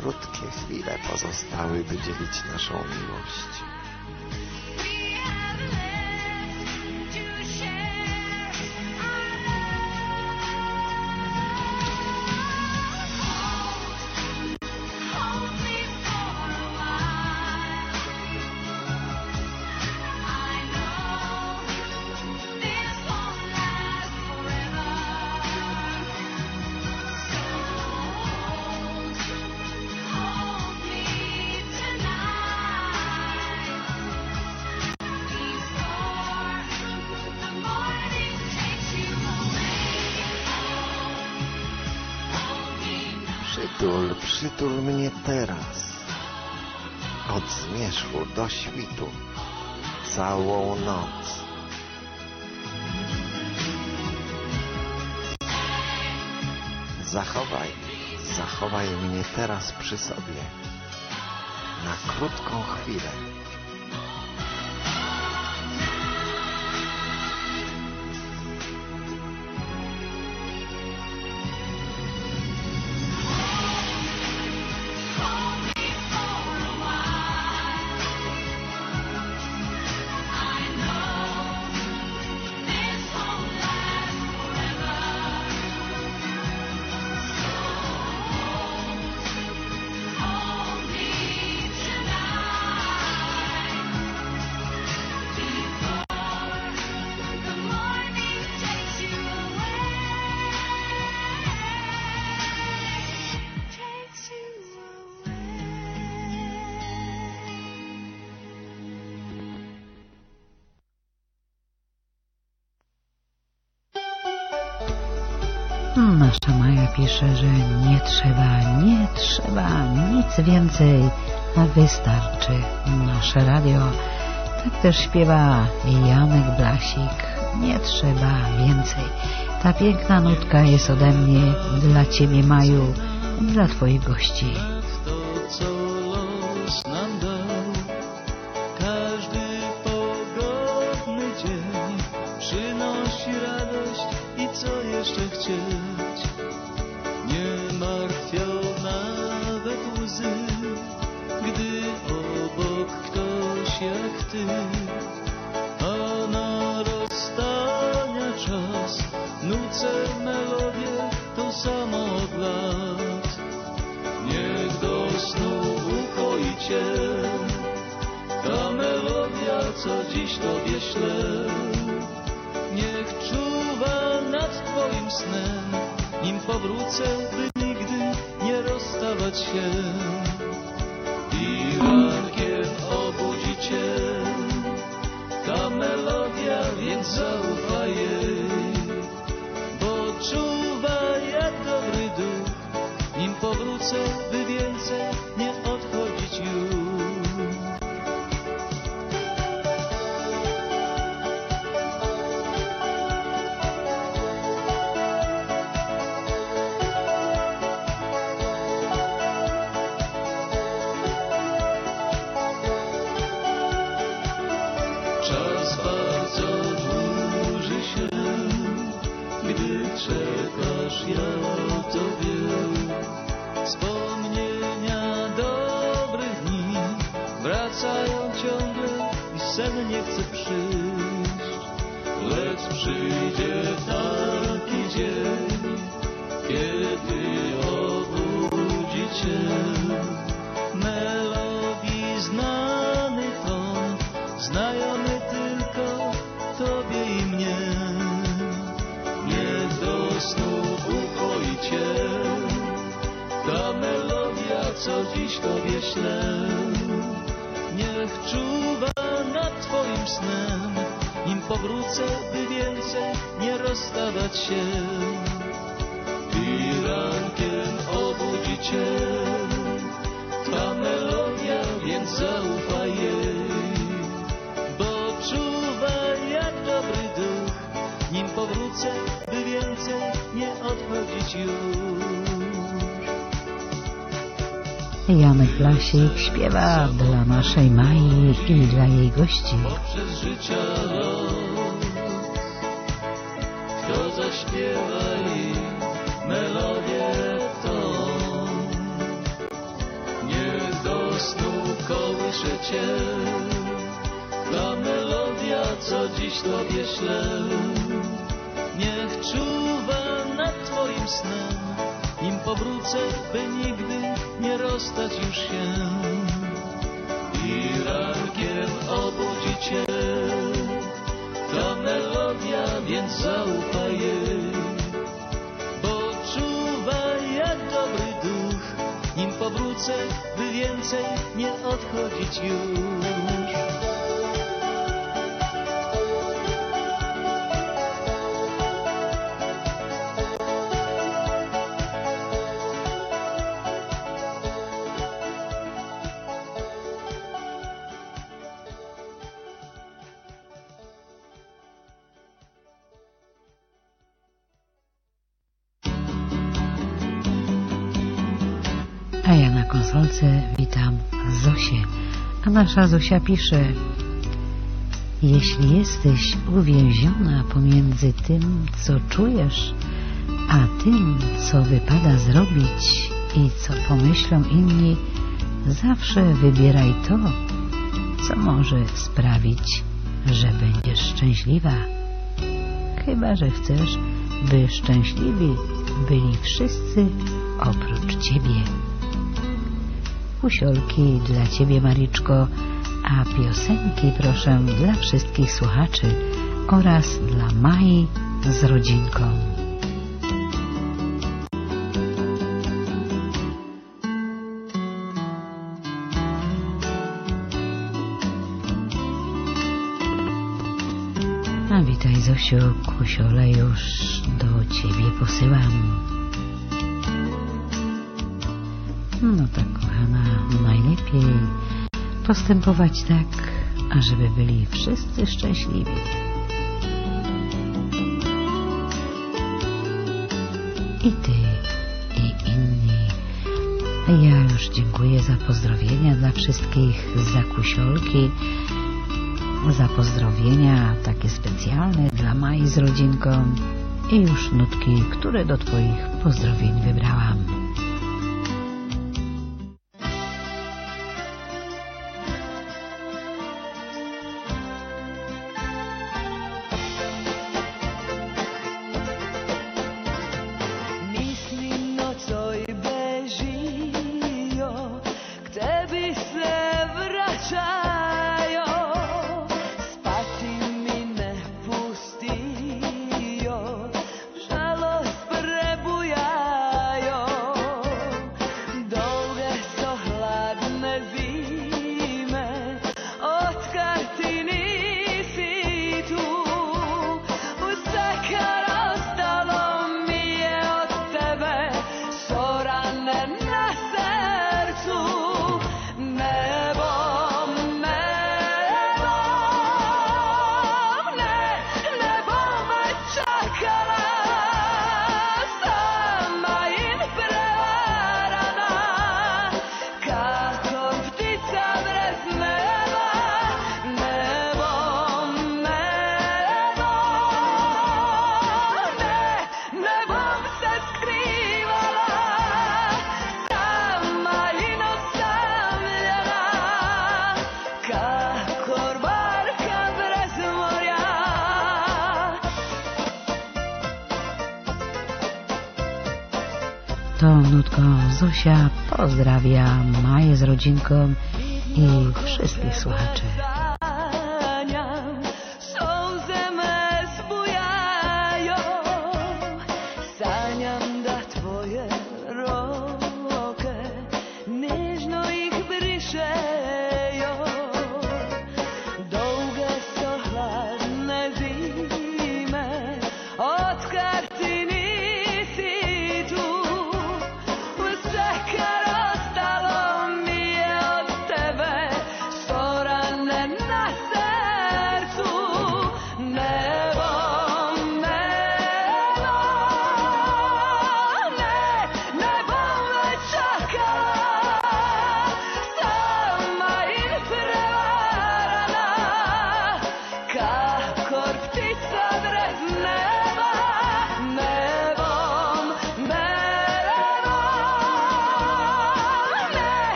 Krótkie chwile pozostały, by dzielić naszą miłość. Do świtu. Całą noc. Zachowaj, zachowaj mnie teraz przy sobie. Na krótką chwilę. Więcej, a wystarczy nasze radio. Tak też śpiewa Janek Blasik. Nie trzeba więcej. Ta piękna nutka jest ode mnie dla Ciebie, Maju, dla Twoich gości. Blasik śpiewa dla naszej Mai i dla jej gości. Poprzez życia kto zaśpiewa i melodię tą. Niech do snu kołysze cię ta melodia, co dziś tobie ślę. Niech czuwa nad twoim snem, nim powrócę, by rozstać już się. I rankiem obudzi cię ta melodia, więc zaufaj jej, bo czuwa jak dobry duch, nim powrócę, by więcej nie odchodzić już. Witam Zosię. A nasza Zosia pisze Jeśli jesteś uwięziona pomiędzy tym, co czujesz, a tym, co wypada zrobić i co pomyślą inni, zawsze wybieraj to, co może sprawić, że będziesz szczęśliwa. Chyba, że chcesz, by szczęśliwi byli wszyscy oprócz ciebie. Kusiolki dla ciebie, Mariczko, a piosenki proszę dla wszystkich słuchaczy oraz dla Mai z rodzinką. A witaj Zosiu, kusiole już do ciebie posyłam. Najlepiej postępować tak, ażeby byli wszyscy szczęśliwi. I ty, i inni. Ja już dziękuję za pozdrowienia dla wszystkich, za kusiolki, za pozdrowienia takie specjalne dla Mai z rodzinką i już nutki, które do Twoich pozdrowień wybrałam. godzinką i wszystkich słuchaczy.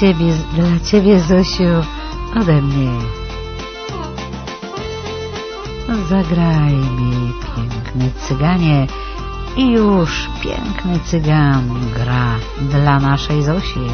Ciebie, dla Ciebie Zosiu, ode mnie. No, zagraj mi, piękny cyganie, i już piękny cygan gra dla naszej Zosi.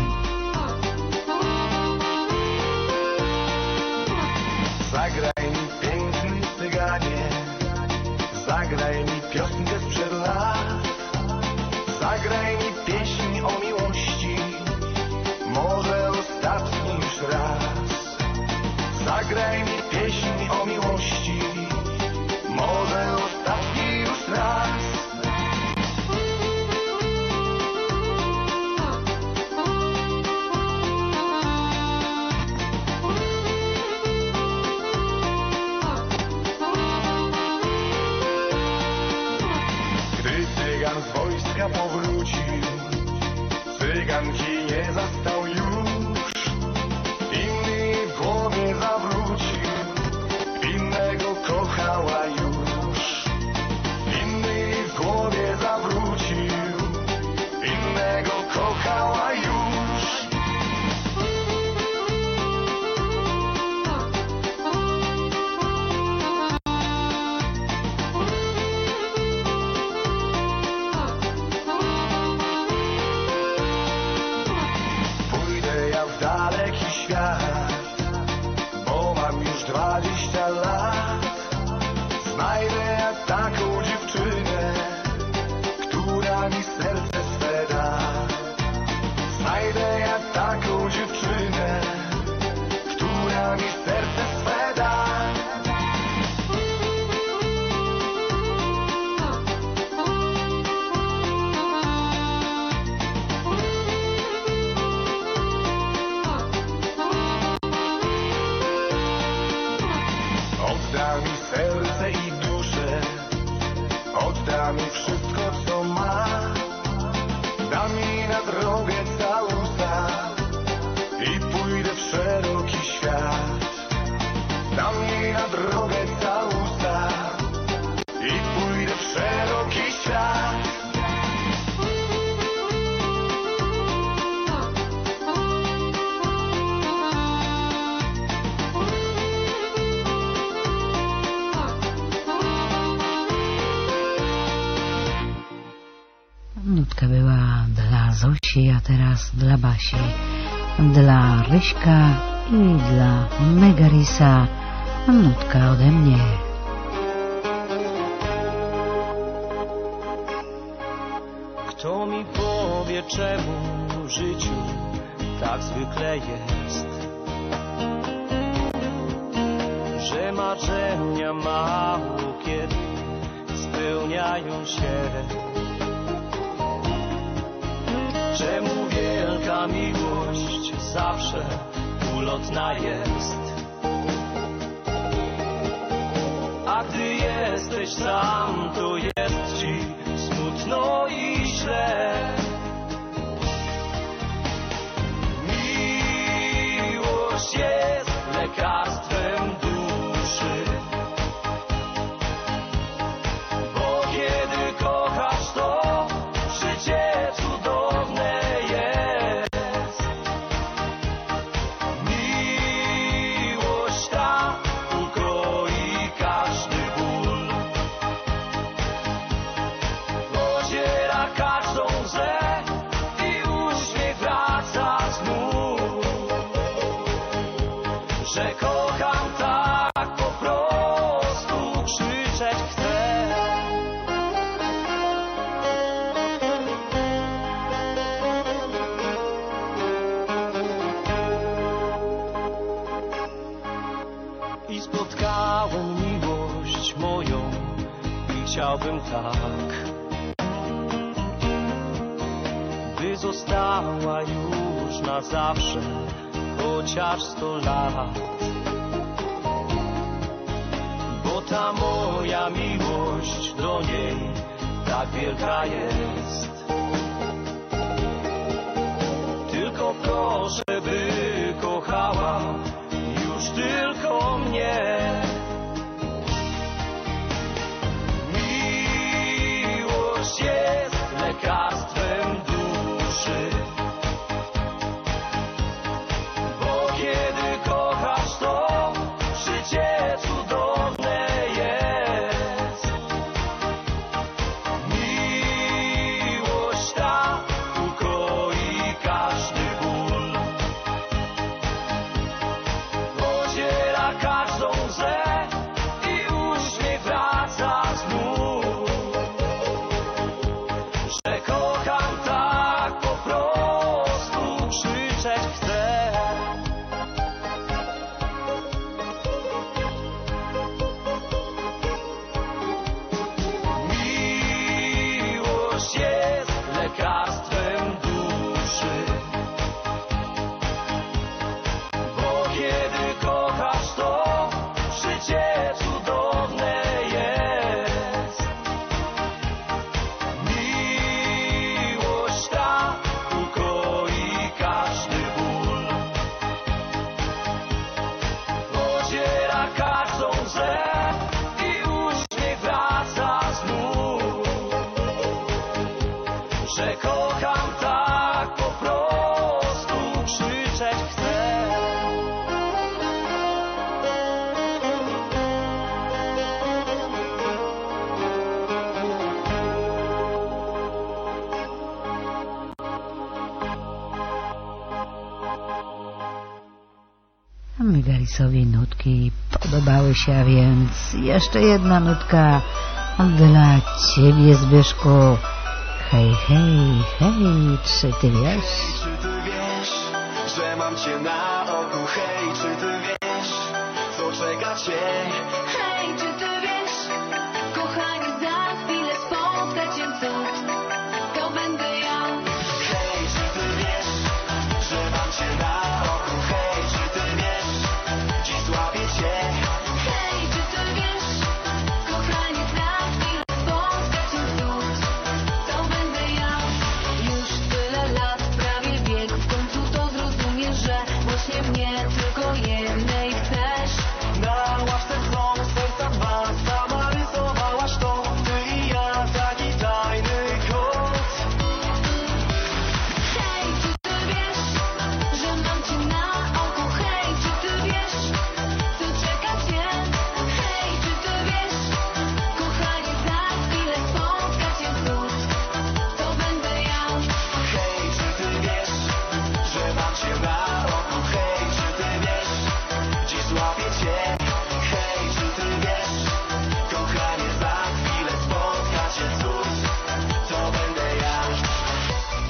ojcowi nutki podobały się, a więc jeszcze jedna nutka dla ciebie, Zbyszku. Hej, hej, hej, czy ty wiesz? Hej, czy ty wiesz, że mam cię na oku? Hej, czy ty wiesz, co czeka cię?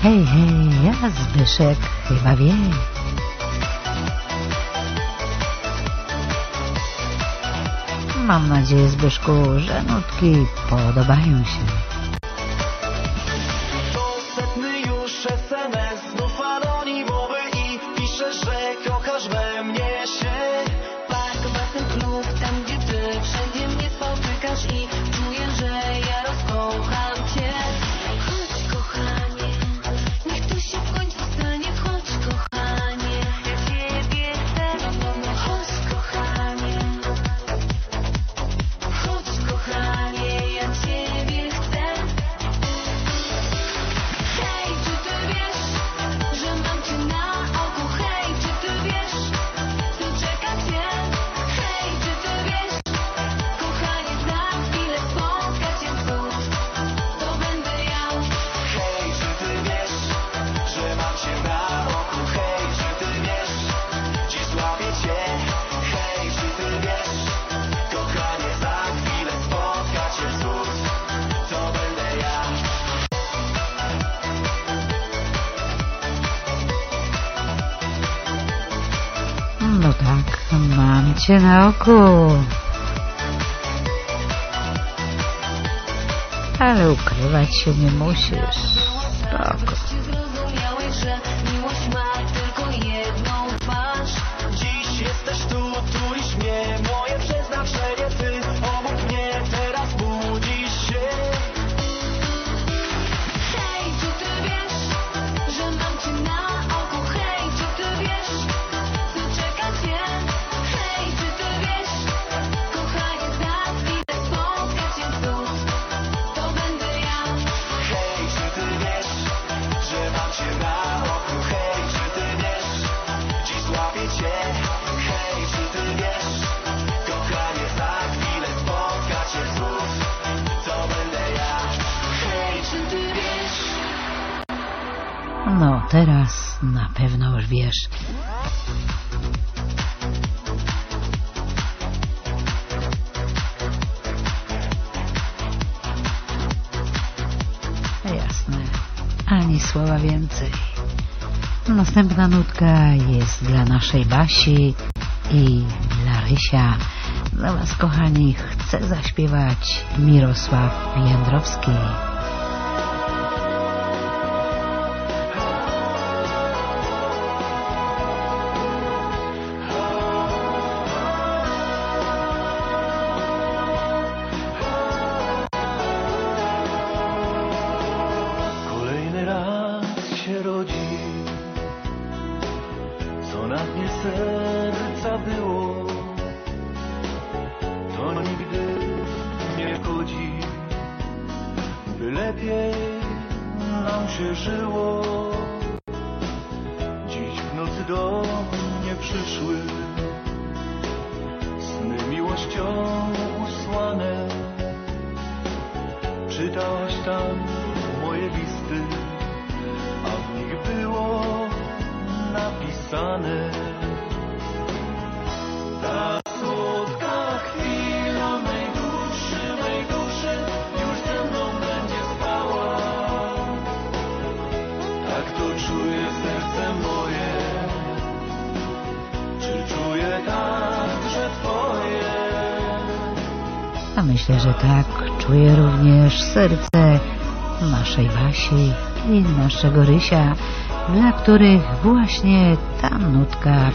Hej, hej, ja Zbyszek chyba wie. Mam nadzieję, Zbyszku, że nutki podobają się. oku. Ale ukrywać się nie musisz. Następna nutka jest dla naszej Basi i dla Rysia. Dla Was, kochani, chcę zaśpiewać Mirosław Jędrowski. naszej Wasi i naszego Rysia, dla których właśnie ta nutka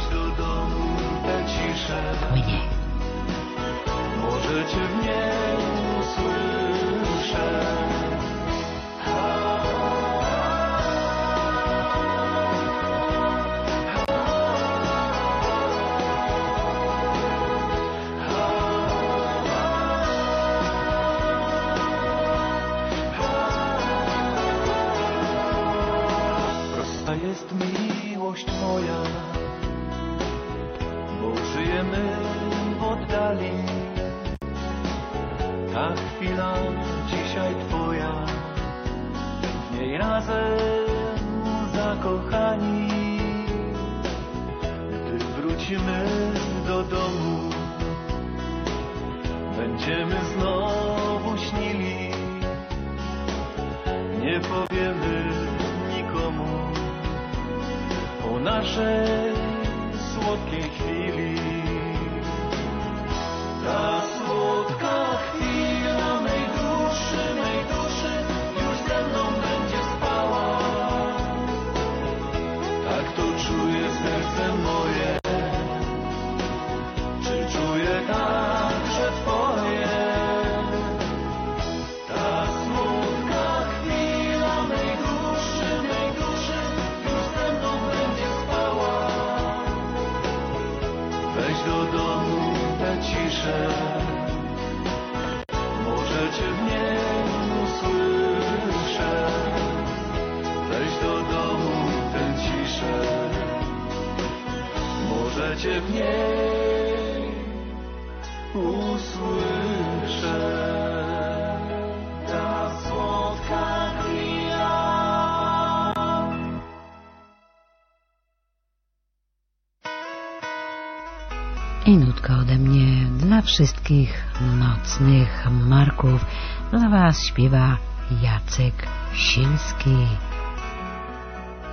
polskich nocnych marków no dla Was śpiewa Jacek Silski.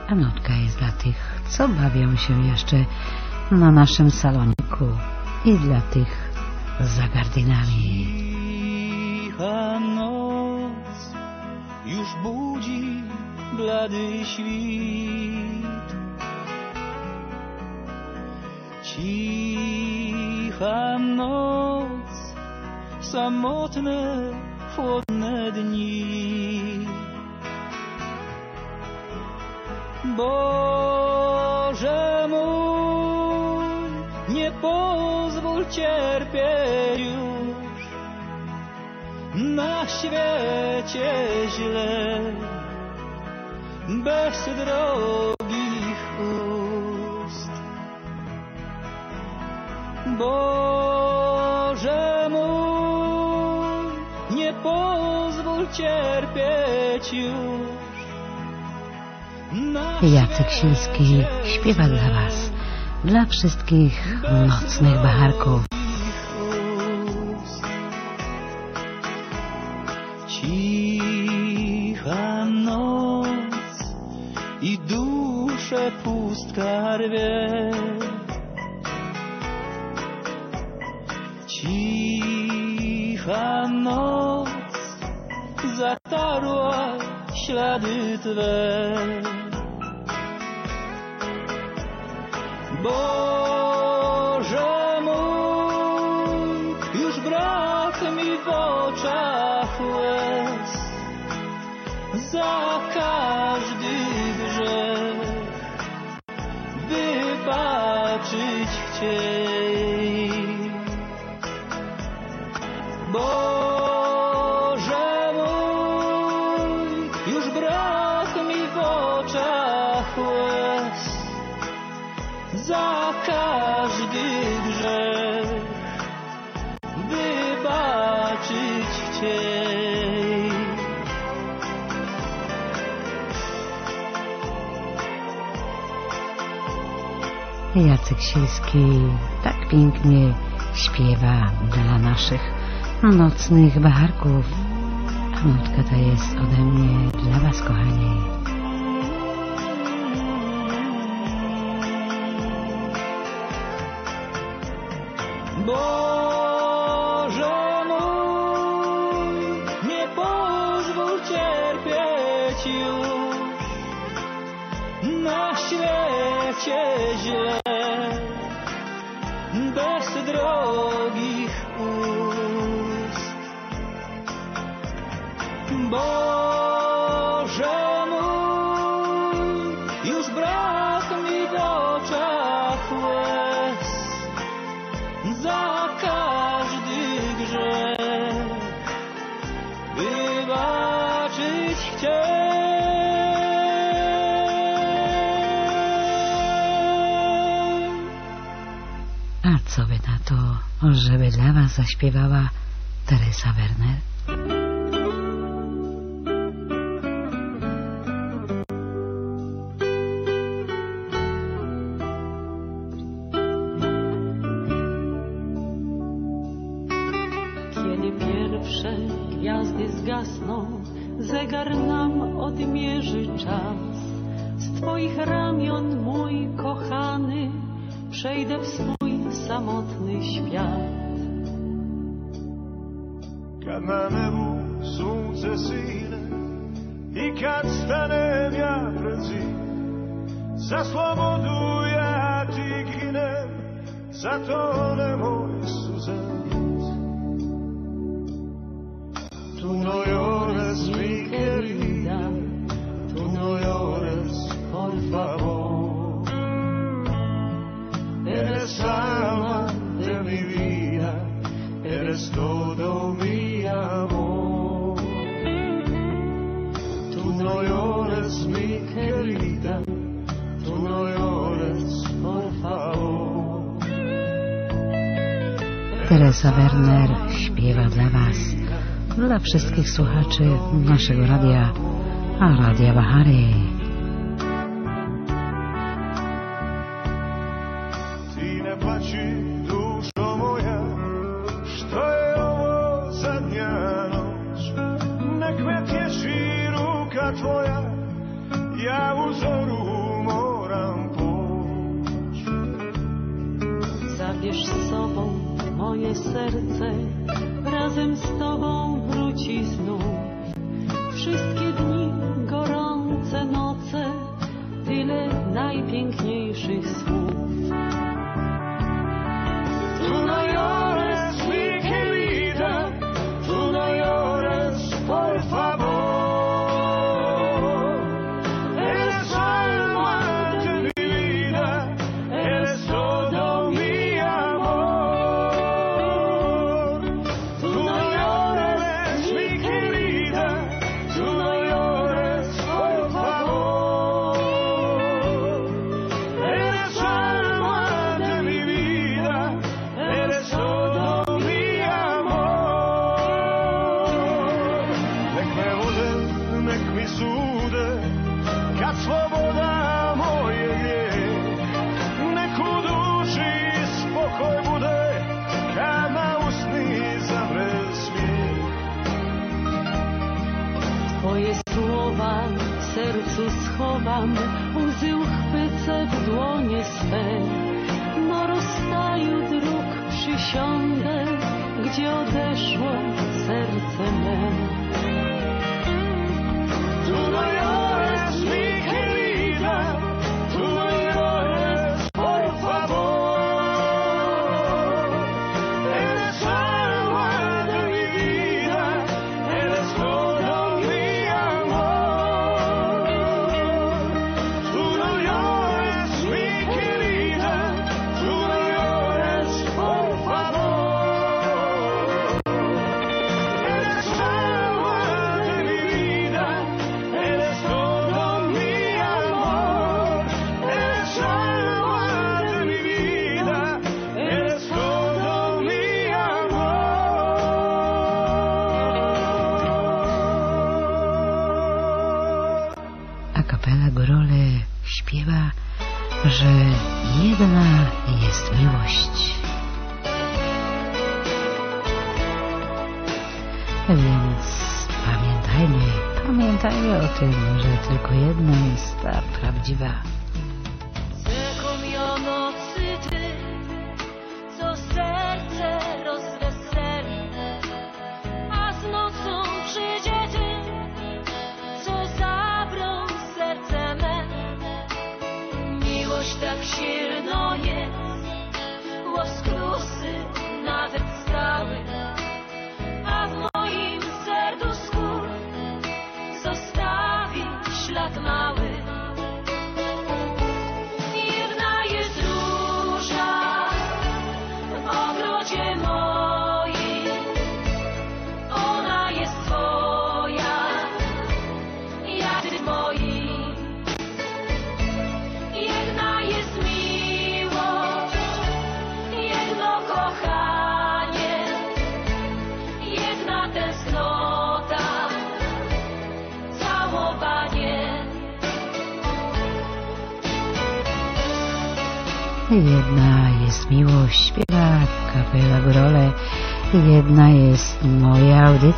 A nutka jest dla tych, co bawią się jeszcze na naszym saloniku i dla tych za gardynami. Cicha noc już budzi blady świt Cicha noc, samotne, chłodne dni. Boże mój, nie pozwól cierpieć już na świecie źle, bez drogi. Boże mój, nie pozwól cierpieć już. Jacek Siński śpiewa dla Was, dla wszystkich nocnych bacharków. Cicha noc i duszę pustka rwie. Cicha noc zatarła ślady twe. Sipsińskiej tak pięknie śpiewa dla naszych nocnych barków. A nutka ta jest ode mnie dla Was, kochani. żeby dla was zaśpiewała wszystkich słuchaczy naszego radia, a radia Bahari.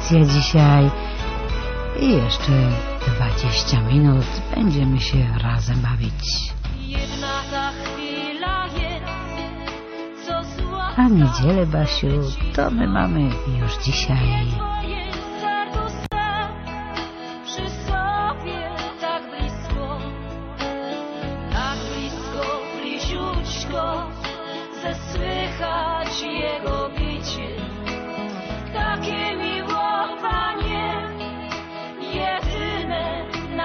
audycję dzisiaj i jeszcze 20 minut będziemy się razem bawić. A niedzielę, Basiu, to my mamy już dzisiaj.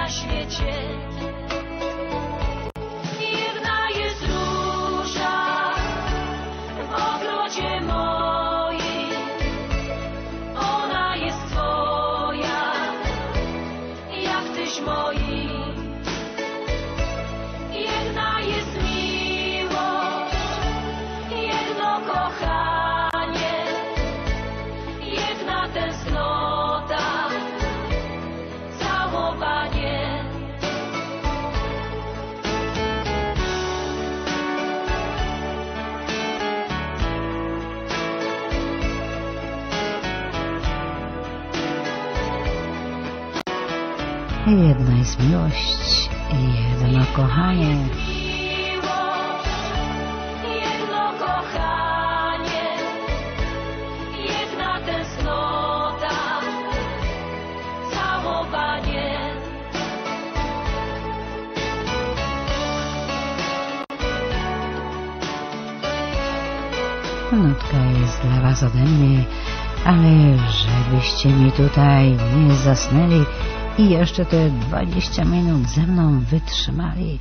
na świecie. jedność, jedno kochanie. Nutka jest dla Was ode mnie, ale żebyście mi tutaj nie zasnęli, i jeszcze te 20 minut ze mną wytrzymali.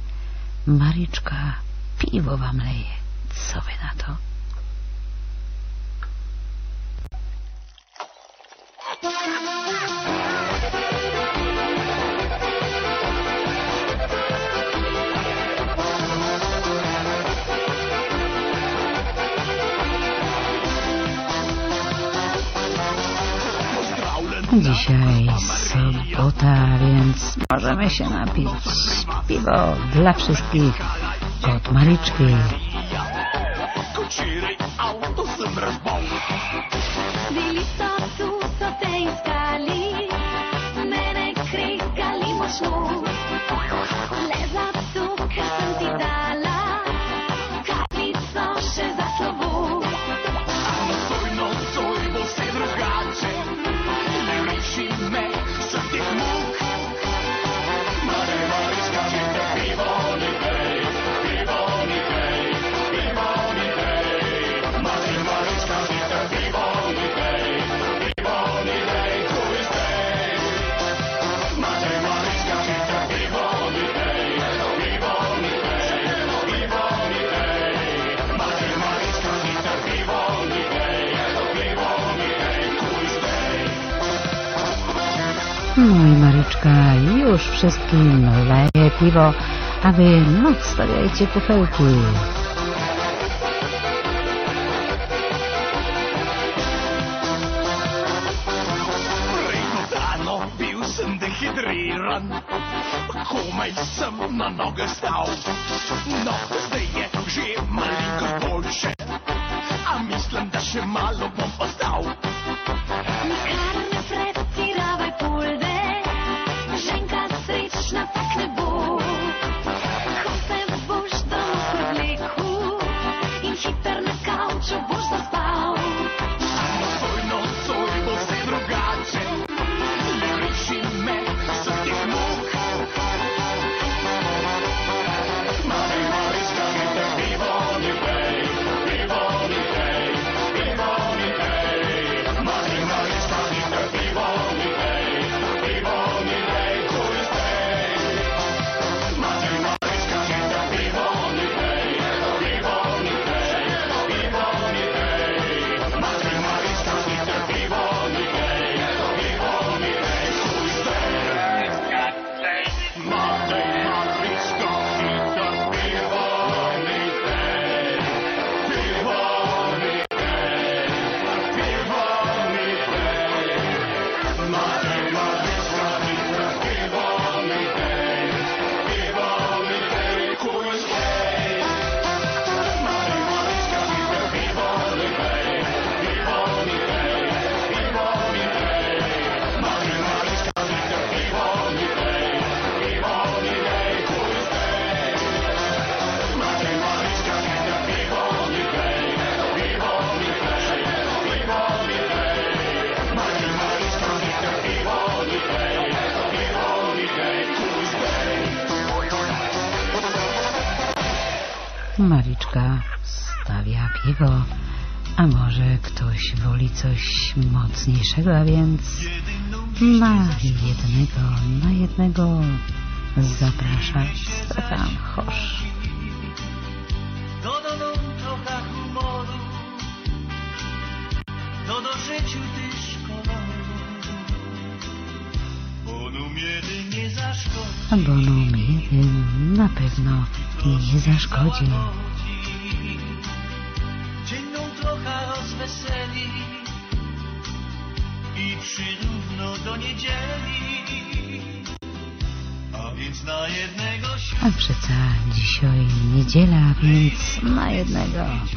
Mariczka, piwo wam leje. Co wy na to? Dzisiaj sobie sobota, więc możemy się napić. Piwo dla wszystkich od Mariczki. piwo, a wy nadstawiajcie kufelki. 这个边子。happens, my.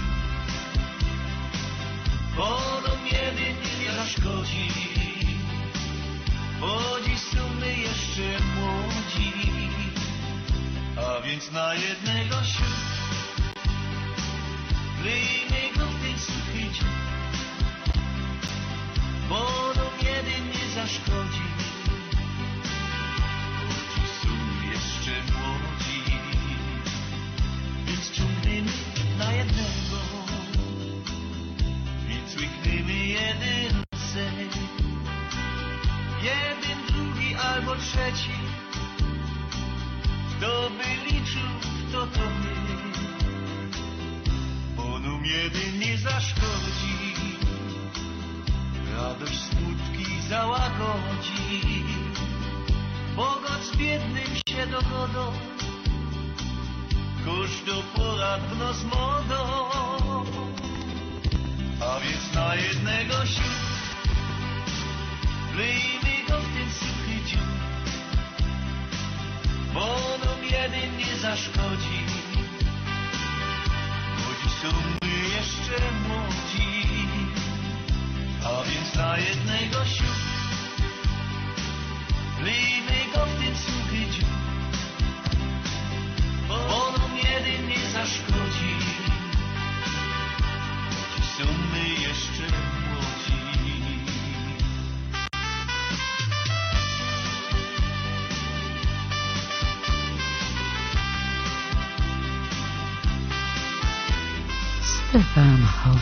Stefan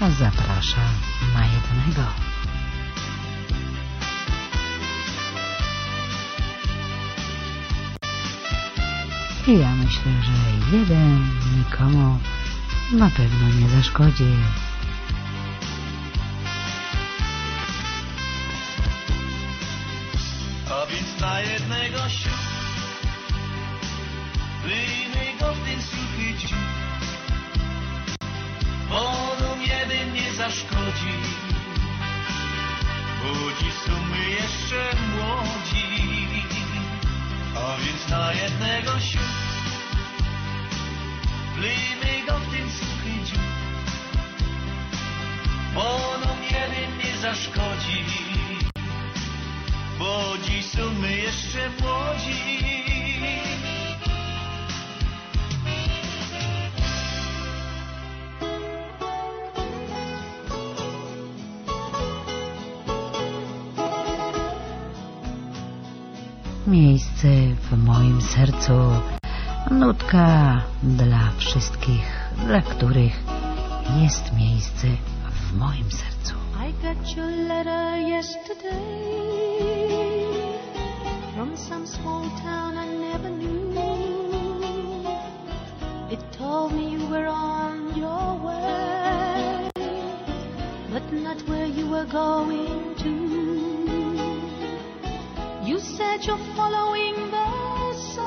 Hosz zaprasza na jednego. I ja myślę, że jeden nikomu na pewno nie zaszkodzi. A więc na jednego sił zaszkodzi Bo dziś są my jeszcze młodzi. A więc na jednego sił Wyjmy go w ten suchy dziób Bo nam jeden nie zaszkodzi. Bo dziś są my jeszcze młodzi. Miejsce w moim sercu. Nutka dla wszystkich, dla których jest miejsce w moim sercu. I got your letter yesterday from some small town I never knew. It told me you were on your way, but not where you were going to. You said you're following the sun,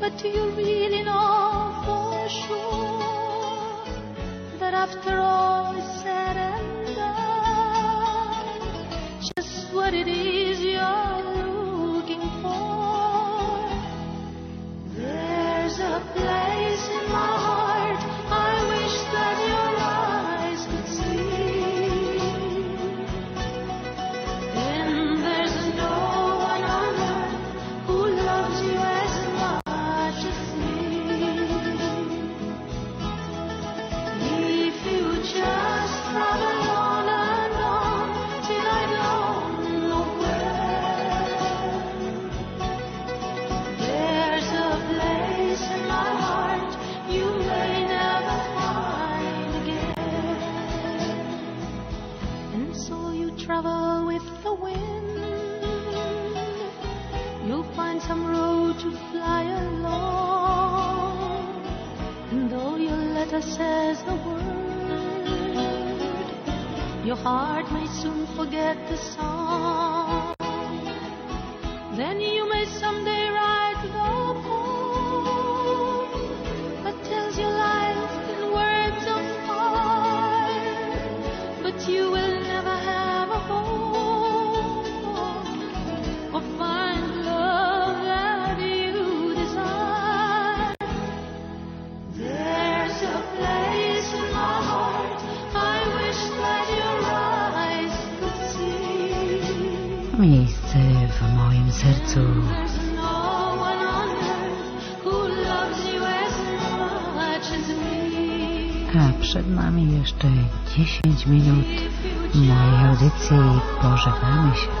but do you really know for sure that after all is said and done, just what it is heart may soon forget the song. Then you may someday me. A przed nami jeszcze 10 minut mojej audycji pożegnamy się.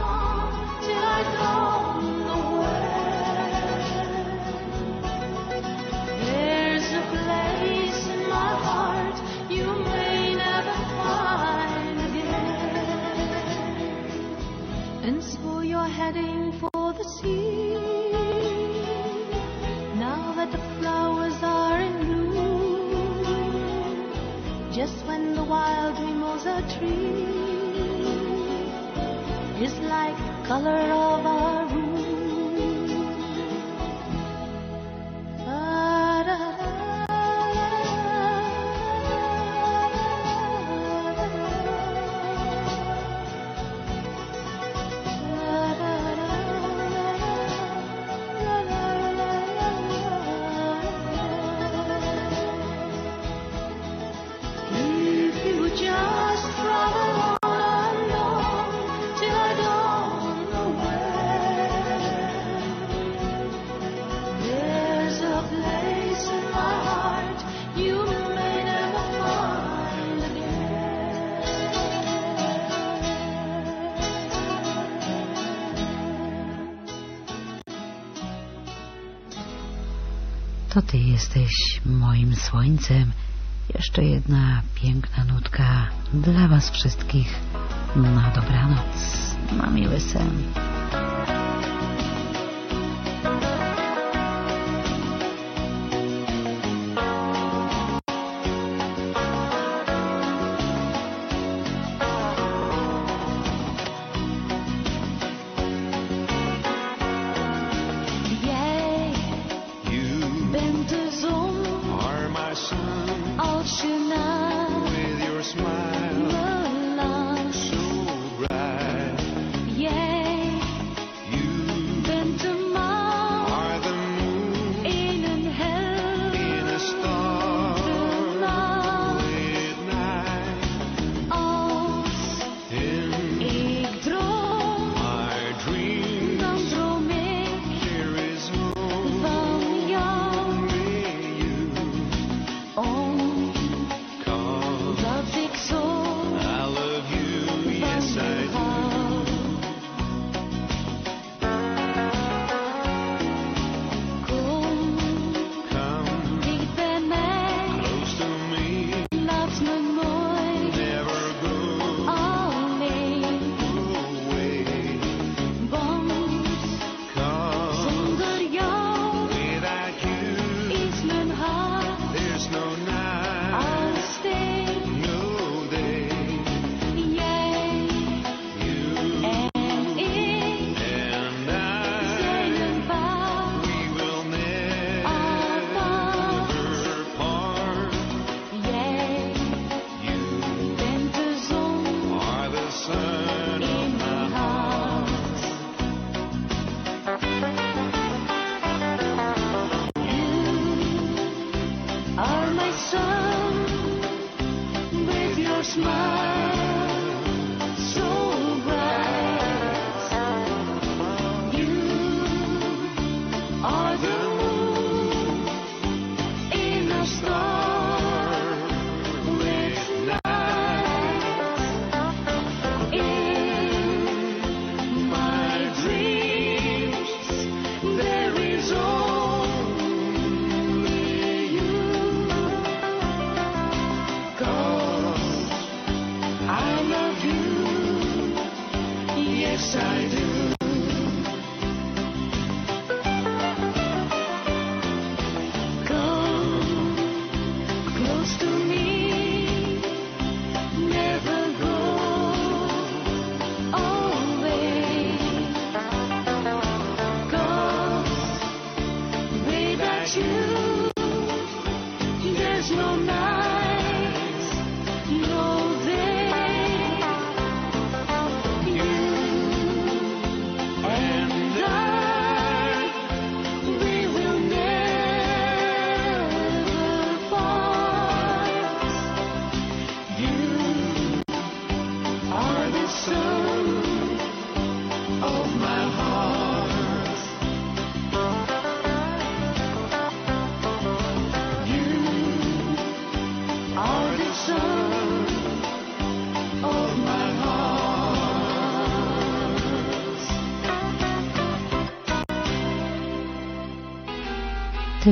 słońcem. Jeszcze jedna piękna nutka dla Was wszystkich. Na dobranoc, na miły sen.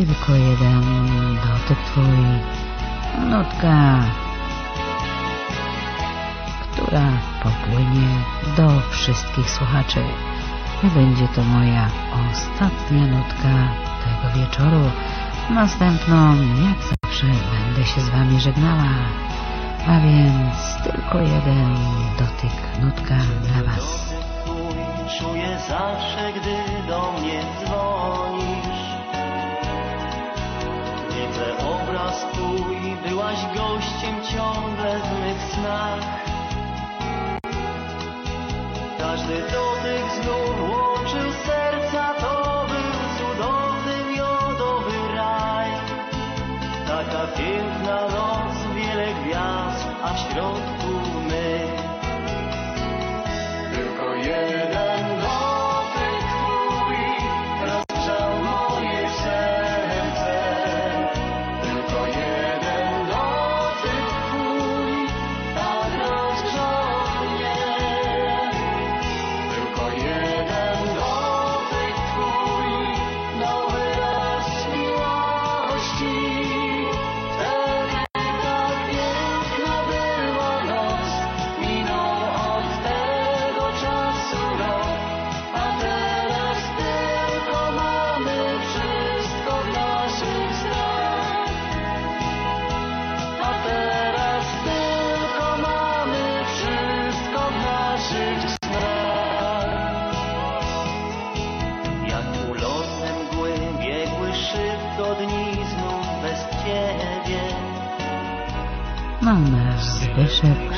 tylko jeden dotyk twój, nutka, która popłynie do wszystkich słuchaczy. Będzie to moja ostatnia nutka tego wieczoru. Następną, jak zawsze, będę się z Wami żegnała. A więc tylko jeden dotyk, nutka dla Was. Czuję zawsze, gdy do mnie dzwonisz widzę obraz twój, byłaś gościem ciągle w mych snach. Każdy dotyk znów łączył serca, to był cudowny miodowy raj. Taka piękna noc, wiele gwiazd, a w środku my. Tylko jeden.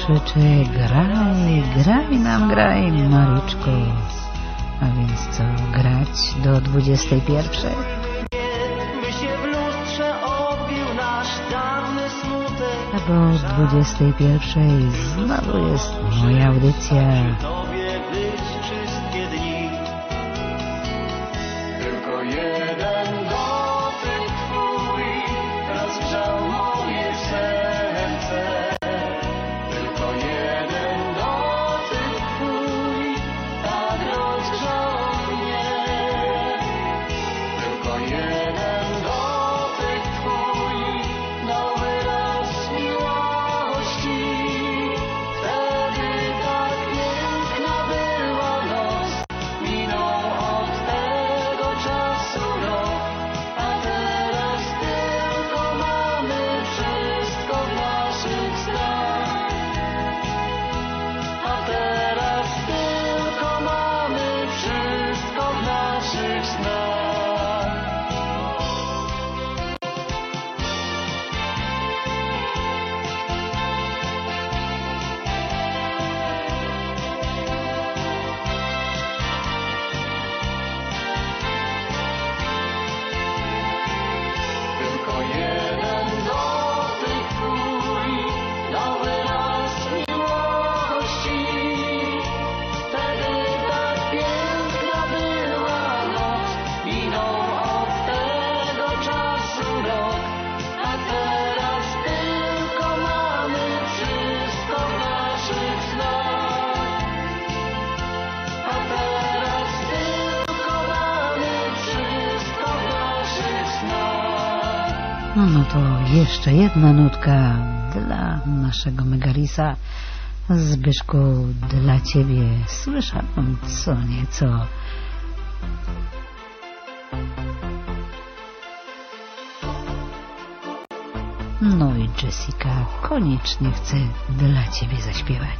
krzyczy graj, graj nam, graj Maryczko. A więc co, grać do 21? by się w lustrze obił nasz dawny smutek A po 21 znowu jest moja audycja jeszcze jedna nutka dla naszego Megarisa. Zbyszku, dla Ciebie słyszałam co nieco. No i Jessica koniecznie chce dla Ciebie zaśpiewać.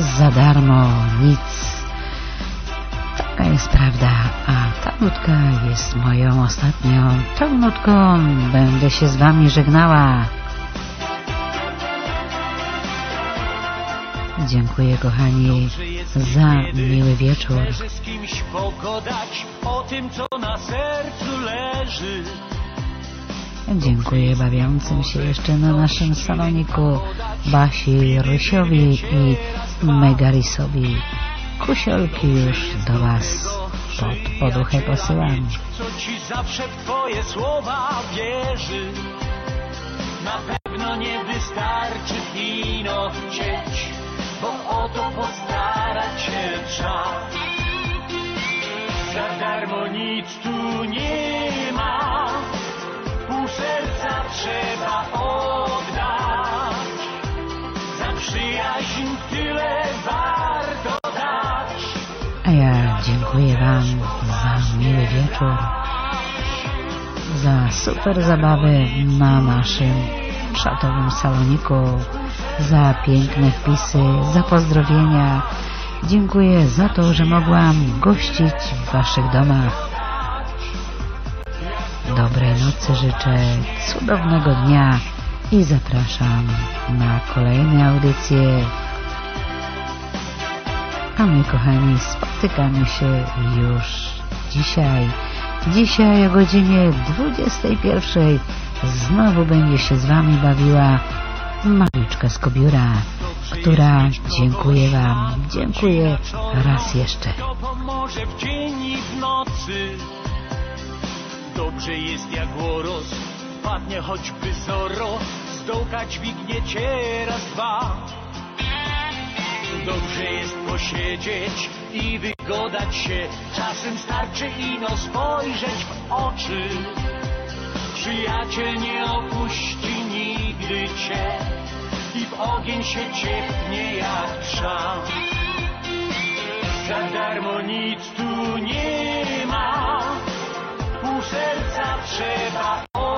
Za darmo nic. Taka jest prawda, a ta nutka jest moją ostatnią. Tą nutką będę się z wami żegnała. Dziękuję kochani za miły wieczór. Z kimś pogadać o tym, co na sercu leży. Dziękuję bawiącym się jeszcze na naszym saloniku Basi Rysiowi i Megarisowi. Kusiolki już do Was pod poduchę posyłam. Co ci zawsze w twoje słowa wierzy. Na pewno nie wystarczy kino chcieć, bo o to postarać się trzeba. Za darmo nic tu nie ma, pół serca trzeba oddać. Tyle warto dać. A ja dziękuję Wam za miły wieczór, za super zabawę na naszym szatowym saloniku, za piękne wpisy, za pozdrowienia Dziękuję za to, że mogłam gościć w Waszych domach. Dobrej nocy życzę, cudownego dnia i zapraszam na kolejne audycje. A my, kochani, spotykamy się już dzisiaj. Dzisiaj o godzinie 21 znowu będzie się z Wami bawiła Mariczka z Kobiura, która dziękuję Wam, dziękuję raz jeszcze. W dzień i w nocy. Dobrze jest jak padnie choćby zoro, dołka dźwignie cię raz, dwa. Dobrze jest posiedzieć i wygodać się, czasem starczy ino spojrzeć w oczy. Przyjaciel nie opuści nigdy cię i w ogień się ciepnie jak trzał. Za darmo nic tu nie ma, pół serca trzeba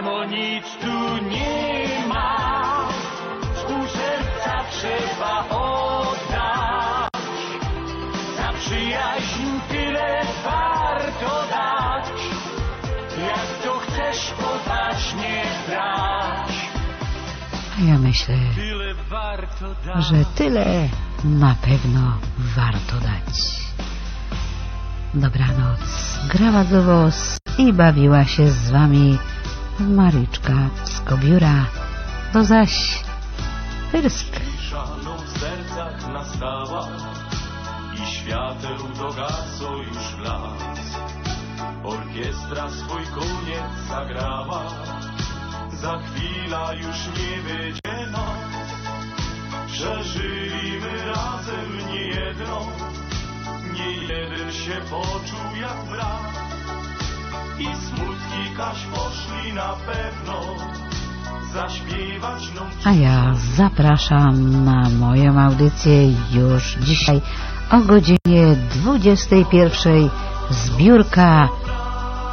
darmo nic tu nie ma, z pół serca trzeba oddać. Za przyjaźń tyle warto dać, jak to chcesz poważnie brać. A ja myślę, że tyle na pewno warto dać. Dobranoc, grała do wos i bawiła się z wami Maryczka z Kobiura. Do zaś, Pyrsk. Szano w sercach nastała i świateł już. Orkiestra swój koniec zagrała, za chwila już nie będzie razem nie jedną, nie jeden się poczuł jak brat. I smutki kaś poszli na pewno, zaśpiewać nam A ja zapraszam na moją audycję już dzisiaj o godzinie 21 zbiórka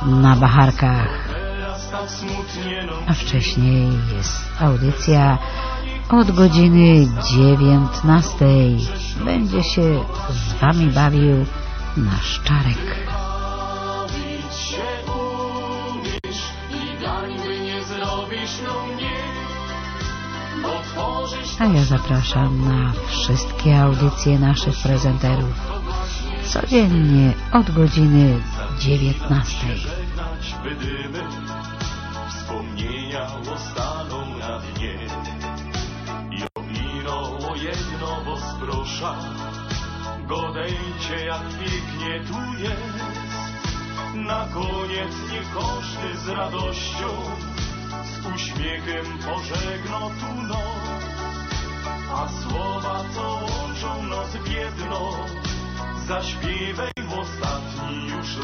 na Bacharkach. tak A wcześniej jest audycja od godziny 19. Będzie się z Wami bawił nasz Czarek. A ja zapraszam na wszystkie audycje naszych prezenterów codziennie od godziny 19. żegnać wydymy, wspomnienia ostaną na dnie. I jedno, bo sprosza, godejcie jak pięknie tu jest. Na koniec każdy z radością, z uśmiechem pożegno tu noc. A słowa, co łączą nas w jedno, zaśpiewaj w ostatni już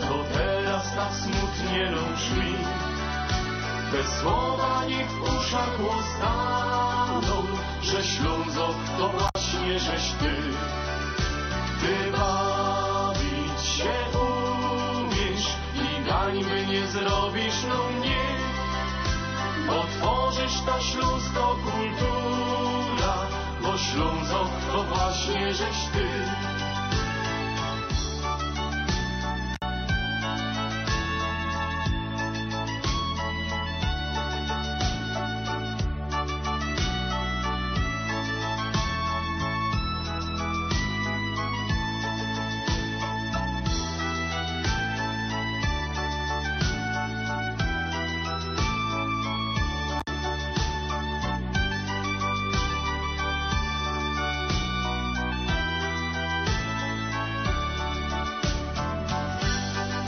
to teraz tak słowa niech w uszach łostaną, że Ślązok to właśnie żeś ty. Ty bawić się umiesz i gańby nie zrobisz no mnie, bo tworzysz ta śląsko kultura, bo Ślązok to właśnie żeś ty.